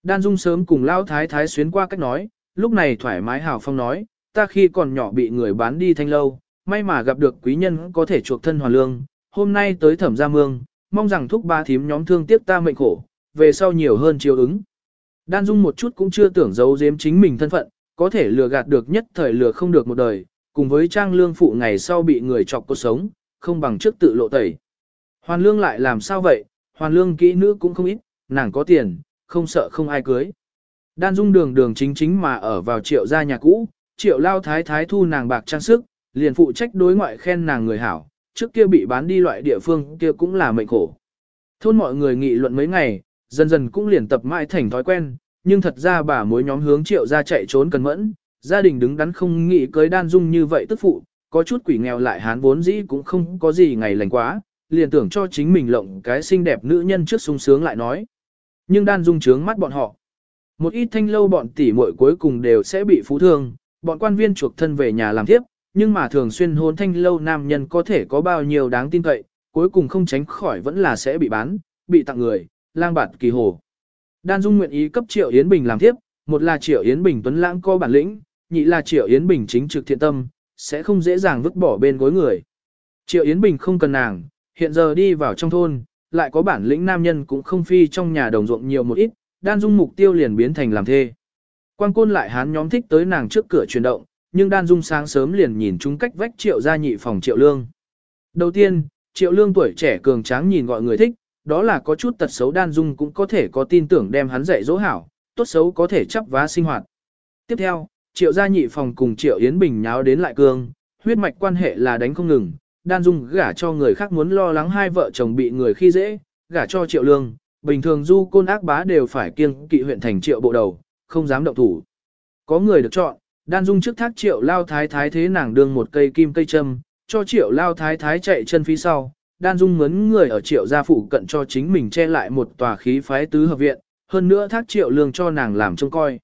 Đan dung sớm cùng lao thái thái xuyến qua cách nói, lúc này thoải mái hào phong nói, ta khi còn nhỏ bị người bán đi thanh lâu, may mà gặp được quý nhân có thể chuộc thân hoàn lương, hôm nay tới thẩm gia mương, mong rằng thúc ba thím nhóm thương tiếc ta mệnh khổ, về sau nhiều hơn chiếu ứng. Đan Dung một chút cũng chưa tưởng giấu giếm chính mình thân phận, có thể lừa gạt được nhất thời lừa không được một đời, cùng với trang lương phụ ngày sau bị người chọc cuộc sống, không bằng trước tự lộ tẩy. Hoàn lương lại làm sao vậy, hoàn lương kỹ nữ cũng không ít, nàng có tiền, không sợ không ai cưới. Đan Dung đường đường chính chính mà ở vào triệu gia nhà cũ, triệu lao thái thái thu nàng bạc trang sức, liền phụ trách đối ngoại khen nàng người hảo, trước kia bị bán đi loại địa phương kia cũng là mệnh khổ. Thôn mọi người nghị luận mấy ngày, dần dần cũng liền tập mãi thành thói quen, nhưng thật ra bà mối nhóm hướng triệu ra chạy trốn cần mẫn, gia đình đứng đắn không nghĩ cưới đan dung như vậy tức phụ, có chút quỷ nghèo lại hán vốn dĩ cũng không có gì ngày lành quá, liền tưởng cho chính mình lộng cái xinh đẹp nữ nhân trước sung sướng lại nói. Nhưng đan dung trướng mắt bọn họ. Một ít thanh lâu bọn tỷ muội cuối cùng đều sẽ bị phú thương, bọn quan viên chuộc thân về nhà làm tiếp, nhưng mà thường xuyên hôn thanh lâu nam nhân có thể có bao nhiêu đáng tin cậy, cuối cùng không tránh khỏi vẫn là sẽ bị bán, bị tặng người, lang bạt kỳ hồ. Đan Dung nguyện ý cấp Triệu Yến Bình làm tiếp, một là Triệu Yến Bình tuấn lãng có bản lĩnh, nhị là Triệu Yến Bình chính trực thiện tâm, sẽ không dễ dàng vứt bỏ bên gối người. Triệu Yến Bình không cần nàng, hiện giờ đi vào trong thôn, lại có bản lĩnh nam nhân cũng không phi trong nhà đồng ruộng nhiều một ít, Đan Dung mục tiêu liền biến thành làm thê. Quan côn lại hán nhóm thích tới nàng trước cửa chuyển động, nhưng Đan Dung sáng sớm liền nhìn chúng cách vách Triệu gia nhị phòng Triệu Lương. Đầu tiên, Triệu Lương tuổi trẻ cường tráng nhìn gọi người thích, đó là có chút tật xấu đan dung cũng có thể có tin tưởng đem hắn dạy dỗ hảo, tốt xấu có thể chấp vá sinh hoạt. Tiếp theo, triệu gia nhị phòng cùng triệu Yến Bình nháo đến lại cương, huyết mạch quan hệ là đánh không ngừng, đan dung gả cho người khác muốn lo lắng hai vợ chồng bị người khi dễ, gả cho triệu lương, bình thường du côn ác bá đều phải kiêng kỵ huyện thành triệu bộ đầu, không dám động thủ. Có người được chọn, đan dung trước thác triệu lao thái thái thế nàng đương một cây kim cây châm, cho triệu lao thái thái chạy chân phía sau, đan dung mướn người ở triệu gia phụ cận cho chính mình che lại một tòa khí phái tứ hợp viện, hơn nữa thác triệu lương cho nàng làm trông coi.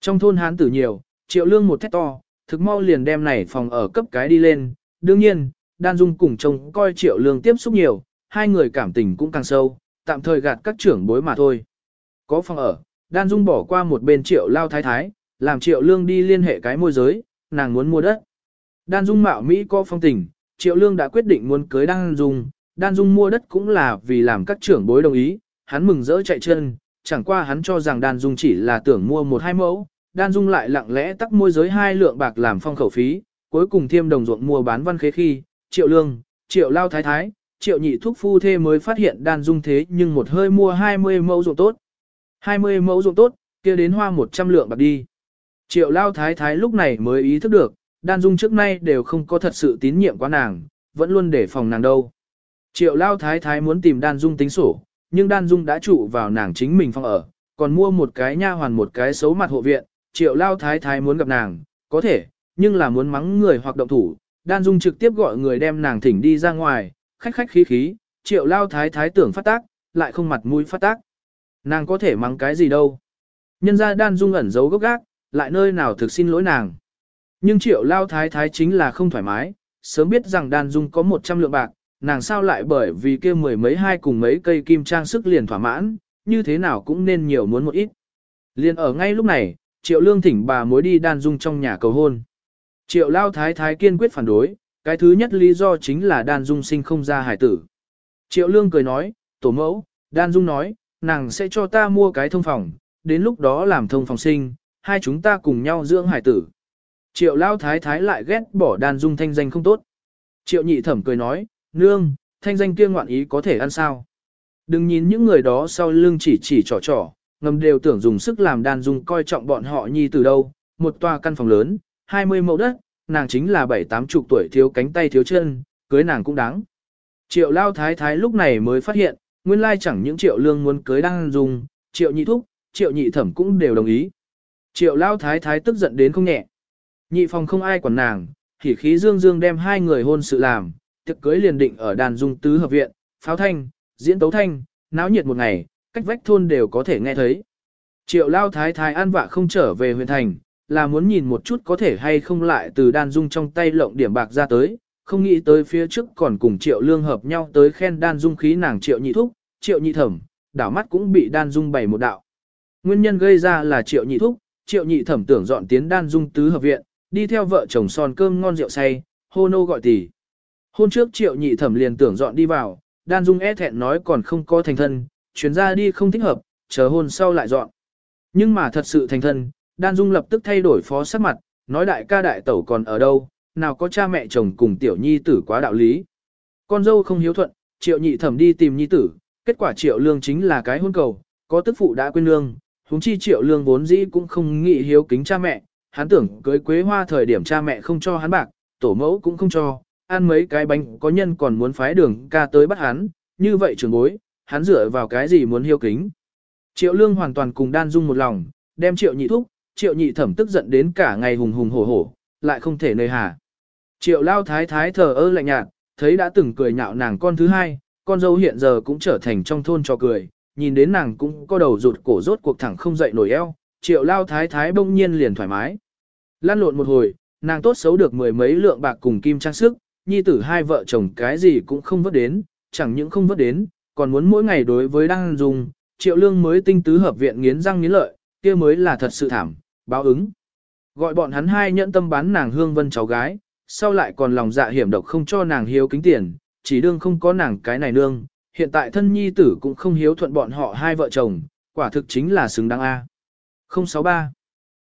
Trong thôn hán tử nhiều, triệu lương một thét to, thực mau liền đem này phòng ở cấp cái đi lên, đương nhiên, đan dung cùng chồng coi triệu lương tiếp xúc nhiều, hai người cảm tình cũng càng sâu, tạm thời gạt các trưởng bối mà thôi. Có phòng ở, đan dung bỏ qua một bên triệu lao thái thái, làm triệu lương đi liên hệ cái môi giới, nàng muốn mua đất. Đan dung mạo Mỹ có phong tình, triệu lương đã quyết định muốn cưới đan dung, đan dung mua đất cũng là vì làm các trưởng bối đồng ý, hắn mừng rỡ chạy chân, chẳng qua hắn cho rằng đan dung chỉ là tưởng mua một hai mẫu, đan dung lại lặng lẽ tắc môi giới hai lượng bạc làm phong khẩu phí, cuối cùng thiêm đồng ruộng mua bán văn khế khi, triệu lương, triệu lao thái thái, triệu nhị thuốc phu thê mới phát hiện đan dung thế nhưng một hơi mua 20 mẫu ruộng tốt. 20 mẫu ruộng tốt, kia đến hoa 100 lượng bạc đi. Triệu lao thái thái lúc này mới ý thức được, đan dung trước nay đều không có thật sự tín nhiệm quá nàng, vẫn luôn để phòng nàng đâu. Triệu lao thái thái muốn tìm đan dung tính sổ, nhưng đan dung đã trụ vào nàng chính mình phòng ở, còn mua một cái nha hoàn một cái xấu mặt hộ viện, triệu lao thái thái muốn gặp nàng, có thể, nhưng là muốn mắng người hoặc động thủ, đan dung trực tiếp gọi người đem nàng thỉnh đi ra ngoài, khách khách khí khí, triệu lao thái thái tưởng phát tác, lại không mặt mũi phát tác. Nàng có thể mắng cái gì đâu. Nhân ra đan dung ẩn giấu gốc gác, lại nơi nào thực xin lỗi nàng. Nhưng triệu lao thái thái chính là không thoải mái, sớm biết rằng đan dung có 100 lượng bạc, nàng sao lại bởi vì kia mười mấy hai cùng mấy cây kim trang sức liền thỏa mãn, như thế nào cũng nên nhiều muốn một ít. Liền ở ngay lúc này, triệu lương thỉnh bà mối đi đan dung trong nhà cầu hôn. Triệu lao thái thái kiên quyết phản đối, cái thứ nhất lý do chính là đan dung sinh không ra hải tử. Triệu lương cười nói, tổ mẫu, đan dung nói, nàng sẽ cho ta mua cái thông phòng, đến lúc đó làm thông phòng sinh, hai chúng ta cùng nhau dưỡng hải tử. Triệu lao thái thái lại ghét bỏ đan dung thanh danh không tốt. Triệu nhị thẩm cười nói, nương, thanh danh kia ngoạn ý có thể ăn sao. Đừng nhìn những người đó sau lưng chỉ chỉ trò trò, ngầm đều tưởng dùng sức làm đàn dùng coi trọng bọn họ nhi từ đâu, một tòa căn phòng lớn, 20 mẫu đất, nàng chính là bảy tám chục tuổi thiếu cánh tay thiếu chân, cưới nàng cũng đáng. Triệu lao thái thái lúc này mới phát hiện, nguyên lai chẳng những triệu lương muốn cưới đàn dung, triệu nhị thúc, triệu nhị thẩm cũng đều đồng ý. Triệu lao thái thái tức giận đến không nhẹ. Nhị phòng không ai quản nàng, thì khí dương dương đem hai người hôn sự làm, tiệc cưới liền định ở đàn dung tứ hợp viện, pháo thanh, diễn tấu thanh, náo nhiệt một ngày, cách vách thôn đều có thể nghe thấy. Triệu lao thái thái an vạ không trở về huyện thành, là muốn nhìn một chút có thể hay không lại từ đan dung trong tay lộng điểm bạc ra tới, không nghĩ tới phía trước còn cùng triệu lương hợp nhau tới khen đan dung khí nàng triệu nhị thúc, triệu nhị thẩm, đảo mắt cũng bị đan dung bày một đạo. Nguyên nhân gây ra là triệu nhị thúc, triệu nhị thẩm tưởng dọn tiến đan dung tứ hợp viện, đi theo vợ chồng son cơm ngon rượu say, hô nô gọi tỷ. Hôn trước triệu nhị thẩm liền tưởng dọn đi vào, đan dung e thẹn nói còn không có thành thân, chuyến ra đi không thích hợp, chờ hôn sau lại dọn. Nhưng mà thật sự thành thân, đan dung lập tức thay đổi phó sắc mặt, nói đại ca đại tẩu còn ở đâu, nào có cha mẹ chồng cùng tiểu nhi tử quá đạo lý. Con dâu không hiếu thuận, triệu nhị thẩm đi tìm nhi tử, kết quả triệu lương chính là cái hôn cầu, có tức phụ đã quên lương, huống chi triệu lương vốn dĩ cũng không nghĩ hiếu kính cha mẹ, hắn tưởng cưới quế hoa thời điểm cha mẹ không cho hắn bạc, tổ mẫu cũng không cho, ăn mấy cái bánh có nhân còn muốn phái đường ca tới bắt hắn, như vậy trường bối, hắn dựa vào cái gì muốn hiếu kính. Triệu lương hoàn toàn cùng đan dung một lòng, đem triệu nhị thúc, triệu nhị thẩm tức giận đến cả ngày hùng hùng hổ hổ, lại không thể nơi hà. Triệu lao thái thái thờ ơ lạnh nhạt, thấy đã từng cười nhạo nàng con thứ hai, con dâu hiện giờ cũng trở thành trong thôn cho cười, nhìn đến nàng cũng có đầu rụt cổ rốt cuộc thẳng không dậy nổi eo, triệu lao thái thái bỗng nhiên liền thoải mái. Lan lộn một hồi, nàng tốt xấu được mười mấy lượng bạc cùng kim trang sức, nhi tử hai vợ chồng cái gì cũng không vớt đến, chẳng những không vớt đến, còn muốn mỗi ngày đối với đang dùng, triệu lương mới tinh tứ hợp viện nghiến răng nghiến lợi, kia mới là thật sự thảm, báo ứng. Gọi bọn hắn hai nhẫn tâm bán nàng hương vân cháu gái, sau lại còn lòng dạ hiểm độc không cho nàng hiếu kính tiền, chỉ đương không có nàng cái này nương, hiện tại thân nhi tử cũng không hiếu thuận bọn họ hai vợ chồng, quả thực chính là xứng đáng A. 063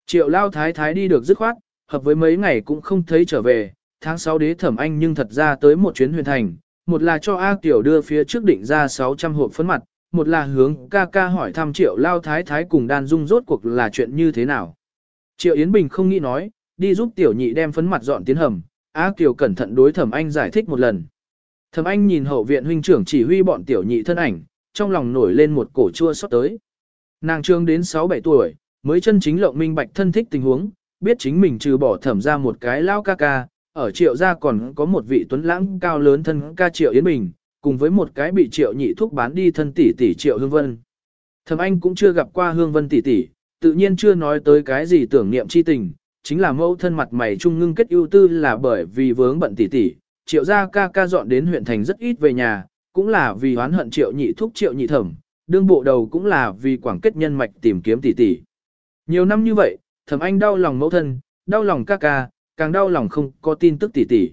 Triệu lao thái thái đi được dứt khoát, hợp với mấy ngày cũng không thấy trở về, tháng 6 đế thẩm anh nhưng thật ra tới một chuyến huyền thành, một là cho A Tiểu đưa phía trước định ra 600 hộp phấn mặt, một là hướng ca ca hỏi thăm triệu lao thái thái cùng đan dung rốt cuộc là chuyện như thế nào. Triệu Yến Bình không nghĩ nói, đi giúp tiểu nhị đem phấn mặt dọn tiến hầm, A Kiều cẩn thận đối Thẩm Anh giải thích một lần. Thẩm Anh nhìn hậu viện huynh trưởng chỉ huy bọn tiểu nhị thân ảnh, trong lòng nổi lên một cổ chua xót tới. Nàng trương đến 6-7 tuổi, mới chân chính lộng minh bạch thân thích tình huống, biết chính mình trừ bỏ thẩm ra một cái lao ca ca, ở triệu gia còn có một vị tuấn lãng cao lớn thân ca triệu Yến Bình, cùng với một cái bị triệu nhị thuốc bán đi thân tỷ tỷ triệu Hương Vân. thầm Anh cũng chưa gặp qua Hương Vân tỷ tỷ, tự nhiên chưa nói tới cái gì tưởng niệm chi tình, chính là mẫu thân mặt mày trung ngưng kết ưu tư là bởi vì vướng bận tỷ tỷ, triệu gia ca ca dọn đến huyện thành rất ít về nhà, cũng là vì oán hận triệu nhị thúc triệu nhị thẩm, đương bộ đầu cũng là vì quảng kết nhân mạch tìm kiếm tỷ tỷ. Nhiều năm như vậy, thầm anh đau lòng mẫu thân, đau lòng ca ca, càng đau lòng không có tin tức tỉ tỉ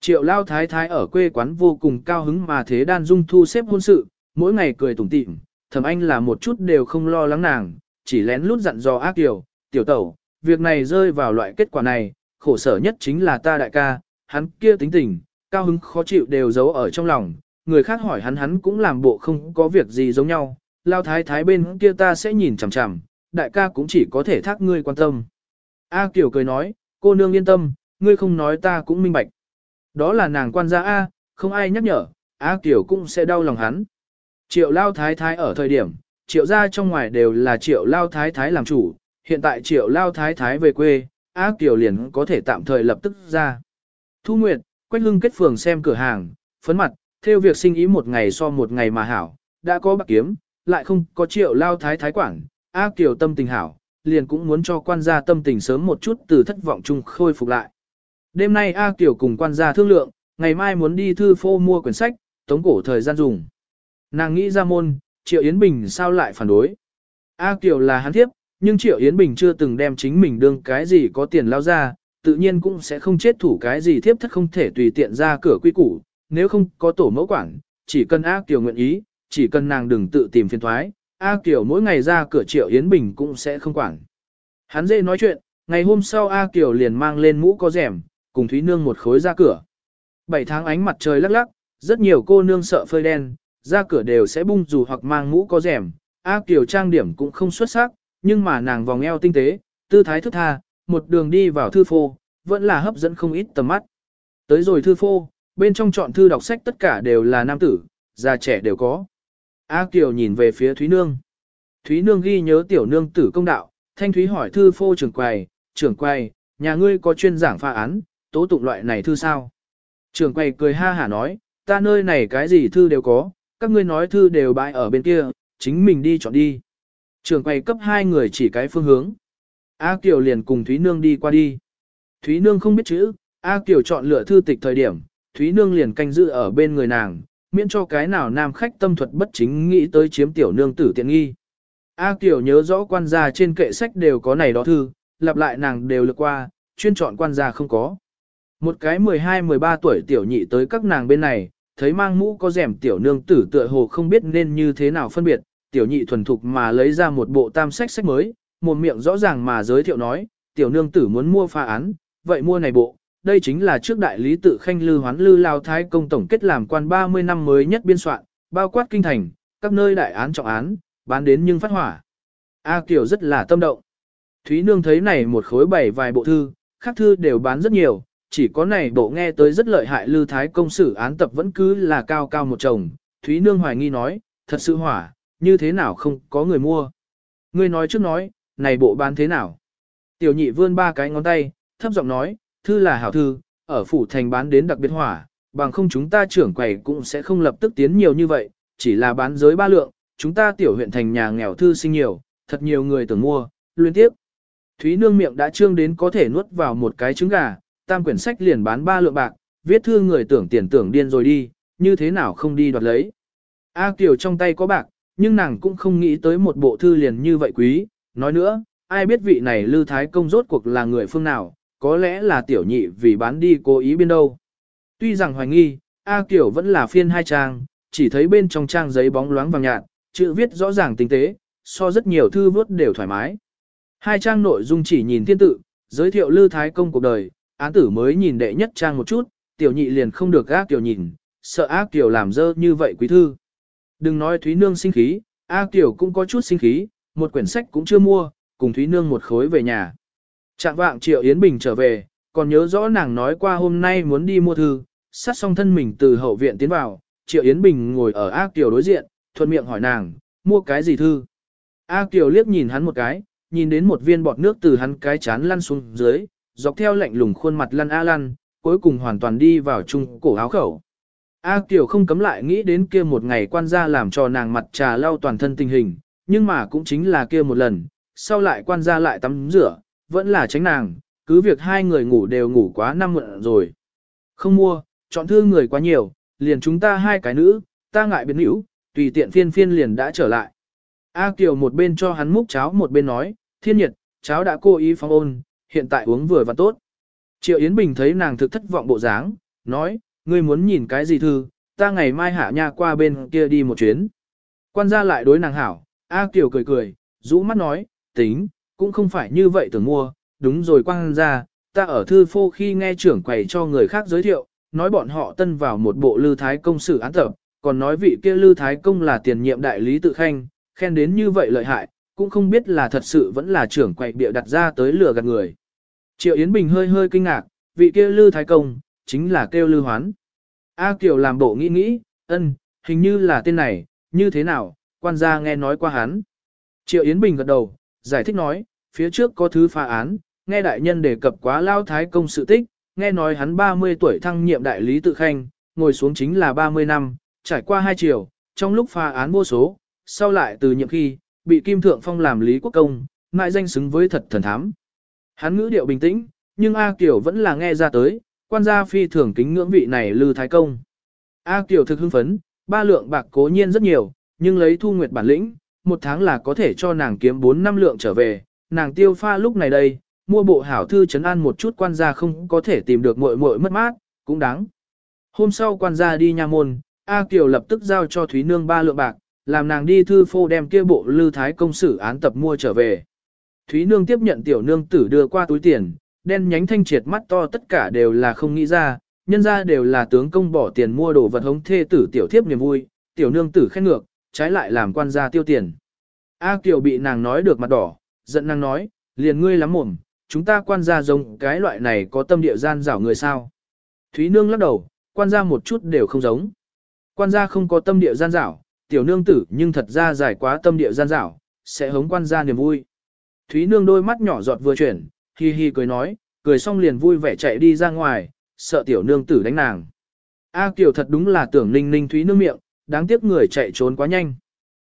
Triệu lao thái thái ở quê quán vô cùng cao hứng mà thế đan dung thu xếp hôn sự, mỗi ngày cười tủm tỉm, thầm anh là một chút đều không lo lắng nàng, chỉ lén lút dặn dò ác tiểu, tiểu tẩu, việc này rơi vào loại kết quả này, khổ sở nhất chính là ta đại ca, hắn kia tính tình, cao hứng khó chịu đều giấu ở trong lòng, người khác hỏi hắn hắn cũng làm bộ không có việc gì giống nhau, lao thái thái bên kia ta sẽ nhìn chằm chằm, đại ca cũng chỉ có thể thác ngươi quan tâm. A Kiều cười nói, cô nương yên tâm, ngươi không nói ta cũng minh bạch. Đó là nàng quan gia A, không ai nhắc nhở, A Kiều cũng sẽ đau lòng hắn. Triệu lao thái thái ở thời điểm, triệu gia trong ngoài đều là triệu lao thái thái làm chủ, hiện tại triệu lao thái thái về quê, A Kiều liền có thể tạm thời lập tức ra. Thu Nguyệt, Quách Hưng kết phường xem cửa hàng, phấn mặt, theo việc sinh ý một ngày so một ngày mà hảo, đã có bạc kiếm, lại không có triệu lao thái thái quản, A Kiều tâm tình hảo, liền cũng muốn cho quan gia tâm tình sớm một chút từ thất vọng chung khôi phục lại. Đêm nay A Kiều cùng quan gia thương lượng, ngày mai muốn đi thư phô mua quyển sách, tống cổ thời gian dùng. Nàng nghĩ ra môn, Triệu Yến Bình sao lại phản đối. A Kiều là hắn thiếp, nhưng Triệu Yến Bình chưa từng đem chính mình đương cái gì có tiền lao ra, tự nhiên cũng sẽ không chết thủ cái gì thiếp thất không thể tùy tiện ra cửa quy củ, nếu không có tổ mẫu quản, chỉ cần A Kiều nguyện ý, chỉ cần nàng đừng tự tìm phiền thoái, A Kiều mỗi ngày ra cửa Triệu Yến Bình cũng sẽ không quản. Hắn dễ nói chuyện, ngày hôm sau A Kiều liền mang lên mũ có rèm, cùng Thúy Nương một khối ra cửa. Bảy tháng ánh mặt trời lắc lắc, rất nhiều cô nương sợ phơi đen, ra cửa đều sẽ bung dù hoặc mang mũ có rèm. A Kiều trang điểm cũng không xuất sắc, nhưng mà nàng vòng eo tinh tế, tư thái thức tha, một đường đi vào thư phô, vẫn là hấp dẫn không ít tầm mắt. Tới rồi thư phô, bên trong chọn thư đọc sách tất cả đều là nam tử, già trẻ đều có. A Kiều nhìn về phía Thúy Nương. Thúy Nương ghi nhớ tiểu nương tử công đạo, thanh Thúy hỏi thư phô trưởng quầy, trưởng quầy, nhà ngươi có chuyên giảng pha án, tố tụng loại này thư sao? Trưởng quầy cười ha hả nói, ta nơi này cái gì thư đều có, các ngươi nói thư đều bãi ở bên kia, chính mình đi chọn đi. Trưởng quầy cấp hai người chỉ cái phương hướng. A Kiều liền cùng Thúy Nương đi qua đi. Thúy Nương không biết chữ, A Kiều chọn lựa thư tịch thời điểm, Thúy Nương liền canh giữ ở bên người nàng, miễn cho cái nào nam khách tâm thuật bất chính nghĩ tới chiếm tiểu nương tử tiện nghi. A Kiều nhớ rõ quan gia trên kệ sách đều có này đó thư, lặp lại nàng đều lược qua, chuyên chọn quan gia không có. Một cái 12-13 tuổi tiểu nhị tới các nàng bên này, thấy mang mũ có rèm tiểu nương tử tựa hồ không biết nên như thế nào phân biệt, tiểu nhị thuần thục mà lấy ra một bộ tam sách sách mới, một miệng rõ ràng mà giới thiệu nói, tiểu nương tử muốn mua pha án, vậy mua này bộ, đây chính là trước đại lý tự khanh lư hoán lư lao thái công tổng kết làm quan 30 năm mới nhất biên soạn, bao quát kinh thành, các nơi đại án trọng án, bán đến nhưng phát hỏa. A Kiều rất là tâm động. Thúy Nương thấy này một khối bảy vài bộ thư, khác thư đều bán rất nhiều, chỉ có này bộ nghe tới rất lợi hại lư thái công sử án tập vẫn cứ là cao cao một chồng. Thúy Nương hoài nghi nói, thật sự hỏa, như thế nào không có người mua. Ngươi nói trước nói, này bộ bán thế nào? Tiểu nhị vươn ba cái ngón tay, thấp giọng nói, thư là hảo thư, ở phủ thành bán đến đặc biệt hỏa, bằng không chúng ta trưởng quầy cũng sẽ không lập tức tiến nhiều như vậy, chỉ là bán giới ba lượng, chúng ta tiểu huyện thành nhà nghèo thư sinh nhiều, thật nhiều người tưởng mua, liên tiếp. Thúy nương miệng đã trương đến có thể nuốt vào một cái trứng gà, tam quyển sách liền bán ba lượng bạc, viết thư người tưởng tiền tưởng điên rồi đi, như thế nào không đi đoạt lấy. A Kiều trong tay có bạc, nhưng nàng cũng không nghĩ tới một bộ thư liền như vậy quý, nói nữa, ai biết vị này Lư Thái Công rốt cuộc là người phương nào, có lẽ là tiểu nhị vì bán đi cố ý biên đâu. Tuy rằng hoài nghi, A Kiều vẫn là phiên hai trang, chỉ thấy bên trong trang giấy bóng loáng vàng nhạt, chữ viết rõ ràng tinh tế, so rất nhiều thư vớt đều thoải mái. Hai trang nội dung chỉ nhìn thiên tự, giới thiệu Lư Thái Công cuộc đời, án tử mới nhìn đệ nhất trang một chút, tiểu nhị liền không được A tiểu nhìn, sợ ác tiểu làm dơ như vậy quý thư. Đừng nói Thúy Nương sinh khí, a tiểu cũng có chút sinh khí, một quyển sách cũng chưa mua, cùng Thúy Nương một khối về nhà. Trạng vạng Triệu Yến Bình trở về, còn nhớ rõ nàng nói qua hôm nay muốn đi mua thư, sát xong thân mình từ hậu viện tiến vào, Triệu Yến Bình ngồi ở A Kiều đối diện, thuận miệng hỏi nàng, mua cái gì thư? A Kiều liếc nhìn hắn một cái, nhìn đến một viên bọt nước từ hắn cái chán lăn xuống dưới, dọc theo lạnh lùng khuôn mặt lăn A lăn, cuối cùng hoàn toàn đi vào trung cổ áo khẩu. A Kiều không cấm lại nghĩ đến kia một ngày quan gia làm cho nàng mặt trà lau toàn thân tình hình, nhưng mà cũng chính là kia một lần, sau lại quan gia lại tắm rửa, vẫn là tránh nàng, cứ việc hai người ngủ đều ngủ quá năm mượn rồi. Không mua, chọn thư người quá nhiều, liền chúng ta hai cái nữ, ta ngại biến hữu, tùy tiện phiên phiên liền đã trở lại. A Kiều một bên cho hắn múc cháo một bên nói, thiên nhiệt, cháo đã cố ý phong ôn, hiện tại uống vừa và tốt. Triệu Yến Bình thấy nàng thực thất vọng bộ dáng, nói, ngươi muốn nhìn cái gì thư, ta ngày mai hạ nha qua bên kia đi một chuyến. Quan gia lại đối nàng hảo, A Kiều cười cười, rũ mắt nói, tính, cũng không phải như vậy tưởng mua, đúng rồi quan gia, ta ở thư phô khi nghe trưởng quầy cho người khác giới thiệu, nói bọn họ tân vào một bộ lư thái công sử án tập, còn nói vị kia lư thái công là tiền nhiệm đại lý tự khanh, khen đến như vậy lợi hại, cũng không biết là thật sự vẫn là trưởng quầy bịa đặt ra tới lừa gạt người. Triệu Yến Bình hơi hơi kinh ngạc, vị kia lư thái công, chính là kêu lư hoán. A Kiều làm bộ nghĩ nghĩ, ân, hình như là tên này, như thế nào, quan gia nghe nói qua hắn. Triệu Yến Bình gật đầu, giải thích nói, phía trước có thứ phá án, nghe đại nhân đề cập quá lao thái công sự tích, nghe nói hắn 30 tuổi thăng nhiệm đại lý tự khanh, ngồi xuống chính là 30 năm, trải qua hai chiều, trong lúc phá án vô số, sau lại từ nhiệm khi, bị Kim Thượng Phong làm lý quốc công, ngại danh xứng với thật thần thám. Hắn ngữ điệu bình tĩnh, nhưng A Kiều vẫn là nghe ra tới, quan gia phi thường kính ngưỡng vị này Lư Thái Công. A Kiều thực hưng phấn, ba lượng bạc cố nhiên rất nhiều, nhưng lấy thu nguyệt bản lĩnh, một tháng là có thể cho nàng kiếm 4 năm lượng trở về, nàng tiêu pha lúc này đây, mua bộ hảo thư chấn an một chút quan gia không có thể tìm được muội muội mất mát, cũng đáng. Hôm sau quan gia đi nha môn, A Kiều lập tức giao cho Thúy Nương ba lượng bạc, làm nàng đi thư phô đem kia bộ lư thái công sử án tập mua trở về. Thúy Nương tiếp nhận tiểu nương tử đưa qua túi tiền, đen nhánh thanh triệt mắt to tất cả đều là không nghĩ ra, nhân ra đều là tướng công bỏ tiền mua đồ vật hống thê tử tiểu thiếp niềm vui, tiểu nương tử khen ngược, trái lại làm quan gia tiêu tiền. A Kiều bị nàng nói được mặt đỏ, giận năng nói, liền ngươi lắm mồm, chúng ta quan gia giống cái loại này có tâm địa gian rảo người sao. Thúy Nương lắc đầu, quan gia một chút đều không giống. Quan gia không có tâm địa gian rảo, tiểu nương tử nhưng thật ra giải quá tâm địa gian rảo, sẽ hống quan gia niềm vui. Thúy Nương đôi mắt nhỏ giọt vừa chuyển, hi hi cười nói, cười xong liền vui vẻ chạy đi ra ngoài, sợ tiểu nương tử đánh nàng. A Kiều thật đúng là tưởng ninh ninh Thúy Nương miệng, đáng tiếc người chạy trốn quá nhanh.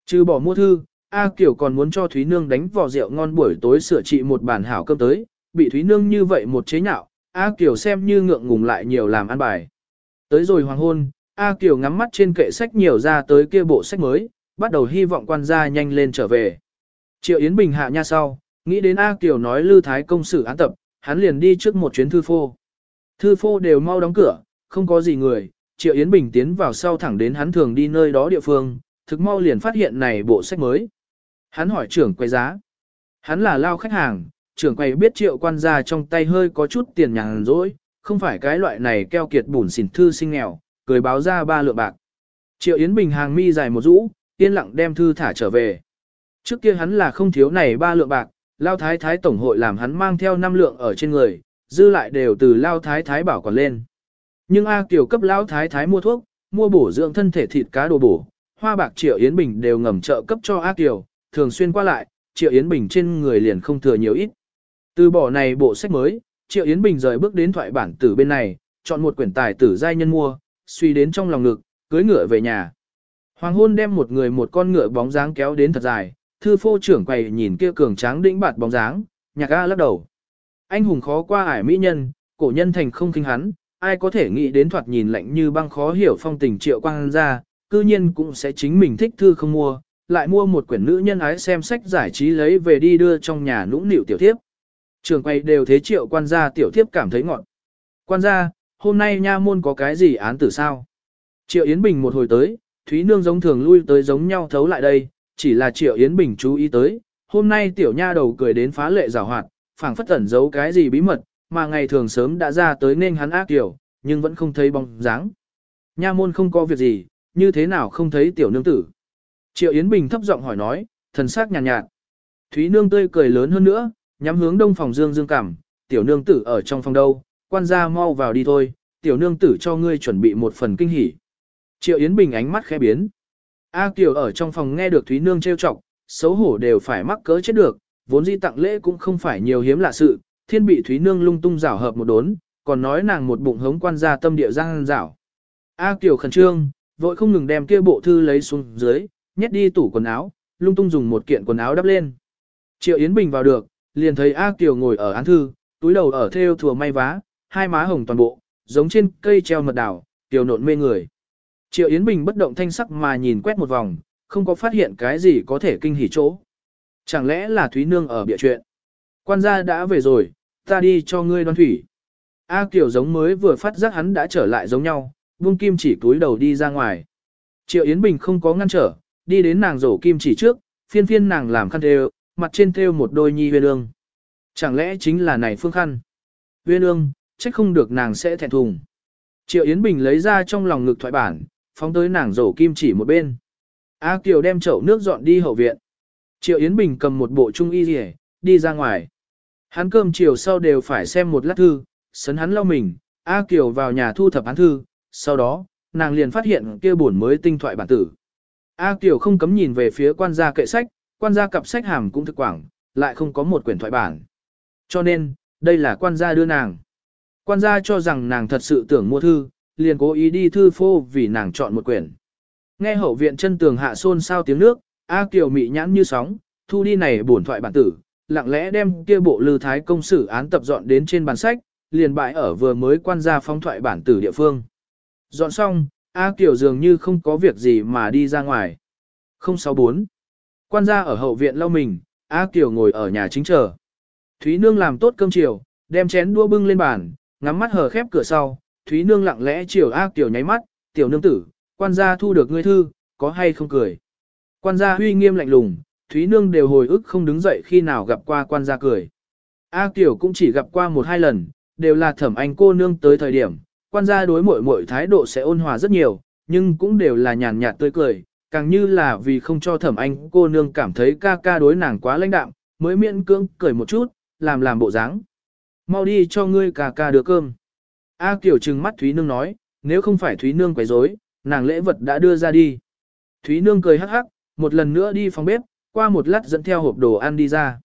Trừ bỏ mua thư, A Kiều còn muốn cho Thúy Nương đánh vò rượu ngon buổi tối sửa trị một bàn hảo cơm tới, bị Thúy Nương như vậy một chế nhạo, A Kiều xem như ngượng ngùng lại nhiều làm ăn bài. Tới rồi hoàng hôn, A Kiều ngắm mắt trên kệ sách nhiều ra tới kia bộ sách mới, bắt đầu hy vọng quan gia nhanh lên trở về. Triệu Yến Bình hạ nha sau, nghĩ đến A Kiều nói Lư Thái công sự án tập, hắn liền đi trước một chuyến thư phô. Thư phô đều mau đóng cửa, không có gì người, Triệu Yến Bình tiến vào sau thẳng đến hắn thường đi nơi đó địa phương, thực mau liền phát hiện này bộ sách mới. Hắn hỏi trưởng quầy giá. Hắn là lao khách hàng, trưởng quầy biết triệu quan gia trong tay hơi có chút tiền nhàn rỗi, không phải cái loại này keo kiệt bùn xỉn thư sinh nghèo, cười báo ra ba lượng bạc. Triệu Yến Bình hàng mi dài một rũ, yên lặng đem thư thả trở về. Trước kia hắn là không thiếu này ba lượng bạc, Lao Thái Thái Tổng hội làm hắn mang theo năm lượng ở trên người, dư lại đều từ Lao Thái Thái bảo còn lên. Nhưng A Kiều cấp Lao Thái Thái mua thuốc, mua bổ dưỡng thân thể thịt cá đồ bổ, hoa bạc Triệu Yến Bình đều ngầm trợ cấp cho A Kiều, thường xuyên qua lại, Triệu Yến Bình trên người liền không thừa nhiều ít. Từ bỏ này bộ sách mới, Triệu Yến Bình rời bước đến thoại bản tử bên này, chọn một quyển tài tử giai nhân mua, suy đến trong lòng ngực, cưới ngựa về nhà. Hoàng hôn đem một người một con ngựa bóng dáng kéo đến thật dài, thư phô trưởng quầy nhìn kia cường tráng đĩnh bạt bóng dáng, nhạc a lắc đầu. Anh hùng khó qua ải mỹ nhân, cổ nhân thành không kinh hắn, ai có thể nghĩ đến thoạt nhìn lạnh như băng khó hiểu phong tình triệu quang ra, cư nhiên cũng sẽ chính mình thích thư không mua, lại mua một quyển nữ nhân ái xem sách giải trí lấy về đi đưa trong nhà nũng nịu tiểu thiếp. Trường quay đều thế triệu quan gia tiểu thiếp cảm thấy ngọn. Quan gia, hôm nay nha môn có cái gì án tử sao? Triệu Yến Bình một hồi tới, Thúy Nương giống thường lui tới giống nhau thấu lại đây, chỉ là Triệu Yến Bình chú ý tới, hôm nay tiểu nha đầu cười đến phá lệ rào hoạt, phảng phất tẩn giấu cái gì bí mật, mà ngày thường sớm đã ra tới nên hắn ác tiểu, nhưng vẫn không thấy bóng dáng. Nha môn không có việc gì, như thế nào không thấy tiểu nương tử? Triệu Yến Bình thấp giọng hỏi nói, thần sắc nhàn nhạt, nhạt. Thúy Nương tươi cười lớn hơn nữa, nhắm hướng đông phòng dương dương cảm, tiểu nương tử ở trong phòng đâu, quan gia mau vào đi thôi, tiểu nương tử cho ngươi chuẩn bị một phần kinh hỉ. Triệu Yến Bình ánh mắt khẽ biến. A Kiều ở trong phòng nghe được Thúy Nương trêu chọc, xấu hổ đều phải mắc cỡ chết được, vốn dĩ tặng lễ cũng không phải nhiều hiếm lạ sự, thiên bị Thúy Nương lung tung rảo hợp một đốn, còn nói nàng một bụng hống quan gia tâm địa giang rảo. A Kiều khẩn trương, vội không ngừng đem kia bộ thư lấy xuống dưới, nhét đi tủ quần áo, lung tung dùng một kiện quần áo đắp lên. Triệu Yến Bình vào được, liền thấy A Kiều ngồi ở án thư, túi đầu ở theo thừa may vá, hai má hồng toàn bộ, giống trên cây treo mật đảo, tiểu nộn mê người. Triệu Yến Bình bất động thanh sắc mà nhìn quét một vòng, không có phát hiện cái gì có thể kinh hỉ chỗ. Chẳng lẽ là Thúy Nương ở bịa chuyện? Quan gia đã về rồi, ta đi cho ngươi đoan thủy. A Kiều giống mới vừa phát giác hắn đã trở lại giống nhau, buông kim chỉ túi đầu đi ra ngoài. Triệu Yến Bình không có ngăn trở, đi đến nàng rổ kim chỉ trước, phiên phiên nàng làm khăn thêu, mặt trên thêu một đôi nhi huyên ương. Chẳng lẽ chính là này phương khăn? Huyên ương, trách không được nàng sẽ thẹn thùng. Triệu Yến Bình lấy ra trong lòng ngực thoại bản, phóng tới nàng rổ kim chỉ một bên. A Kiều đem chậu nước dọn đi hậu viện. Triệu Yến Bình cầm một bộ trung y rỉ, đi ra ngoài. Hắn cơm chiều sau đều phải xem một lát thư, sấn hắn lau mình, A Kiều vào nhà thu thập án thư, sau đó, nàng liền phát hiện kia buồn mới tinh thoại bản tử. A Kiều không cấm nhìn về phía quan gia kệ sách, quan gia cặp sách hàm cũng thực quảng, lại không có một quyển thoại bản. Cho nên, đây là quan gia đưa nàng. Quan gia cho rằng nàng thật sự tưởng mua thư, liền cố ý đi thư phô vì nàng chọn một quyển. Nghe hậu viện chân tường hạ xôn sao tiếng nước, A Kiều mị nhãn như sóng, thu đi này bổn thoại bản tử, lặng lẽ đem kia bộ lư thái công sử án tập dọn đến trên bàn sách, liền bại ở vừa mới quan gia phong thoại bản tử địa phương. Dọn xong, A Kiều dường như không có việc gì mà đi ra ngoài. 064. Quan gia ở hậu viện lau mình, A Kiều ngồi ở nhà chính chờ. Thúy Nương làm tốt cơm chiều, đem chén đua bưng lên bàn, ngắm mắt hờ khép cửa sau, Thúy Nương lặng lẽ chiều A Kiều nháy mắt, tiểu nương tử, quan gia thu được ngươi thư, có hay không cười. Quan gia huy nghiêm lạnh lùng, Thúy Nương đều hồi ức không đứng dậy khi nào gặp qua quan gia cười. A Kiều cũng chỉ gặp qua một hai lần, đều là thẩm anh cô nương tới thời điểm, quan gia đối mội mội thái độ sẽ ôn hòa rất nhiều, nhưng cũng đều là nhàn nhạt tươi cười, càng như là vì không cho thẩm anh cô nương cảm thấy ca ca đối nàng quá lãnh đạm, mới miễn cưỡng cười một chút, làm làm bộ dáng. Mau đi cho ngươi ca ca đưa cơm. A Kiều trừng mắt Thúy Nương nói, nếu không phải Thúy Nương quấy rối, nàng lễ vật đã đưa ra đi. Thúy Nương cười hắc hắc, một lần nữa đi phòng bếp, qua một lát dẫn theo hộp đồ ăn đi ra.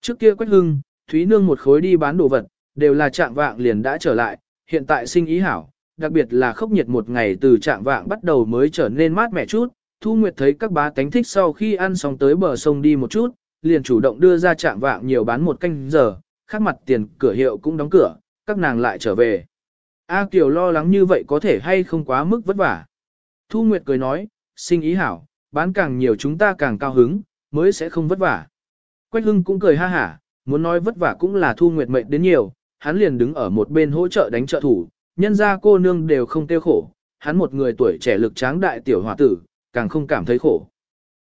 Trước kia Quách Hưng, Thúy Nương một khối đi bán đồ vật, đều là trạng vạng liền đã trở lại, hiện tại sinh ý hảo, đặc biệt là khốc nhiệt một ngày từ trạng vạng bắt đầu mới trở nên mát mẻ chút. Thu Nguyệt thấy các bá tánh thích sau khi ăn xong tới bờ sông đi một chút, liền chủ động đưa ra trạng vạng nhiều bán một canh giờ, khác mặt tiền cửa hiệu cũng đóng cửa, các nàng lại trở về. A Kiều lo lắng như vậy có thể hay không quá mức vất vả. Thu Nguyệt cười nói, sinh ý hảo, bán càng nhiều chúng ta càng cao hứng, mới sẽ không vất vả. Quách Hưng cũng cười ha hả, muốn nói vất vả cũng là Thu Nguyệt mệnh đến nhiều, hắn liền đứng ở một bên hỗ trợ đánh trợ thủ, nhân ra cô nương đều không tiêu khổ, hắn một người tuổi trẻ lực tráng đại tiểu hòa tử, càng không cảm thấy khổ.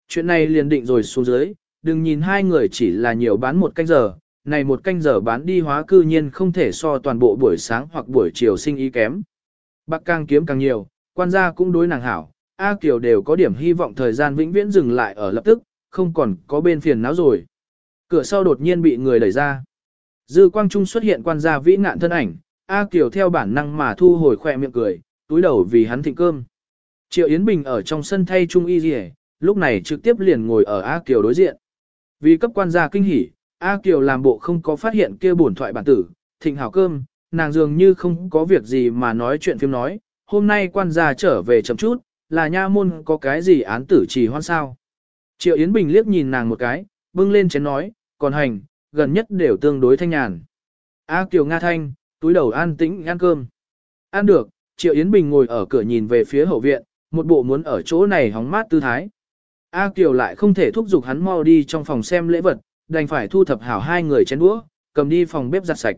Chuyện này liền định rồi xuống dưới, đừng nhìn hai người chỉ là nhiều bán một canh giờ, này một canh giờ bán đi hóa cư nhiên không thể so toàn bộ buổi sáng hoặc buổi chiều sinh ý kém. Bác càng kiếm càng nhiều, quan gia cũng đối nàng hảo, A Kiều đều có điểm hy vọng thời gian vĩnh viễn dừng lại ở lập tức, không còn có bên phiền não rồi. Cửa sau đột nhiên bị người đẩy ra. Dư quang trung xuất hiện quan gia vĩ nạn thân ảnh, A Kiều theo bản năng mà thu hồi khỏe miệng cười, túi đầu vì hắn thịnh cơm. Triệu Yến Bình ở trong sân thay trung y rỉ, lúc này trực tiếp liền ngồi ở A Kiều đối diện. Vì cấp quan gia kinh hỉ, A Kiều làm bộ không có phát hiện kia bổn thoại bản tử, thịnh hảo cơm, nàng dường như không có việc gì mà nói chuyện phim nói, hôm nay quan gia trở về chậm chút, là nha môn có cái gì án tử trì hoan sao. Triệu Yến Bình liếc nhìn nàng một cái, bưng lên chén nói, còn hành, gần nhất đều tương đối thanh nhàn. A Kiều Nga Thanh, túi đầu an tĩnh ăn cơm. Ăn được, Triệu Yến Bình ngồi ở cửa nhìn về phía hậu viện, một bộ muốn ở chỗ này hóng mát tư thái. A Kiều lại không thể thúc giục hắn mau đi trong phòng xem lễ vật, đành phải thu thập hảo hai người chén đũa, cầm đi phòng bếp giặt sạch.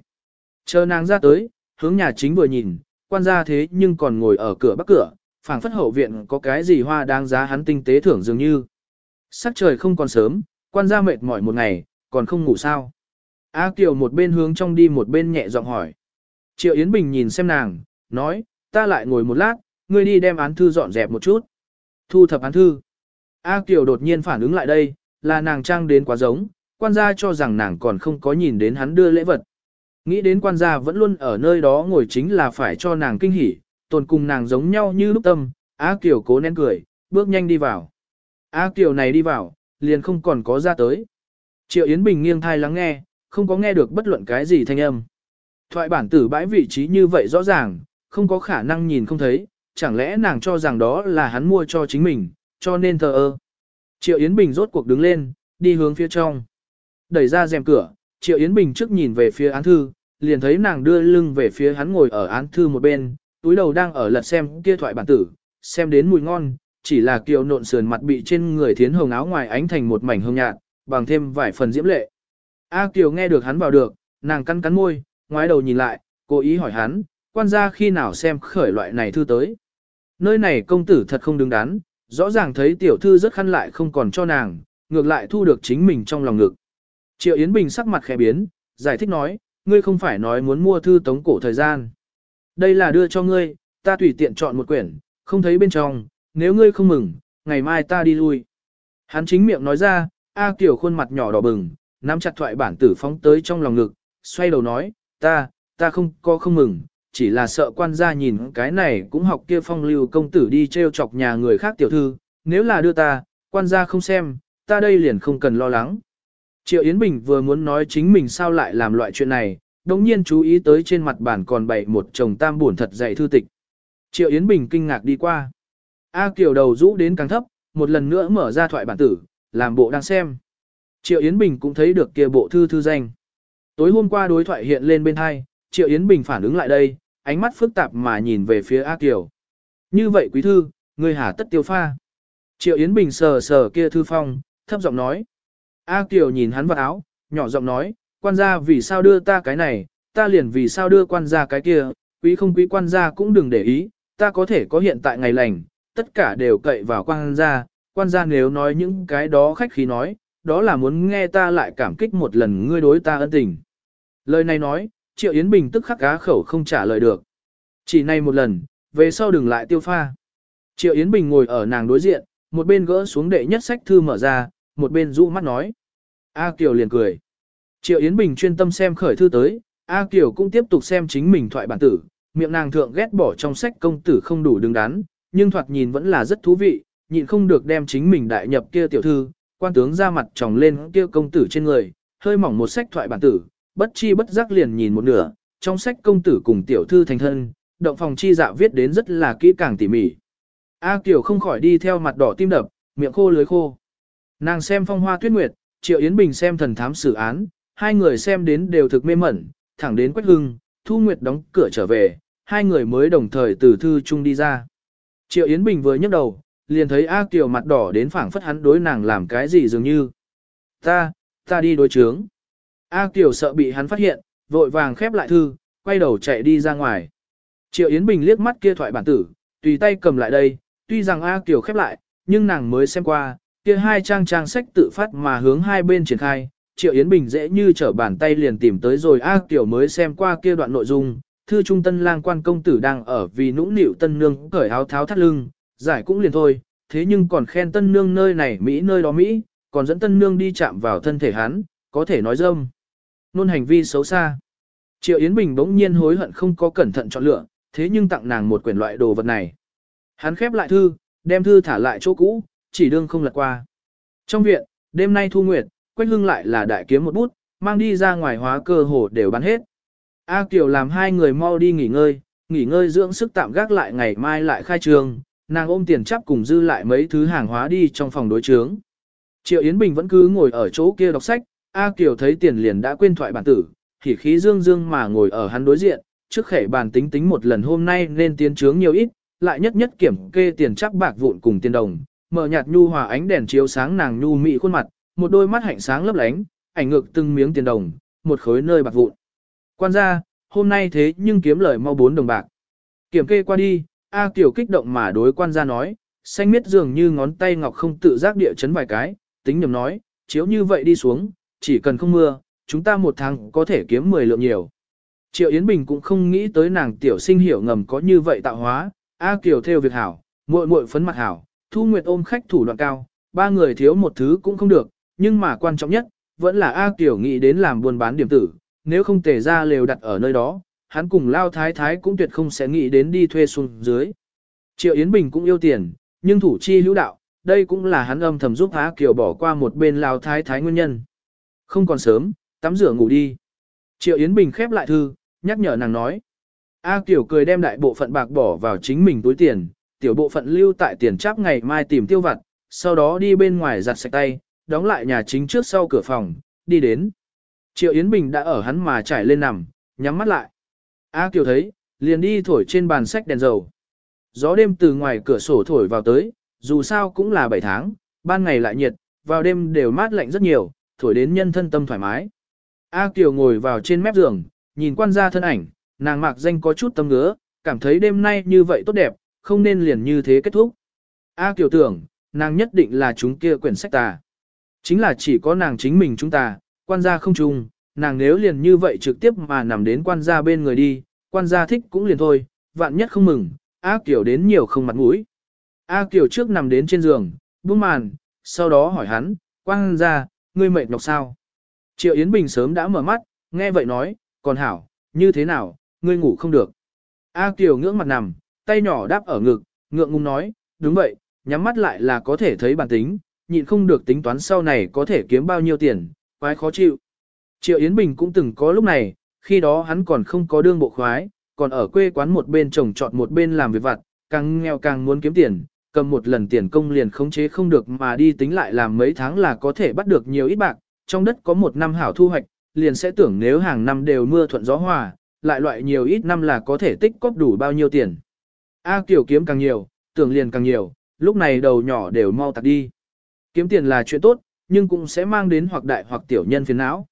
Chờ nàng ra tới, hướng nhà chính vừa nhìn, quan gia thế nhưng còn ngồi ở cửa bắc cửa, phảng phất hậu viện có cái gì hoa đáng giá hắn tinh tế thưởng dường như. Sắc trời không còn sớm, quan gia mệt mỏi một ngày, còn không ngủ sao. A Kiều một bên hướng trong đi một bên nhẹ giọng hỏi. Triệu Yến Bình nhìn xem nàng, nói, ta lại ngồi một lát, ngươi đi đem án thư dọn dẹp một chút. Thu thập án thư. A Kiều đột nhiên phản ứng lại đây, là nàng trang đến quá giống, quan gia cho rằng nàng còn không có nhìn đến hắn đưa lễ vật. Nghĩ đến quan gia vẫn luôn ở nơi đó ngồi chính là phải cho nàng kinh hỉ, tồn cùng nàng giống nhau như lúc tâm, Á Kiều cố nén cười, bước nhanh đi vào. Á Kiều này đi vào, liền không còn có ra tới. Triệu Yến Bình nghiêng thai lắng nghe, không có nghe được bất luận cái gì thanh âm. Thoại bản tử bãi vị trí như vậy rõ ràng, không có khả năng nhìn không thấy, chẳng lẽ nàng cho rằng đó là hắn mua cho chính mình, cho nên thờ ơ. Triệu Yến Bình rốt cuộc đứng lên, đi hướng phía trong. Đẩy ra rèm cửa, Triệu Yến Bình trước nhìn về phía án thư, liền thấy nàng đưa lưng về phía hắn ngồi ở án thư một bên, túi đầu đang ở lật xem kia thoại bản tử, xem đến mùi ngon, chỉ là kiều nộn sườn mặt bị trên người thiến hồng áo ngoài ánh thành một mảnh hương nhạt, bằng thêm vài phần diễm lệ. A Kiều nghe được hắn vào được, nàng cắn cắn môi, ngoái đầu nhìn lại, cố ý hỏi hắn, quan gia khi nào xem khởi loại này thư tới. Nơi này công tử thật không đứng đắn, rõ ràng thấy tiểu thư rất khăn lại không còn cho nàng, ngược lại thu được chính mình trong lòng ngực. Triệu Yến Bình sắc mặt khẽ biến, giải thích nói, ngươi không phải nói muốn mua thư tống cổ thời gian. Đây là đưa cho ngươi, ta tùy tiện chọn một quyển, không thấy bên trong, nếu ngươi không mừng, ngày mai ta đi lui. Hắn chính miệng nói ra, A Kiều khuôn mặt nhỏ đỏ bừng, nắm chặt thoại bản tử phóng tới trong lòng ngực, xoay đầu nói, ta, ta không có không mừng, chỉ là sợ quan gia nhìn cái này cũng học kia phong lưu công tử đi treo chọc nhà người khác tiểu thư, nếu là đưa ta, quan gia không xem, ta đây liền không cần lo lắng. Triệu Yến Bình vừa muốn nói chính mình sao lại làm loại chuyện này, đồng nhiên chú ý tới trên mặt bản còn bày một chồng tam buồn thật dày thư tịch. Triệu Yến Bình kinh ngạc đi qua. A Kiều đầu rũ đến càng thấp, một lần nữa mở ra thoại bản tử, làm bộ đang xem. Triệu Yến Bình cũng thấy được kia bộ thư thư danh. Tối hôm qua đối thoại hiện lên bên hai, Triệu Yến Bình phản ứng lại đây, ánh mắt phức tạp mà nhìn về phía A Kiều. Như vậy quý thư, người hà tất tiêu pha. Triệu Yến Bình sờ sờ kia thư phong, thấp giọng nói. A Kiều nhìn hắn vào áo, nhỏ giọng nói, quan gia vì sao đưa ta cái này, ta liền vì sao đưa quan gia cái kia, quý không quý quan gia cũng đừng để ý, ta có thể có hiện tại ngày lành, tất cả đều cậy vào quan gia, quan gia nếu nói những cái đó khách khí nói, đó là muốn nghe ta lại cảm kích một lần ngươi đối ta ân tình. Lời này nói, Triệu Yến Bình tức khắc cá khẩu không trả lời được. Chỉ này một lần, về sau đừng lại tiêu pha. Triệu Yến Bình ngồi ở nàng đối diện, một bên gỡ xuống đệ nhất sách thư mở ra, một bên rũ mắt nói. A Kiều liền cười. Triệu Yến Bình chuyên tâm xem khởi thư tới, A Kiều cũng tiếp tục xem chính mình thoại bản tử, miệng nàng thượng ghét bỏ trong sách công tử không đủ đứng đắn, nhưng thoạt nhìn vẫn là rất thú vị, nhịn không được đem chính mình đại nhập kia tiểu thư, quan tướng ra mặt tròng lên kia công tử trên người, hơi mỏng một sách thoại bản tử, bất chi bất giác liền nhìn một nửa, trong sách công tử cùng tiểu thư thành thân, động phòng chi dạ viết đến rất là kỹ càng tỉ mỉ. A Kiều không khỏi đi theo mặt đỏ tim đập, miệng khô lưới khô. Nàng xem phong hoa tuyết nguyệt, Triệu Yến Bình xem thần thám xử án, hai người xem đến đều thực mê mẩn, thẳng đến Quách Hưng, Thu Nguyệt đóng cửa trở về, hai người mới đồng thời từ thư chung đi ra. Triệu Yến Bình vừa nhấc đầu, liền thấy A Kiều mặt đỏ đến phảng phất hắn đối nàng làm cái gì dường như. Ta, ta đi đối chướng. A Kiều sợ bị hắn phát hiện, vội vàng khép lại thư, quay đầu chạy đi ra ngoài. Triệu Yến Bình liếc mắt kia thoại bản tử, tùy tay cầm lại đây, tuy rằng A Kiều khép lại, nhưng nàng mới xem qua, kia hai trang trang sách tự phát mà hướng hai bên triển khai. Triệu Yến Bình dễ như trở bàn tay liền tìm tới rồi A Kiều mới xem qua kia đoạn nội dung, thư trung tân lang quan công tử đang ở vì nũng nịu tân nương cởi áo tháo thắt lưng, giải cũng liền thôi, thế nhưng còn khen tân nương nơi này Mỹ nơi đó Mỹ, còn dẫn tân nương đi chạm vào thân thể hắn, có thể nói dâm. Nôn hành vi xấu xa. Triệu Yến Bình bỗng nhiên hối hận không có cẩn thận chọn lựa, thế nhưng tặng nàng một quyển loại đồ vật này. Hắn khép lại thư, đem thư thả lại chỗ cũ, chỉ đương không lật qua. Trong viện, đêm nay thu nguyệt, Quách Hưng lại là đại kiếm một bút, mang đi ra ngoài hóa cơ hồ đều bán hết. A Kiều làm hai người mau đi nghỉ ngơi, nghỉ ngơi dưỡng sức tạm gác lại ngày mai lại khai trường, nàng ôm tiền chắp cùng dư lại mấy thứ hàng hóa đi trong phòng đối chướng. Triệu Yến Bình vẫn cứ ngồi ở chỗ kia đọc sách, A Kiều thấy tiền liền đã quên thoại bản tử, thì khí dương dương mà ngồi ở hắn đối diện, trước khẻ bàn tính tính một lần hôm nay nên tiến trướng nhiều ít, lại nhất nhất kiểm kê tiền chắc bạc vụn cùng tiền đồng, mở nhạt nhu hòa ánh đèn chiếu sáng nàng nhu mị khuôn mặt, một đôi mắt hạnh sáng lấp lánh, ảnh ngược từng miếng tiền đồng, một khối nơi bạc vụn. Quan gia, hôm nay thế nhưng kiếm lời mau bốn đồng bạc. Kiểm kê qua đi, A Kiều kích động mà đối quan gia nói, xanh miết dường như ngón tay ngọc không tự giác địa chấn vài cái, tính nhầm nói, chiếu như vậy đi xuống, chỉ cần không mưa, chúng ta một tháng có thể kiếm 10 lượng nhiều. Triệu Yến Bình cũng không nghĩ tới nàng tiểu sinh hiểu ngầm có như vậy tạo hóa, A Kiều theo việc hảo, muội muội phấn mặt hảo, Thu Nguyệt ôm khách thủ đoạn cao, ba người thiếu một thứ cũng không được, nhưng mà quan trọng nhất, vẫn là A Kiều nghĩ đến làm buôn bán điểm tử, nếu không tề ra lều đặt ở nơi đó, hắn cùng lao thái thái cũng tuyệt không sẽ nghĩ đến đi thuê xuống dưới. Triệu Yến Bình cũng yêu tiền, nhưng thủ chi hữu đạo, đây cũng là hắn âm thầm giúp Á Kiều bỏ qua một bên lao thái thái nguyên nhân. Không còn sớm, tắm rửa ngủ đi. Triệu Yến Bình khép lại thư, nhắc nhở nàng nói. A Kiều cười đem đại bộ phận bạc bỏ vào chính mình túi tiền, tiểu bộ phận lưu tại tiền cháp ngày mai tìm tiêu vặt, sau đó đi bên ngoài giặt sạch tay, đóng lại nhà chính trước sau cửa phòng, đi đến. Triệu Yến Bình đã ở hắn mà trải lên nằm, nhắm mắt lại. A Kiều thấy, liền đi thổi trên bàn sách đèn dầu. Gió đêm từ ngoài cửa sổ thổi vào tới, dù sao cũng là 7 tháng, ban ngày lại nhiệt, vào đêm đều mát lạnh rất nhiều, thổi đến nhân thân tâm thoải mái. A Kiều ngồi vào trên mép giường, nhìn quan gia thân ảnh, nàng mạc danh có chút tâm ngứa, cảm thấy đêm nay như vậy tốt đẹp, không nên liền như thế kết thúc. A Kiều tưởng, nàng nhất định là chúng kia quyển sách tà. Chính là chỉ có nàng chính mình chúng ta, quan gia không chung, nàng nếu liền như vậy trực tiếp mà nằm đến quan gia bên người đi, quan gia thích cũng liền thôi, vạn nhất không mừng, A Kiều đến nhiều không mặt mũi. A Kiều trước nằm đến trên giường, buông màn, sau đó hỏi hắn, quan gia, ngươi mệt nhọc sao? Triệu Yến Bình sớm đã mở mắt, nghe vậy nói, còn hảo, như thế nào, ngươi ngủ không được. A Kiều ngưỡng mặt nằm, tay nhỏ đáp ở ngực, ngượng ngùng nói, đúng vậy, nhắm mắt lại là có thể thấy bản tính, nhịn không được tính toán sau này có thể kiếm bao nhiêu tiền, quái khó chịu. Triệu Yến Bình cũng từng có lúc này, khi đó hắn còn không có đương bộ khoái, còn ở quê quán một bên trồng trọt một bên làm việc vặt, càng nghèo càng muốn kiếm tiền, cầm một lần tiền công liền khống chế không được mà đi tính lại làm mấy tháng là có thể bắt được nhiều ít bạc, trong đất có một năm hảo thu hoạch, liền sẽ tưởng nếu hàng năm đều mưa thuận gió hòa, lại loại nhiều ít năm là có thể tích cóp đủ bao nhiêu tiền. A kiểu kiếm càng nhiều, tưởng liền càng nhiều, lúc này đầu nhỏ đều mau tặc đi. Kiếm tiền là chuyện tốt, nhưng cũng sẽ mang đến hoặc đại hoặc tiểu nhân phiền não.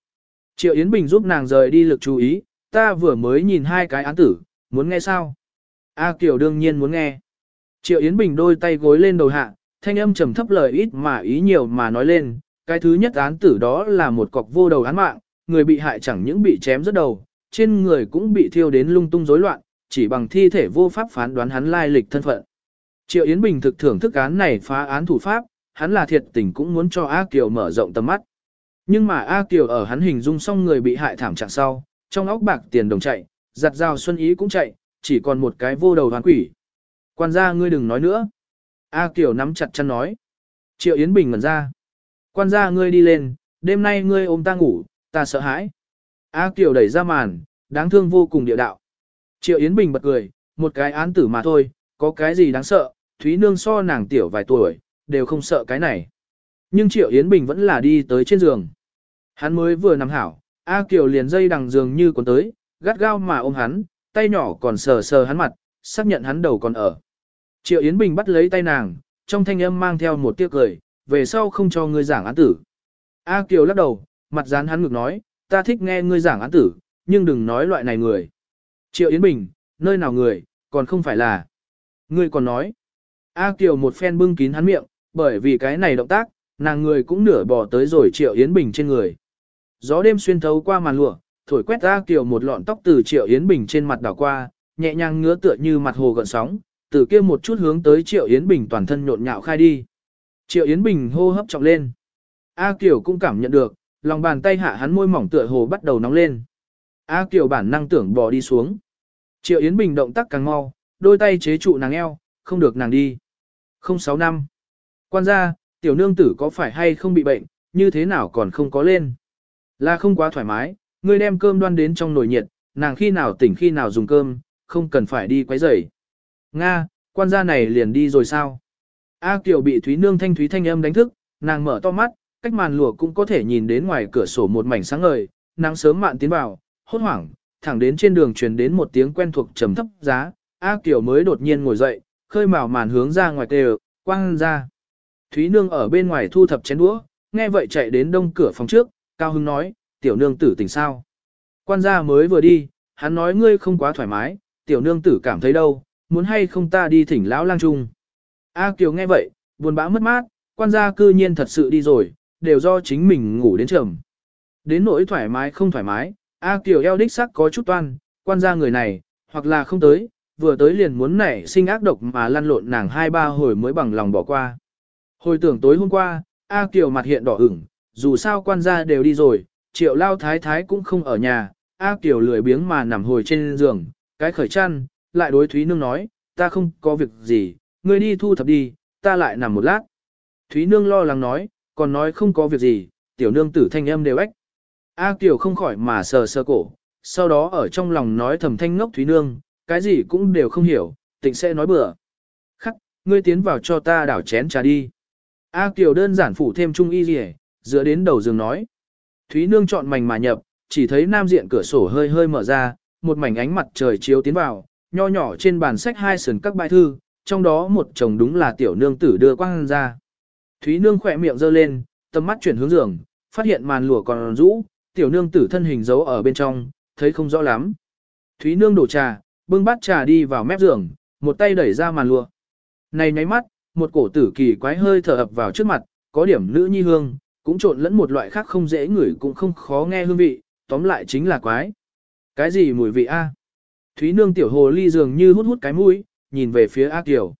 Triệu Yến Bình giúp nàng rời đi lực chú ý, ta vừa mới nhìn hai cái án tử, muốn nghe sao? A Kiều đương nhiên muốn nghe. Triệu Yến Bình đôi tay gối lên đầu hạ, thanh âm trầm thấp lời ít mà ý nhiều mà nói lên, cái thứ nhất án tử đó là một cọc vô đầu án mạng, người bị hại chẳng những bị chém rất đầu, trên người cũng bị thiêu đến lung tung rối loạn, chỉ bằng thi thể vô pháp phán đoán hắn lai lịch thân phận. Triệu Yến Bình thực thưởng thức án này phá án thủ pháp, hắn là thiệt tình cũng muốn cho A Kiều mở rộng tầm mắt. Nhưng mà A Kiều ở hắn hình dung xong người bị hại thảm trạng sau, trong óc bạc tiền đồng chạy, giặt rào xuân ý cũng chạy, chỉ còn một cái vô đầu hoán quỷ. Quan gia ngươi đừng nói nữa. A Kiều nắm chặt chân nói. Triệu Yến Bình ngẩn ra. Quan gia ngươi đi lên, đêm nay ngươi ôm ta ngủ, ta sợ hãi. A Kiều đẩy ra màn, đáng thương vô cùng địa đạo. Triệu Yến Bình bật cười, một cái án tử mà thôi, có cái gì đáng sợ, Thúy Nương so nàng tiểu vài tuổi, đều không sợ cái này. Nhưng Triệu Yến Bình vẫn là đi tới trên giường. Hắn mới vừa nằm hảo, A Kiều liền dây đằng giường như còn tới, gắt gao mà ôm hắn, tay nhỏ còn sờ sờ hắn mặt, xác nhận hắn đầu còn ở. Triệu Yến Bình bắt lấy tay nàng, trong thanh âm mang theo một tiếc cười, về sau không cho ngươi giảng án tử. A Kiều lắc đầu, mặt dán hắn ngực nói, ta thích nghe ngươi giảng án tử, nhưng đừng nói loại này người. Triệu Yến Bình, nơi nào người, còn không phải là. Ngươi còn nói. A Kiều một phen bưng kín hắn miệng, bởi vì cái này động tác, nàng người cũng nửa bỏ tới rồi Triệu Yến Bình trên người. Gió đêm xuyên thấu qua màn lụa, thổi quét ra kiểu một lọn tóc từ Triệu Yến Bình trên mặt đảo qua, nhẹ nhàng ngứa tựa như mặt hồ gợn sóng, từ kia một chút hướng tới Triệu Yến Bình toàn thân nhộn nhạo khai đi. Triệu Yến Bình hô hấp trọng lên. A Kiều cũng cảm nhận được, lòng bàn tay hạ hắn môi mỏng tựa hồ bắt đầu nóng lên. A Kiều bản năng tưởng bò đi xuống. Triệu Yến Bình động tác càng mau, đôi tay chế trụ nàng eo, không được nàng đi. 06 năm. Quan gia, tiểu nương tử có phải hay không bị bệnh, như thế nào còn không có lên. Là không quá thoải mái, ngươi đem cơm đoan đến trong nồi nhiệt, nàng khi nào tỉnh khi nào dùng cơm, không cần phải đi quấy rầy. Nga, quan gia này liền đi rồi sao? A Kiều bị Thúy Nương thanh thúy thanh âm đánh thức, nàng mở to mắt, cách màn lụa cũng có thể nhìn đến ngoài cửa sổ một mảnh sáng ngời, nắng sớm mạn tiến vào, hốt hoảng, thẳng đến trên đường truyền đến một tiếng quen thuộc trầm thấp giá, A Kiều mới đột nhiên ngồi dậy, khơi mào màn hướng ra ngoài tề, quang ra. Thúy Nương ở bên ngoài thu thập chén đũa, nghe vậy chạy đến đông cửa phòng trước, Cao Hưng nói, tiểu nương tử tỉnh sao. Quan gia mới vừa đi, hắn nói ngươi không quá thoải mái, tiểu nương tử cảm thấy đâu, muốn hay không ta đi thỉnh lão lang trung. A Kiều nghe vậy, buồn bã mất mát, quan gia cư nhiên thật sự đi rồi, đều do chính mình ngủ đến trầm. Đến nỗi thoải mái không thoải mái, A Kiều eo đích sắc có chút toan, quan gia người này, hoặc là không tới, vừa tới liền muốn nảy sinh ác độc mà lăn lộn nàng hai ba hồi mới bằng lòng bỏ qua. Hồi tưởng tối hôm qua, A Kiều mặt hiện đỏ ửng, dù sao quan gia đều đi rồi, triệu lao thái thái cũng không ở nhà, A Kiều lười biếng mà nằm hồi trên giường, cái khởi chăn, lại đối Thúy Nương nói, ta không có việc gì, ngươi đi thu thập đi, ta lại nằm một lát. Thúy Nương lo lắng nói, còn nói không có việc gì, tiểu nương tử thanh âm đều ếch. A Kiều không khỏi mà sờ sờ cổ, sau đó ở trong lòng nói thầm thanh ngốc Thúy Nương, cái gì cũng đều không hiểu, tịnh sẽ nói bừa. Khắc, ngươi tiến vào cho ta đảo chén trà đi. A Kiều đơn giản phủ thêm trung y gì dựa đến đầu giường nói. Thúy Nương chọn mảnh mà nhập, chỉ thấy nam diện cửa sổ hơi hơi mở ra, một mảnh ánh mặt trời chiếu tiến vào, nho nhỏ trên bàn sách hai sườn các bài thư, trong đó một chồng đúng là tiểu nương tử đưa quang ra. Thúy Nương khỏe miệng giơ lên, tầm mắt chuyển hướng giường, phát hiện màn lụa còn rũ, tiểu nương tử thân hình giấu ở bên trong, thấy không rõ lắm. Thúy Nương đổ trà, bưng bát trà đi vào mép giường, một tay đẩy ra màn lụa. Này nháy mắt, một cổ tử kỳ quái hơi thở ập vào trước mặt, có điểm nữ nhi hương, cũng trộn lẫn một loại khác không dễ ngửi cũng không khó nghe hương vị, tóm lại chính là quái. Cái gì mùi vị a? Thúy Nương tiểu hồ ly dường như hút hút cái mũi, nhìn về phía A Kiều.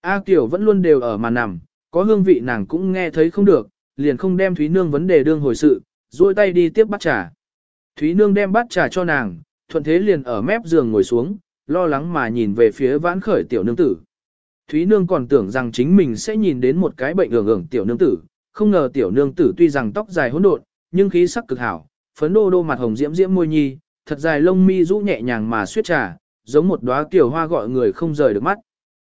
A Kiều vẫn luôn đều ở mà nằm, có hương vị nàng cũng nghe thấy không được, liền không đem Thúy Nương vấn đề đương hồi sự, duỗi tay đi tiếp bắt trà. Thúy Nương đem bắt trà cho nàng, thuận thế liền ở mép giường ngồi xuống, lo lắng mà nhìn về phía vãn khởi tiểu nương tử. Thúy Nương còn tưởng rằng chính mình sẽ nhìn đến một cái bệnh ưởng ưởng tiểu nương tử, không ngờ tiểu nương tử tuy rằng tóc dài hỗn độn, nhưng khí sắc cực hảo, phấn đô đô mặt hồng diễm diễm môi nhi, thật dài lông mi rũ nhẹ nhàng mà suyết trà, giống một đóa tiểu hoa gọi người không rời được mắt.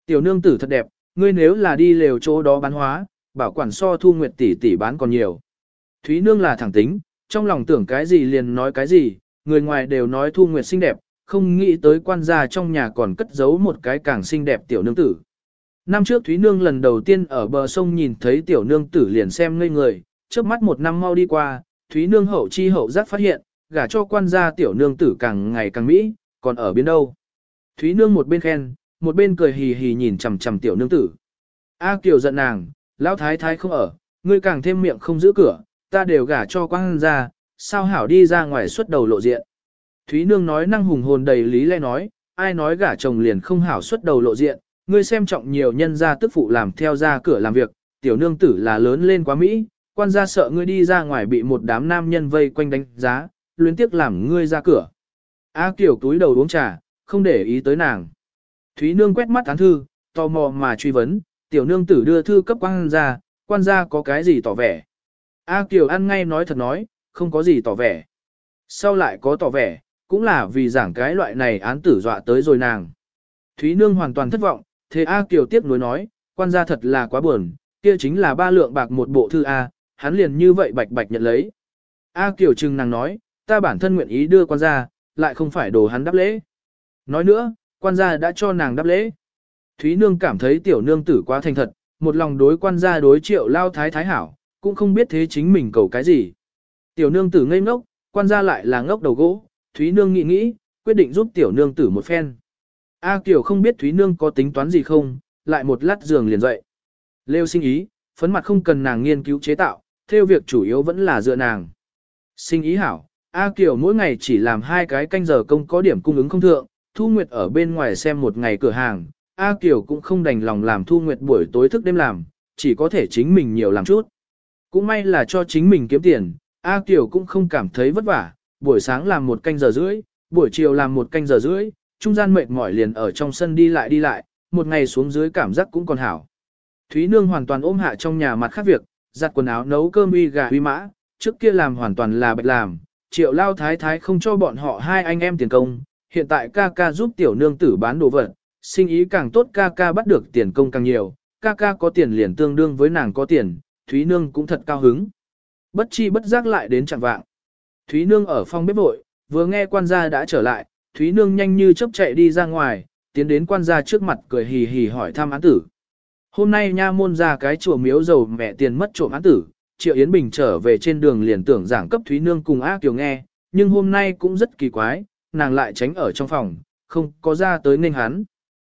Tiểu nương tử thật đẹp, ngươi nếu là đi lều chỗ đó bán hóa, bảo quản so thu nguyệt tỷ tỷ bán còn nhiều. Thúy nương là thẳng tính, trong lòng tưởng cái gì liền nói cái gì, người ngoài đều nói thu nguyệt xinh đẹp, không nghĩ tới quan gia trong nhà còn cất giấu một cái càng xinh đẹp tiểu nương tử. Năm trước Thúy Nương lần đầu tiên ở bờ sông nhìn thấy tiểu nương tử liền xem ngây người, trước mắt một năm mau đi qua, Thúy Nương hậu chi hậu giác phát hiện, gả cho quan gia tiểu nương tử càng ngày càng mỹ, còn ở biến đâu. Thúy Nương một bên khen, một bên cười hì hì nhìn chằm chằm tiểu nương tử. A Kiều giận nàng, lão thái thái không ở, ngươi càng thêm miệng không giữ cửa, ta đều gả cho quan gia, sao hảo đi ra ngoài xuất đầu lộ diện. Thúy Nương nói năng hùng hồn đầy lý lẽ nói, ai nói gả chồng liền không hảo xuất đầu lộ diện, ngươi xem trọng nhiều nhân gia tức phụ làm theo ra cửa làm việc, tiểu nương tử là lớn lên quá Mỹ, quan gia sợ ngươi đi ra ngoài bị một đám nam nhân vây quanh đánh giá, luyến tiếc làm ngươi ra cửa. A Kiều túi đầu uống trà, không để ý tới nàng. Thúy nương quét mắt án thư, tò mò mà truy vấn, tiểu nương tử đưa thư cấp quan gia, quan gia có cái gì tỏ vẻ. A Kiều ăn ngay nói thật nói, không có gì tỏ vẻ. Sau lại có tỏ vẻ, cũng là vì giảng cái loại này án tử dọa tới rồi nàng. Thúy nương hoàn toàn thất vọng, thế A Kiều tiếp nối nói, quan gia thật là quá buồn, kia chính là ba lượng bạc một bộ thư A, hắn liền như vậy bạch bạch nhận lấy. A Kiều trừng nàng nói, ta bản thân nguyện ý đưa quan gia, lại không phải đồ hắn đáp lễ. Nói nữa, quan gia đã cho nàng đáp lễ. Thúy Nương cảm thấy tiểu nương tử quá thành thật, một lòng đối quan gia đối triệu lao thái thái hảo, cũng không biết thế chính mình cầu cái gì. Tiểu nương tử ngây ngốc, quan gia lại là ngốc đầu gỗ, Thúy Nương nghĩ nghĩ, quyết định giúp tiểu nương tử một phen. A Kiều không biết Thúy Nương có tính toán gì không, lại một lát giường liền dậy. Lêu sinh ý, phấn mặt không cần nàng nghiên cứu chế tạo, theo việc chủ yếu vẫn là dựa nàng. Sinh ý hảo, A Kiều mỗi ngày chỉ làm hai cái canh giờ công có điểm cung ứng không thượng, Thu Nguyệt ở bên ngoài xem một ngày cửa hàng, A Kiều cũng không đành lòng làm Thu Nguyệt buổi tối thức đêm làm, chỉ có thể chính mình nhiều làm chút. Cũng may là cho chính mình kiếm tiền, A Kiều cũng không cảm thấy vất vả, buổi sáng làm một canh giờ rưỡi, buổi chiều làm một canh giờ rưỡi, trung gian mệt mỏi liền ở trong sân đi lại đi lại, một ngày xuống dưới cảm giác cũng còn hảo. Thúy Nương hoàn toàn ôm hạ trong nhà mặt khác việc, giặt quần áo nấu cơm uy gà uy mã, trước kia làm hoàn toàn là bạch làm, triệu lao thái thái không cho bọn họ hai anh em tiền công, hiện tại ca ca giúp tiểu nương tử bán đồ vật, sinh ý càng tốt ca ca bắt được tiền công càng nhiều, ca ca có tiền liền tương đương với nàng có tiền, Thúy Nương cũng thật cao hứng. Bất chi bất giác lại đến chẳng vạng. Thúy Nương ở phòng bếp vội, vừa nghe quan gia đã trở lại, Thúy Nương nhanh như chớp chạy đi ra ngoài, tiến đến quan gia trước mặt cười hì hì hỏi thăm án tử. Hôm nay nha môn ra cái chùa miếu dầu mẹ tiền mất trộm án tử, Triệu Yến Bình trở về trên đường liền tưởng giảng cấp Thúy Nương cùng A Kiều nghe, nhưng hôm nay cũng rất kỳ quái, nàng lại tránh ở trong phòng, không có ra tới nên hắn.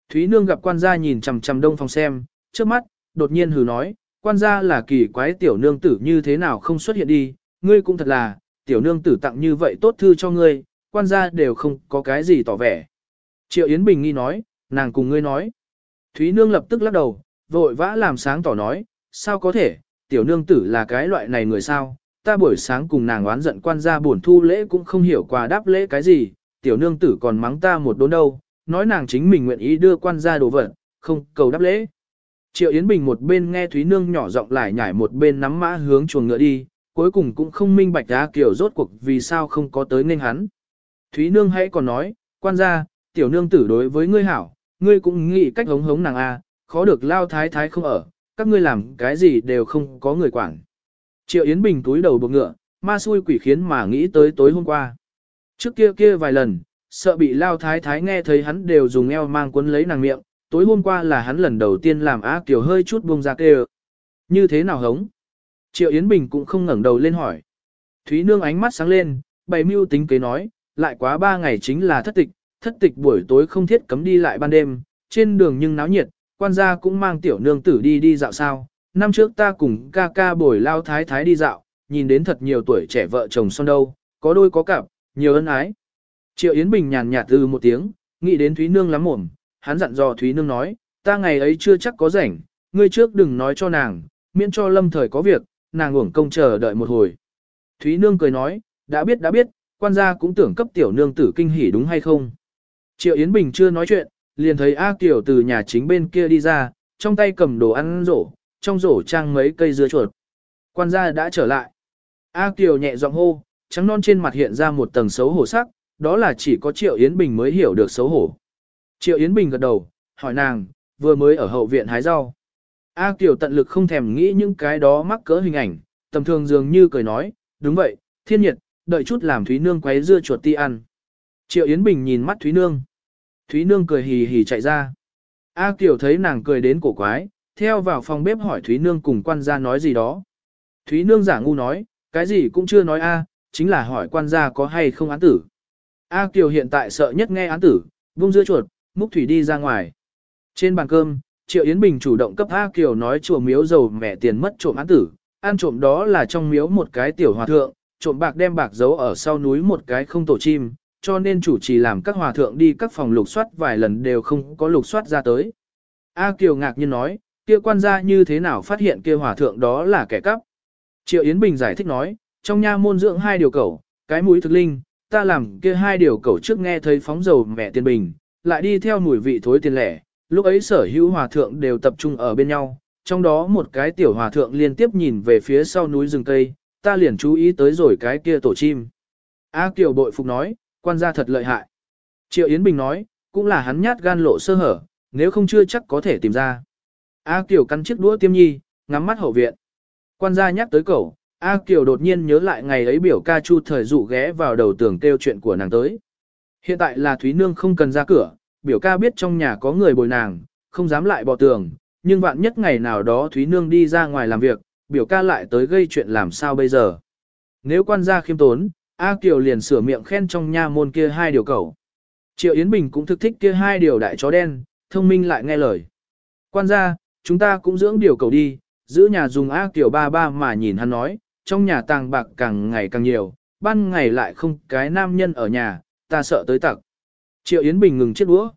Thúy Nương gặp quan gia nhìn chằm chằm đông phòng xem, trước mắt, đột nhiên hừ nói, quan gia là kỳ quái tiểu nương tử như thế nào không xuất hiện đi, ngươi cũng thật là, tiểu nương tử tặng như vậy tốt thư cho ngươi, quan gia đều không có cái gì tỏ vẻ. Triệu Yến Bình nghi nói, nàng cùng ngươi nói. Thúy Nương lập tức lắc đầu, vội vã làm sáng tỏ nói, sao có thể, tiểu nương tử là cái loại này người sao, ta buổi sáng cùng nàng oán giận quan gia buồn thu lễ cũng không hiểu quà đáp lễ cái gì, tiểu nương tử còn mắng ta một đốn đâu, nói nàng chính mình nguyện ý đưa quan gia đồ vật, không cầu đáp lễ. Triệu Yến Bình một bên nghe Thúy Nương nhỏ giọng lại nhảy một bên nắm mã hướng chuồng ngựa đi, cuối cùng cũng không minh bạch ra kiểu rốt cuộc vì sao không có tới nên hắn. Thúy Nương hãy còn nói, quan gia, tiểu nương tử đối với ngươi hảo, ngươi cũng nghĩ cách hống hống nàng a, khó được lao thái thái không ở, các ngươi làm cái gì đều không có người quản. Triệu Yến Bình túi đầu buộc ngựa, ma xui quỷ khiến mà nghĩ tới tối hôm qua. Trước kia kia vài lần, sợ bị lao thái thái nghe thấy hắn đều dùng eo mang quấn lấy nàng miệng, tối hôm qua là hắn lần đầu tiên làm á kiểu hơi chút buông ra kêu. Như thế nào hống? Triệu Yến Bình cũng không ngẩng đầu lên hỏi. Thúy Nương ánh mắt sáng lên, bày mưu tính kế nói, lại quá ba ngày chính là thất tịch, thất tịch buổi tối không thiết cấm đi lại ban đêm, trên đường nhưng náo nhiệt, quan gia cũng mang tiểu nương tử đi đi dạo sao. Năm trước ta cùng ca ca bồi lao thái thái đi dạo, nhìn đến thật nhiều tuổi trẻ vợ chồng son đâu, có đôi có cặp, nhiều ân ái. Triệu Yến Bình nhàn nhạt từ một tiếng, nghĩ đến Thúy Nương lắm mồm, hắn dặn dò Thúy Nương nói, ta ngày ấy chưa chắc có rảnh, ngươi trước đừng nói cho nàng, miễn cho lâm thời có việc, nàng uổng công chờ đợi một hồi. Thúy Nương cười nói, đã biết đã biết, quan gia cũng tưởng cấp tiểu nương tử kinh hỉ đúng hay không. Triệu Yến Bình chưa nói chuyện, liền thấy A Kiều từ nhà chính bên kia đi ra, trong tay cầm đồ ăn rổ, trong rổ trang mấy cây dưa chuột. Quan gia đã trở lại. A Kiều nhẹ giọng hô, trắng non trên mặt hiện ra một tầng xấu hổ sắc, đó là chỉ có Triệu Yến Bình mới hiểu được xấu hổ. Triệu Yến Bình gật đầu, hỏi nàng, vừa mới ở hậu viện hái rau. A Kiều tận lực không thèm nghĩ những cái đó mắc cỡ hình ảnh, tầm thường dường như cười nói, đúng vậy, thiên nhiệt, đợi chút làm Thúy Nương quấy dưa chuột ti ăn. Triệu Yến Bình nhìn mắt Thúy Nương. Thúy Nương cười hì hì chạy ra. A Kiều thấy nàng cười đến cổ quái, theo vào phòng bếp hỏi Thúy Nương cùng quan gia nói gì đó. Thúy Nương giả ngu nói, cái gì cũng chưa nói a, chính là hỏi quan gia có hay không án tử. A Kiều hiện tại sợ nhất nghe án tử, vung dưa chuột, múc thủy đi ra ngoài. Trên bàn cơm, Triệu Yến Bình chủ động cấp A Kiều nói chùa miếu dầu mẹ tiền mất trộm án tử, ăn trộm đó là trong miếu một cái tiểu hòa thượng, trộm bạc đem bạc giấu ở sau núi một cái không tổ chim, cho nên chủ trì làm các hòa thượng đi các phòng lục soát vài lần đều không có lục soát ra tới. A Kiều ngạc nhiên nói, kia quan gia như thế nào phát hiện kia hòa thượng đó là kẻ cắp. Triệu Yến Bình giải thích nói, trong nha môn dưỡng hai điều cẩu, cái mũi thực linh, ta làm kia hai điều cẩu trước nghe thấy phóng dầu mẹ tiền bình, lại đi theo mùi vị thối tiền lẻ, lúc ấy sở hữu hòa thượng đều tập trung ở bên nhau, trong đó một cái tiểu hòa thượng liên tiếp nhìn về phía sau núi rừng cây, ta liền chú ý tới rồi cái kia tổ chim. A Kiều bội phục nói, quan gia thật lợi hại. Triệu Yến Bình nói, cũng là hắn nhát gan lộ sơ hở, nếu không chưa chắc có thể tìm ra. A Kiều cắn chiếc đũa tiêm nhi, ngắm mắt hậu viện. Quan gia nhắc tới cậu, A Kiều đột nhiên nhớ lại ngày ấy biểu ca chu thời dụ ghé vào đầu tường kêu chuyện của nàng tới. Hiện tại là Thúy Nương không cần ra cửa, biểu ca biết trong nhà có người bồi nàng, không dám lại bỏ tường, nhưng vạn nhất ngày nào đó Thúy Nương đi ra ngoài làm việc, biểu ca lại tới gây chuyện làm sao bây giờ. Nếu quan gia khiêm tốn, A Kiều liền sửa miệng khen trong nha môn kia hai điều cầu. Triệu Yến Bình cũng thực thích kia hai điều đại chó đen, thông minh lại nghe lời. Quan gia, chúng ta cũng dưỡng điều cầu đi, giữ nhà dùng A Kiều ba ba mà nhìn hắn nói, trong nhà tàng bạc càng ngày càng nhiều, ban ngày lại không cái nam nhân ở nhà, ta sợ tới tặc. Triệu Yến Bình ngừng chiếc đũa.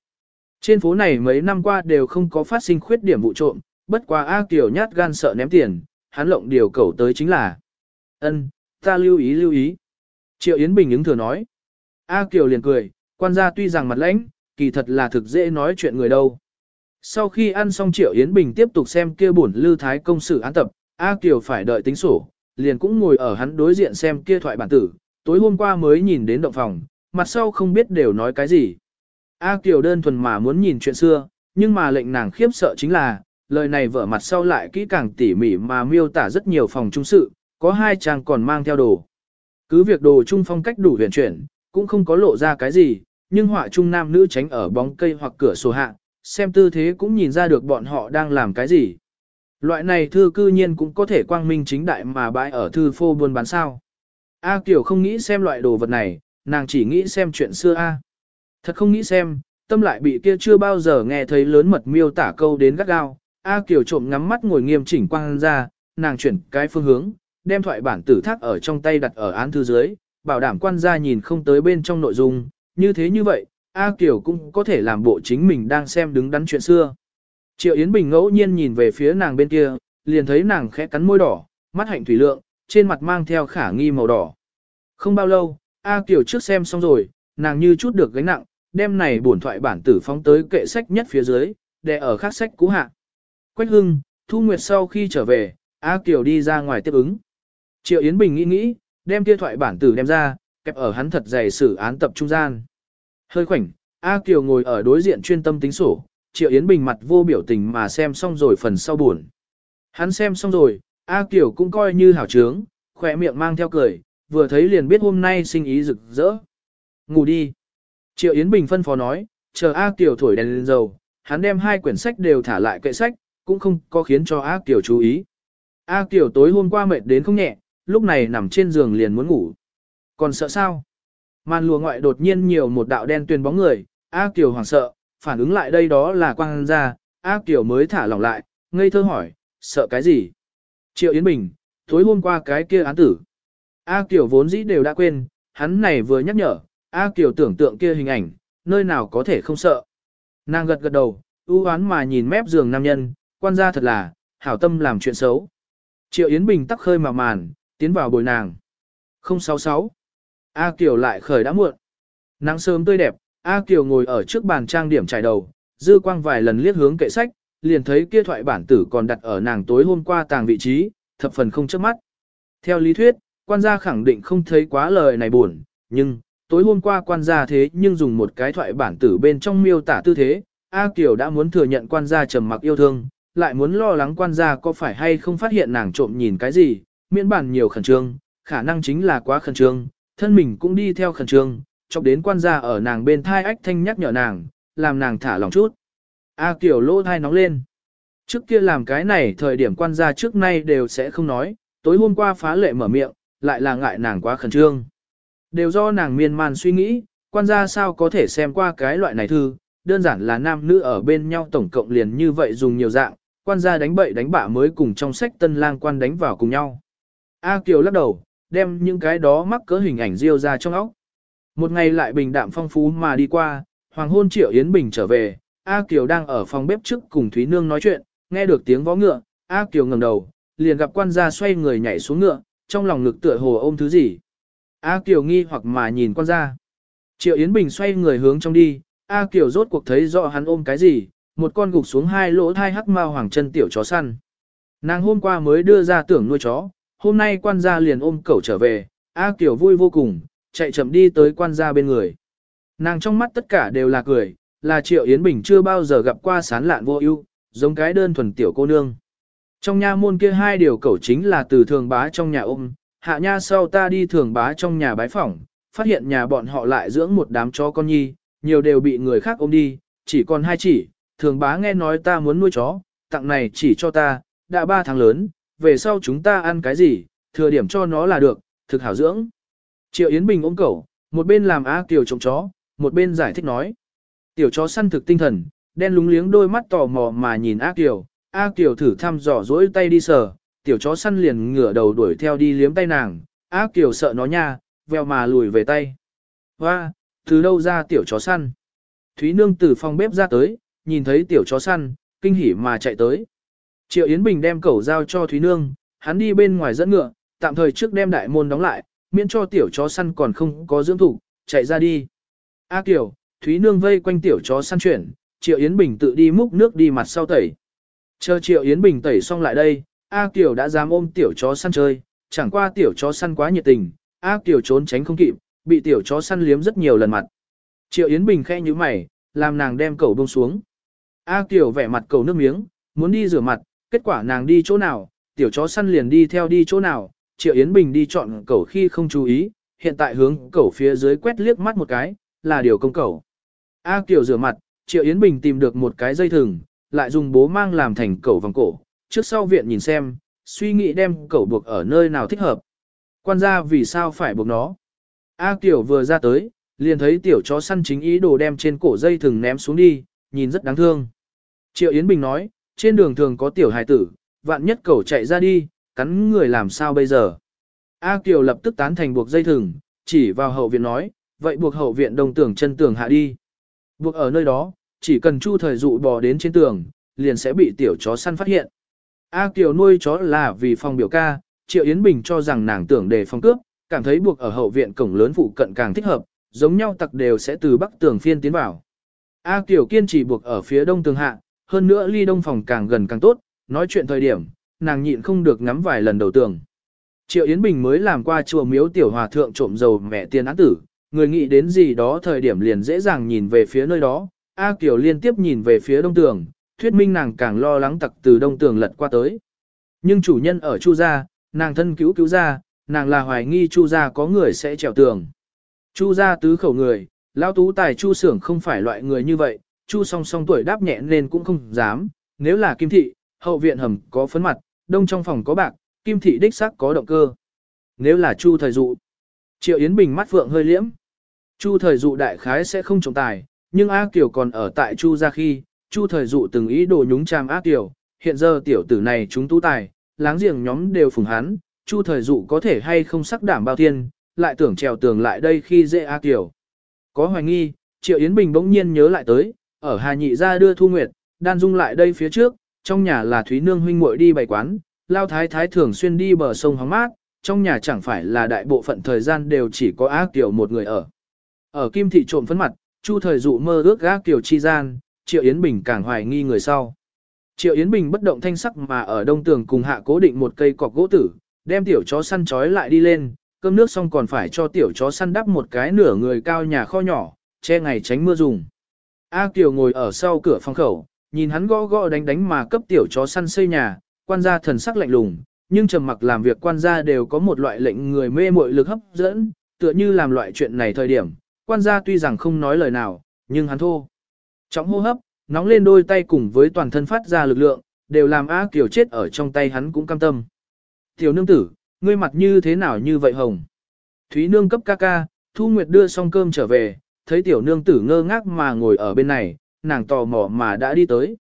Trên phố này mấy năm qua đều không có phát sinh khuyết điểm vụ trộm, bất quá A Kiều nhát gan sợ ném tiền, hắn lộng điều cầu tới chính là. ân, ta lưu ý lưu ý. Triệu Yến Bình ứng thừa nói. A Kiều liền cười, quan gia tuy rằng mặt lãnh, kỳ thật là thực dễ nói chuyện người đâu. Sau khi ăn xong Triệu Yến Bình tiếp tục xem kia bổn lưu thái công sự án tập, A Kiều phải đợi tính sổ, liền cũng ngồi ở hắn đối diện xem kia thoại bản tử, tối hôm qua mới nhìn đến động phòng, mặt sau không biết đều nói cái gì. A Kiều đơn thuần mà muốn nhìn chuyện xưa, nhưng mà lệnh nàng khiếp sợ chính là, lời này vở mặt sau lại kỹ càng tỉ mỉ mà miêu tả rất nhiều phòng trung sự, có hai chàng còn mang theo đồ. Cứ việc đồ trung phong cách đủ huyền chuyển, cũng không có lộ ra cái gì, nhưng họa trung nam nữ tránh ở bóng cây hoặc cửa sổ hạ, xem tư thế cũng nhìn ra được bọn họ đang làm cái gì. Loại này thư cư nhiên cũng có thể quang minh chính đại mà bãi ở thư phô buôn bán sao. A Kiều không nghĩ xem loại đồ vật này, nàng chỉ nghĩ xem chuyện xưa A. Thật không nghĩ xem, tâm lại bị kia chưa bao giờ nghe thấy lớn mật miêu tả câu đến gắt gao. A Kiều trộm ngắm mắt ngồi nghiêm chỉnh quang ra, nàng chuyển cái phương hướng, đem thoại bản tử thác ở trong tay đặt ở án thư dưới, bảo đảm quan gia nhìn không tới bên trong nội dung, như thế như vậy, A Kiều cũng có thể làm bộ chính mình đang xem đứng đắn chuyện xưa. Triệu Yến Bình ngẫu nhiên nhìn về phía nàng bên kia, liền thấy nàng khẽ cắn môi đỏ, mắt hạnh thủy lượng, trên mặt mang theo khả nghi màu đỏ. Không bao lâu, A Kiều trước xem xong rồi, nàng như chút được gánh nặng, đem này bổn thoại bản tử phóng tới kệ sách nhất phía dưới, để ở khác sách cũ hạ. Quách Hưng, Thu Nguyệt sau khi trở về, A Kiều đi ra ngoài tiếp ứng. Triệu Yến Bình nghĩ nghĩ, đem kia thoại bản tử đem ra, kẹp ở hắn thật dày xử án tập trung gian. Hơi khoảnh, A Kiều ngồi ở đối diện chuyên tâm tính sổ, Triệu Yến Bình mặt vô biểu tình mà xem xong rồi phần sau buồn. Hắn xem xong rồi, A Kiều cũng coi như hảo trướng, khỏe miệng mang theo cười, vừa thấy liền biết hôm nay sinh ý rực rỡ. Ngủ đi. Triệu Yến Bình phân phó nói, chờ A Kiều thổi đèn lên dầu, hắn đem hai quyển sách đều thả lại kệ sách, cũng không có khiến cho A Kiều chú ý. A Kiều tối hôm qua mệt đến không nhẹ, lúc này nằm trên giường liền muốn ngủ. Còn sợ sao? Màn lùa ngoại đột nhiên nhiều một đạo đen tuyền bóng người, A Kiều hoảng sợ, phản ứng lại đây đó là quang ra. A Kiều mới thả lỏng lại, ngây thơ hỏi, sợ cái gì? Triệu Yến Bình, tối hôm qua cái kia án tử. A Kiều vốn dĩ đều đã quên, hắn này vừa nhắc nhở, A Kiều tưởng tượng kia hình ảnh, nơi nào có thể không sợ. Nàng gật gật đầu, ưu oán mà nhìn mép giường nam nhân, quan gia thật là, hảo tâm làm chuyện xấu. Triệu Yến Bình tắc khơi mà màn, tiến vào bồi nàng. 066. A Kiều lại khởi đã muộn. Nắng sớm tươi đẹp, A Kiều ngồi ở trước bàn trang điểm trải đầu, dư quang vài lần liếc hướng kệ sách, liền thấy kia thoại bản tử còn đặt ở nàng tối hôm qua tàng vị trí, thập phần không chớp mắt. Theo lý thuyết, quan gia khẳng định không thấy quá lời này buồn, nhưng, tối hôm qua quan gia thế nhưng dùng một cái thoại bản tử bên trong miêu tả tư thế, A Kiều đã muốn thừa nhận quan gia trầm mặc yêu thương, lại muốn lo lắng quan gia có phải hay không phát hiện nàng trộm nhìn cái gì, miễn bản nhiều khẩn trương, khả năng chính là quá khẩn trương, thân mình cũng đi theo khẩn trương, chọc đến quan gia ở nàng bên thai ách thanh nhắc nhở nàng, làm nàng thả lòng chút. A Kiều lỗ thai nóng lên. Trước kia làm cái này thời điểm quan gia trước nay đều sẽ không nói, tối hôm qua phá lệ mở miệng, lại là ngại nàng quá khẩn trương. Đều do nàng miên man suy nghĩ, quan gia sao có thể xem qua cái loại này thư, đơn giản là nam nữ ở bên nhau tổng cộng liền như vậy dùng nhiều dạng, quan gia đánh bậy đánh bạ mới cùng trong sách tân lang quan đánh vào cùng nhau. A Kiều lắc đầu, đem những cái đó mắc cỡ hình ảnh riêu ra trong óc. Một ngày lại bình đạm phong phú mà đi qua, hoàng hôn triệu Yến Bình trở về, A Kiều đang ở phòng bếp trước cùng Thúy Nương nói chuyện, nghe được tiếng vó ngựa, A Kiều ngẩng đầu, liền gặp quan gia xoay người nhảy xuống ngựa, trong lòng ngực tựa hồ ôm thứ gì. A Kiều nghi hoặc mà nhìn quan gia. Triệu Yến Bình xoay người hướng trong đi, A Kiều rốt cuộc thấy rõ hắn ôm cái gì, một con gục xuống hai lỗ thai hắc mao hoàng chân tiểu chó săn. Nàng hôm qua mới đưa ra tưởng nuôi chó, hôm nay quan gia liền ôm cẩu trở về, A Kiều vui vô cùng, chạy chậm đi tới quan gia bên người. Nàng trong mắt tất cả đều là cười, là Triệu Yến Bình chưa bao giờ gặp qua sán lạn vô ưu, giống cái đơn thuần tiểu cô nương. Trong nha môn kia hai điều cẩu chính là từ thường bá trong nhà ôm, hạ nha sau ta đi thường bá trong nhà bái phỏng, phát hiện nhà bọn họ lại dưỡng một đám chó con nhi, nhiều đều bị người khác ôm đi, chỉ còn hai chỉ, thường bá nghe nói ta muốn nuôi chó, tặng này chỉ cho ta, đã ba tháng lớn, về sau chúng ta ăn cái gì, thừa điểm cho nó là được, thực hảo dưỡng. Triệu Yến Bình ôm cẩu, một bên làm A Kiều trông chó, một bên giải thích nói. Tiểu chó săn thực tinh thần, đen lúng liếng đôi mắt tò mò mà nhìn A Kiều, A Kiều thử thăm dò dỗi tay đi sờ, tiểu chó săn liền ngửa đầu đuổi theo đi liếm tay nàng, A Kiều sợ nó nha, veo mà lùi về tay. Hoa, từ đâu ra tiểu chó săn? Thúy Nương từ phòng bếp ra tới, nhìn thấy tiểu chó săn, kinh hỉ mà chạy tới. Triệu Yến Bình đem cẩu giao cho Thúy Nương, hắn đi bên ngoài dẫn ngựa, tạm thời trước đem đại môn đóng lại, miễn cho tiểu chó săn còn không có dưỡng thủ, chạy ra đi. A Kiều, Thúy Nương vây quanh tiểu chó săn chuyển, Triệu Yến Bình tự đi múc nước đi mặt sau tẩy. Chờ Triệu Yến Bình tẩy xong lại đây, A Kiều đã dám ôm tiểu chó săn chơi, chẳng qua tiểu chó săn quá nhiệt tình, A Kiều trốn tránh không kịp, bị tiểu chó săn liếm rất nhiều lần mặt. Triệu Yến Bình khẽ như mày, làm nàng đem cẩu buông xuống. A Kiều vẻ mặt cầu nước miếng, muốn đi rửa mặt, kết quả nàng đi chỗ nào, tiểu chó săn liền đi theo đi chỗ nào, Triệu Yến Bình đi chọn cầu khi không chú ý, hiện tại hướng cầu phía dưới quét liếc mắt một cái, là điều công cầu. A Kiều rửa mặt, Triệu Yến Bình tìm được một cái dây thừng, lại dùng bố mang làm thành cầu vòng cổ, trước sau viện nhìn xem, suy nghĩ đem cầu buộc ở nơi nào thích hợp. Quan gia vì sao phải buộc nó? A Kiều vừa ra tới, liền thấy tiểu chó săn chính ý đồ đem trên cổ dây thừng ném xuống đi, nhìn rất đáng thương. Triệu Yến Bình nói, trên đường thường có tiểu hài tử, vạn nhất cầu chạy ra đi, cắn người làm sao bây giờ. A Kiều lập tức tán thành buộc dây thừng, chỉ vào hậu viện nói, vậy buộc hậu viện đồng tưởng chân tường hạ đi. Buộc ở nơi đó, chỉ cần chu thời dụ bò đến trên tường, liền sẽ bị tiểu chó săn phát hiện. A Kiều nuôi chó là vì phòng biểu ca, Triệu Yến Bình cho rằng nàng tưởng để phòng cướp, cảm thấy buộc ở hậu viện cổng lớn phụ cận càng thích hợp, giống nhau tặc đều sẽ từ bắc tường phiên tiến vào. A Kiều kiên trì buộc ở phía đông tường hạ, hơn nữa ly đông phòng càng gần càng tốt, nói chuyện thời điểm, nàng nhịn không được ngắm vài lần đầu tường. Triệu Yến Bình mới làm qua chùa miếu tiểu hòa thượng trộm dầu mẹ tiền án tử, người nghĩ đến gì đó thời điểm liền dễ dàng nhìn về phía nơi đó, A Kiều liên tiếp nhìn về phía đông tường, thuyết minh nàng càng lo lắng tặc từ đông tường lật qua tới. Nhưng chủ nhân ở Chu gia, nàng thân cứu cứu gia, nàng là hoài nghi Chu gia có người sẽ trèo tường. Chu gia tứ khẩu người, lão tú tài Chu sưởng không phải loại người như vậy, Chu song song tuổi đáp nhẹ nên cũng không dám, nếu là Kim thị, hậu viện hầm có phấn mặt, đông trong phòng có bạc, Kim thị đích xác có động cơ. Nếu là Chu thời dụ, Triệu Yến Bình mắt phượng hơi liễm. Chu thời dụ đại khái sẽ không trọng tài, nhưng A Kiều còn ở tại Chu gia khi, Chu thời dụ từng ý đồ nhúng chàm A Kiều, hiện giờ tiểu tử này chúng tú tài, láng giềng nhóm đều phùng hắn, Chu thời dụ có thể hay không sắc đảm bao thiên, lại tưởng trèo tường lại đây khi dễ A Kiều. Có hoài nghi, Triệu Yến Bình bỗng nhiên nhớ lại tới, ở Hà Nhị gia đưa Thu Nguyệt, đan dung lại đây phía trước, trong nhà là Thúy Nương huynh muội đi bày quán, Lao Thái Thái thường xuyên đi bờ sông hóng mát, trong nhà chẳng phải là đại bộ phận thời gian đều chỉ có ác tiểu một người ở. Ở Kim Thị trộm phấn mặt, Chu thời dụ mơ ước ác tiểu chi gian, Triệu Yến Bình càng hoài nghi người sau. Triệu Yến Bình bất động thanh sắc mà ở đông tường cùng hạ cố định một cây cọc gỗ tử, đem tiểu chó săn trói lại đi lên, cơm nước xong còn phải cho tiểu chó săn đắp một cái nửa người cao nhà kho nhỏ, che ngày tránh mưa dùng. A Kiều ngồi ở sau cửa phòng khẩu, nhìn hắn gõ gõ đánh đánh mà cấp tiểu chó săn xây nhà, quan gia thần sắc lạnh lùng, nhưng trầm mặc làm việc quan gia đều có một loại lệnh người mê muội lực hấp dẫn, tựa như làm loại chuyện này thời điểm, quan gia tuy rằng không nói lời nào, nhưng hắn thô. Trọng hô hấp, nóng lên đôi tay cùng với toàn thân phát ra lực lượng, đều làm A Kiều chết ở trong tay hắn cũng cam tâm. Tiểu nương tử, ngươi mặt như thế nào như vậy hồng? Thúy nương cấp ca ca, Thu Nguyệt đưa xong cơm trở về, thấy tiểu nương tử ngơ ngác mà ngồi ở bên này, nàng tò mò mà đã đi tới.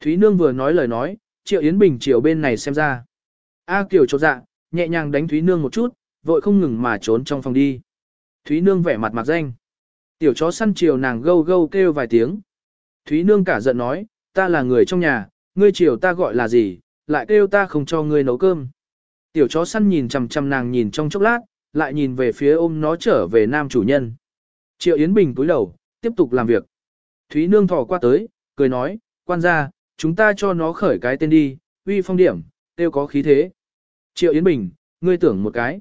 Thúy nương vừa nói lời nói, Triệu Yến Bình chiều bên này xem ra. A Kiều chột dạ, nhẹ nhàng đánh Thúy nương một chút, vội không ngừng mà trốn trong phòng đi. Thúy nương vẻ mặt mặt danh. Tiểu chó săn chiều nàng gâu gâu kêu vài tiếng. Thúy nương cả giận nói, ta là người trong nhà, ngươi chiều ta gọi là gì, lại kêu ta không cho ngươi nấu cơm. Tiểu chó săn nhìn chằm chằm nàng nhìn trong chốc lát, lại nhìn về phía ôm nó trở về nam chủ nhân. Triệu Yến Bình túi đầu, tiếp tục làm việc. Thúy nương thò qua tới, cười nói, quan gia, chúng ta cho nó khởi cái tên đi, uy phong điểm, tiêu có khí thế. Triệu Yến Bình, ngươi tưởng một cái.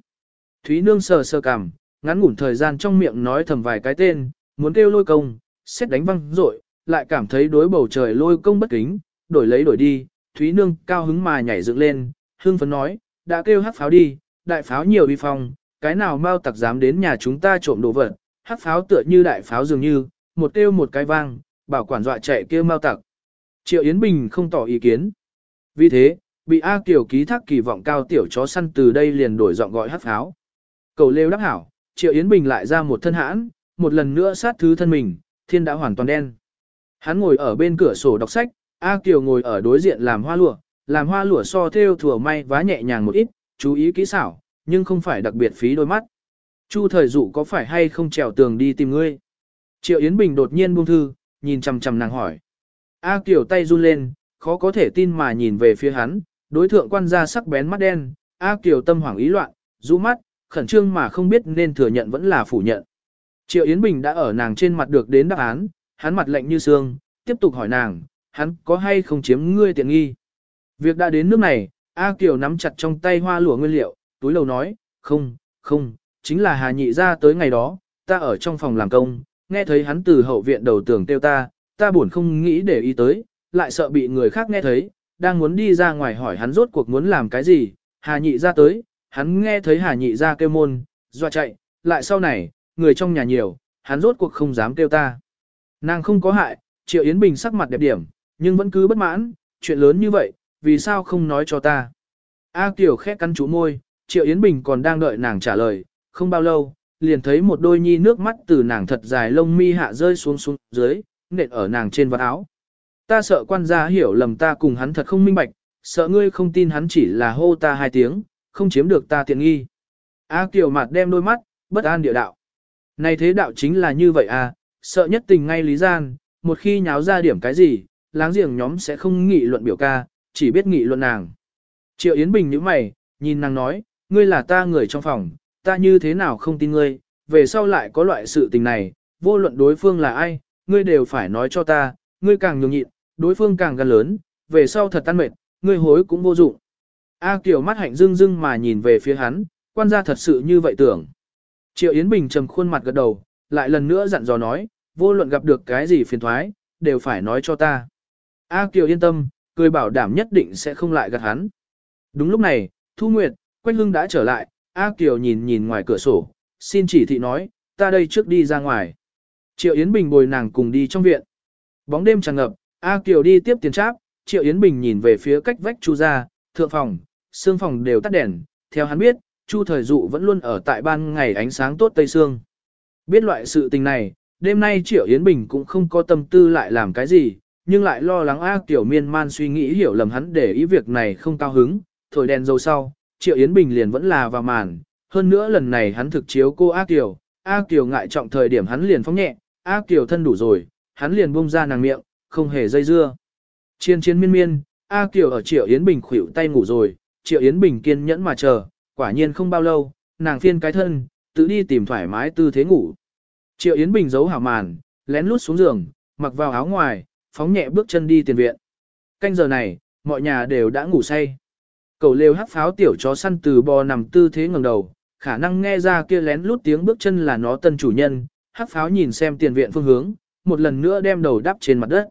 Thúy nương sờ sờ cằm, ngắn ngủn thời gian trong miệng nói thầm vài cái tên, muốn kêu lôi công, xét đánh văng rội, lại cảm thấy đối bầu trời lôi công bất kính, đổi lấy đổi đi, Thúy Nương cao hứng mà nhảy dựng lên, hương phấn nói, đã kêu hát pháo đi, đại pháo nhiều uy phong, cái nào mau tặc dám đến nhà chúng ta trộm đồ vật, hát pháo tựa như đại pháo dường như, một kêu một cái vang, bảo quản dọa chạy kêu mau tặc. Triệu Yến Bình không tỏ ý kiến. Vì thế, bị A Kiều ký thác kỳ vọng cao tiểu chó săn từ đây liền đổi giọng gọi hát pháo. Cầu lêu đắc hảo, Triệu Yến Bình lại ra một thân hãn, một lần nữa sát thứ thân mình, thiên đã hoàn toàn đen. Hắn ngồi ở bên cửa sổ đọc sách, A Kiều ngồi ở đối diện làm hoa lụa, làm hoa lụa so theo thừa may vá nhẹ nhàng một ít, chú ý kỹ xảo, nhưng không phải đặc biệt phí đôi mắt. Chu thời dụ có phải hay không trèo tường đi tìm ngươi? Triệu Yến Bình đột nhiên buông thư, nhìn chằm chằm nàng hỏi. A Kiều tay run lên, khó có thể tin mà nhìn về phía hắn, đối thượng quan gia sắc bén mắt đen, A Kiều tâm hoảng ý loạn, rũ mắt, khẩn trương mà không biết nên thừa nhận vẫn là phủ nhận. Triệu Yến Bình đã ở nàng trên mặt được đến đáp án, hắn mặt lạnh như xương, tiếp tục hỏi nàng, hắn có hay không chiếm ngươi tiện nghi. Việc đã đến nước này, A Kiều nắm chặt trong tay hoa lụa nguyên liệu, túi lầu nói, không, không, chính là Hà Nhị ra tới ngày đó, ta ở trong phòng làm công, nghe thấy hắn từ hậu viện đầu tường kêu ta, ta buồn không nghĩ để ý tới, lại sợ bị người khác nghe thấy, đang muốn đi ra ngoài hỏi hắn rốt cuộc muốn làm cái gì, Hà Nhị ra tới, hắn nghe thấy Hà Nhị ra kêu môn, doa chạy, lại sau này, người trong nhà nhiều, hắn rốt cuộc không dám kêu ta. Nàng không có hại, Triệu Yến Bình sắc mặt đẹp điểm, nhưng vẫn cứ bất mãn, chuyện lớn như vậy, vì sao không nói cho ta. A Kiều khẽ cắn chú môi, Triệu Yến Bình còn đang đợi nàng trả lời, không bao lâu, liền thấy một đôi nhi nước mắt từ nàng thật dài lông mi hạ rơi xuống xuống dưới, nện ở nàng trên vạt áo. Ta sợ quan gia hiểu lầm ta cùng hắn thật không minh bạch, sợ ngươi không tin hắn chỉ là hô ta hai tiếng, không chiếm được ta tiện nghi. A Kiều mặt đem đôi mắt, bất an địa đạo. Này thế đạo chính là như vậy à, sợ nhất tình ngay lý gian, một khi nháo ra điểm cái gì, láng giềng nhóm sẽ không nghị luận biểu ca, chỉ biết nghị luận nàng. Triệu Yến Bình như mày, nhìn nàng nói, ngươi là ta người trong phòng, ta như thế nào không tin ngươi, về sau lại có loại sự tình này, vô luận đối phương là ai, ngươi đều phải nói cho ta, ngươi càng nhường nhịn, đối phương càng gần lớn, về sau thật tan mệt, ngươi hối cũng vô dụng. A Kiều mắt hạnh dưng dưng mà nhìn về phía hắn, quan gia thật sự như vậy tưởng. Triệu Yến Bình trầm khuôn mặt gật đầu, lại lần nữa dặn dò nói, vô luận gặp được cái gì phiền thoái, đều phải nói cho ta. A Kiều yên tâm, cười bảo đảm nhất định sẽ không lại gạt hắn. Đúng lúc này, Thu Nguyệt, Quách Hưng đã trở lại, A Kiều nhìn nhìn ngoài cửa sổ, xin chỉ thị nói, ta đây trước đi ra ngoài. Triệu Yến Bình bồi nàng cùng đi trong viện. Bóng đêm tràn ngập, A Kiều đi tiếp tiền tráp, Triệu Yến Bình nhìn về phía cách vách Chu ra, thượng phòng, xương phòng đều tắt đèn, theo hắn biết, Chu thời dụ vẫn luôn ở tại ban ngày ánh sáng tốt tây sương. Biết loại sự tình này, đêm nay Triệu Yến Bình cũng không có tâm tư lại làm cái gì, nhưng lại lo lắng A tiểu miên man suy nghĩ hiểu lầm hắn để ý việc này không cao hứng, thổi đèn dầu sau, Triệu Yến Bình liền vẫn là vào màn, hơn nữa lần này hắn thực chiếu cô A tiểu A tiểu ngại trọng thời điểm hắn liền phóng nhẹ, A tiểu thân đủ rồi, hắn liền buông ra nàng miệng, không hề dây dưa. Chiên chiến miên miên, A Kiều ở Triệu Yến Bình khuỷu tay ngủ rồi, Triệu Yến Bình kiên nhẫn mà chờ, quả nhiên không bao lâu, nàng phiên cái thân, tự đi tìm thoải mái tư thế ngủ. Triệu Yến Bình giấu hảo màn, lén lút xuống giường, mặc vào áo ngoài, phóng nhẹ bước chân đi tiền viện. Canh giờ này, mọi nhà đều đã ngủ say. Cầu lêu hắc pháo tiểu chó săn từ bò nằm tư thế ngẩng đầu, khả năng nghe ra kia lén lút tiếng bước chân là nó tân chủ nhân, hắc pháo nhìn xem tiền viện phương hướng, một lần nữa đem đầu đắp trên mặt đất.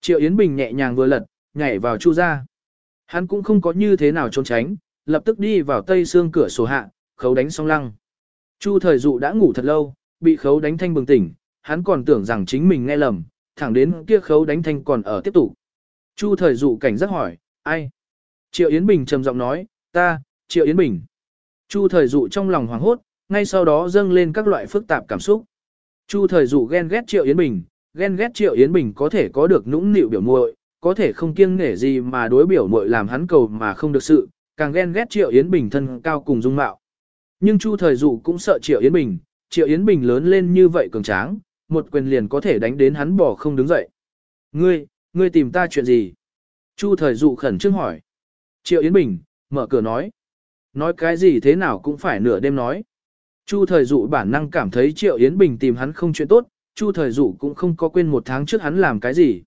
Triệu Yến Bình nhẹ nhàng vừa lật, nhảy vào chu ra. Hắn cũng không có như thế nào trốn tránh, lập tức đi vào tây xương cửa sổ hạ, khấu đánh song lăng. Chu thời dụ đã ngủ thật lâu, bị khấu đánh thanh bừng tỉnh, hắn còn tưởng rằng chính mình nghe lầm, thẳng đến kia khấu đánh thanh còn ở tiếp tục. Chu thời dụ cảnh giác hỏi, ai? Triệu Yến Bình trầm giọng nói, ta, Triệu Yến Bình. Chu thời dụ trong lòng hoảng hốt, ngay sau đó dâng lên các loại phức tạp cảm xúc. Chu thời dụ ghen ghét Triệu Yến Bình, ghen ghét Triệu Yến Bình có thể có được nũng nịu biểu muội, có thể không kiêng nể gì mà đối biểu muội làm hắn cầu mà không được sự, càng ghen ghét Triệu Yến Bình thân cao cùng dung mạo. Nhưng Chu thời dụ cũng sợ Triệu Yến Bình, Triệu Yến Bình lớn lên như vậy cường tráng, một quyền liền có thể đánh đến hắn bỏ không đứng dậy. Ngươi, ngươi tìm ta chuyện gì? Chu thời dụ khẩn trương hỏi. Triệu Yến Bình, mở cửa nói. Nói cái gì thế nào cũng phải nửa đêm nói. Chu thời dụ bản năng cảm thấy Triệu Yến Bình tìm hắn không chuyện tốt, Chu thời dụ cũng không có quên một tháng trước hắn làm cái gì.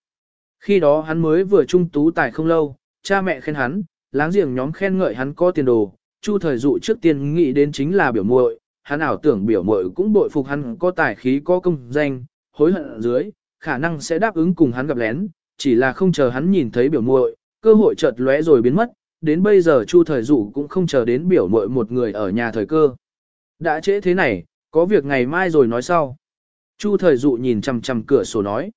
Khi đó hắn mới vừa trung tú tài không lâu, cha mẹ khen hắn, láng giềng nhóm khen ngợi hắn có tiền đồ, Chu thời dụ trước tiên nghĩ đến chính là biểu muội, hắn ảo tưởng biểu muội cũng bội phục hắn có tài khí có công danh, hối hận ở dưới, khả năng sẽ đáp ứng cùng hắn gặp lén, chỉ là không chờ hắn nhìn thấy biểu muội, cơ hội chợt lóe rồi biến mất, đến bây giờ Chu thời dụ cũng không chờ đến biểu muội một người ở nhà thời cơ. Đã trễ thế này, có việc ngày mai rồi nói sau. Chu thời dụ nhìn chằm chằm cửa sổ nói.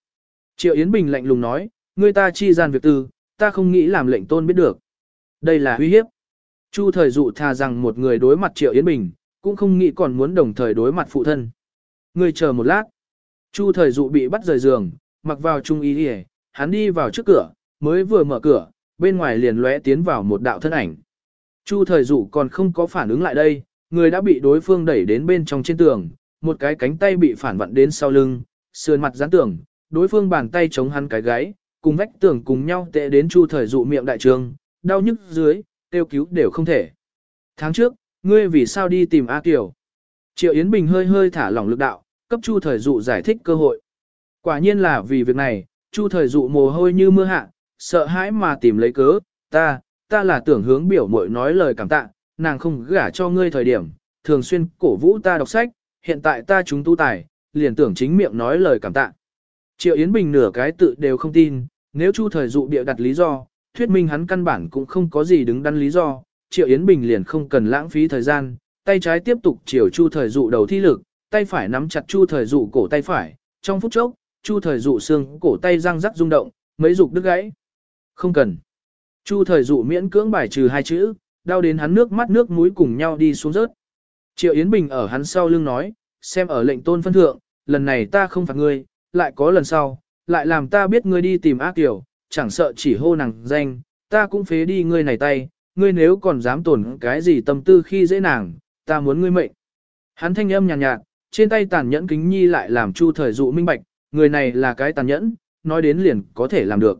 Triệu Yến Bình lạnh lùng nói, người ta chi gian việc tư, ta không nghĩ làm lệnh tôn biết được. Đây là uy hiếp. Chu thời dụ tha rằng một người đối mặt Triệu Yến Bình, cũng không nghĩ còn muốn đồng thời đối mặt phụ thân. Người chờ một lát. Chu thời dụ bị bắt rời giường, mặc vào trung y đi hắn đi vào trước cửa, mới vừa mở cửa, bên ngoài liền lóe tiến vào một đạo thân ảnh. Chu thời dụ còn không có phản ứng lại đây, người đã bị đối phương đẩy đến bên trong trên tường, một cái cánh tay bị phản vặn đến sau lưng, sườn mặt dán tường, đối phương bàn tay chống hắn cái gáy, cùng vách tường cùng nhau tệ đến chu thời dụ miệng đại trường, đau nhức dưới, tiêu cứu đều không thể. Tháng trước, ngươi vì sao đi tìm A Kiều? Triệu Yến Bình hơi hơi thả lỏng lực đạo, cấp chu thời dụ giải thích cơ hội. Quả nhiên là vì việc này, chu thời dụ mồ hôi như mưa hạ, sợ hãi mà tìm lấy cớ, ta, ta là tưởng hướng biểu mội nói lời cảm tạ, nàng không gả cho ngươi thời điểm, thường xuyên cổ vũ ta đọc sách, hiện tại ta chúng tu tài, liền tưởng chính miệng nói lời cảm tạ. Triệu Yến Bình nửa cái tự đều không tin, nếu Chu thời dụ bịa đặt lý do, thuyết minh hắn căn bản cũng không có gì đứng đắn lý do, Triệu Yến Bình liền không cần lãng phí thời gian, tay trái tiếp tục chiều Chu thời dụ đầu thi lực, tay phải nắm chặt Chu thời dụ cổ tay phải, trong phút chốc, Chu thời dụ xương cổ tay răng rắc rung động, mấy dục đứt gãy. Không cần. Chu thời dụ miễn cưỡng bài trừ hai chữ, đau đến hắn nước mắt nước mũi cùng nhau đi xuống rớt. Triệu Yến Bình ở hắn sau lưng nói, xem ở lệnh tôn phân thượng, lần này ta không phạt ngươi, lại có lần sau, lại làm ta biết ngươi đi tìm ác tiểu, chẳng sợ chỉ hô nàng danh, ta cũng phế đi ngươi này tay, ngươi nếu còn dám tổn cái gì tâm tư khi dễ nàng, ta muốn ngươi mệnh. Hắn thanh âm nhàn nhạt, nhạt, trên tay tàn nhẫn kính nhi lại làm chu thời dụ minh bạch, người này là cái tàn nhẫn, nói đến liền có thể làm được.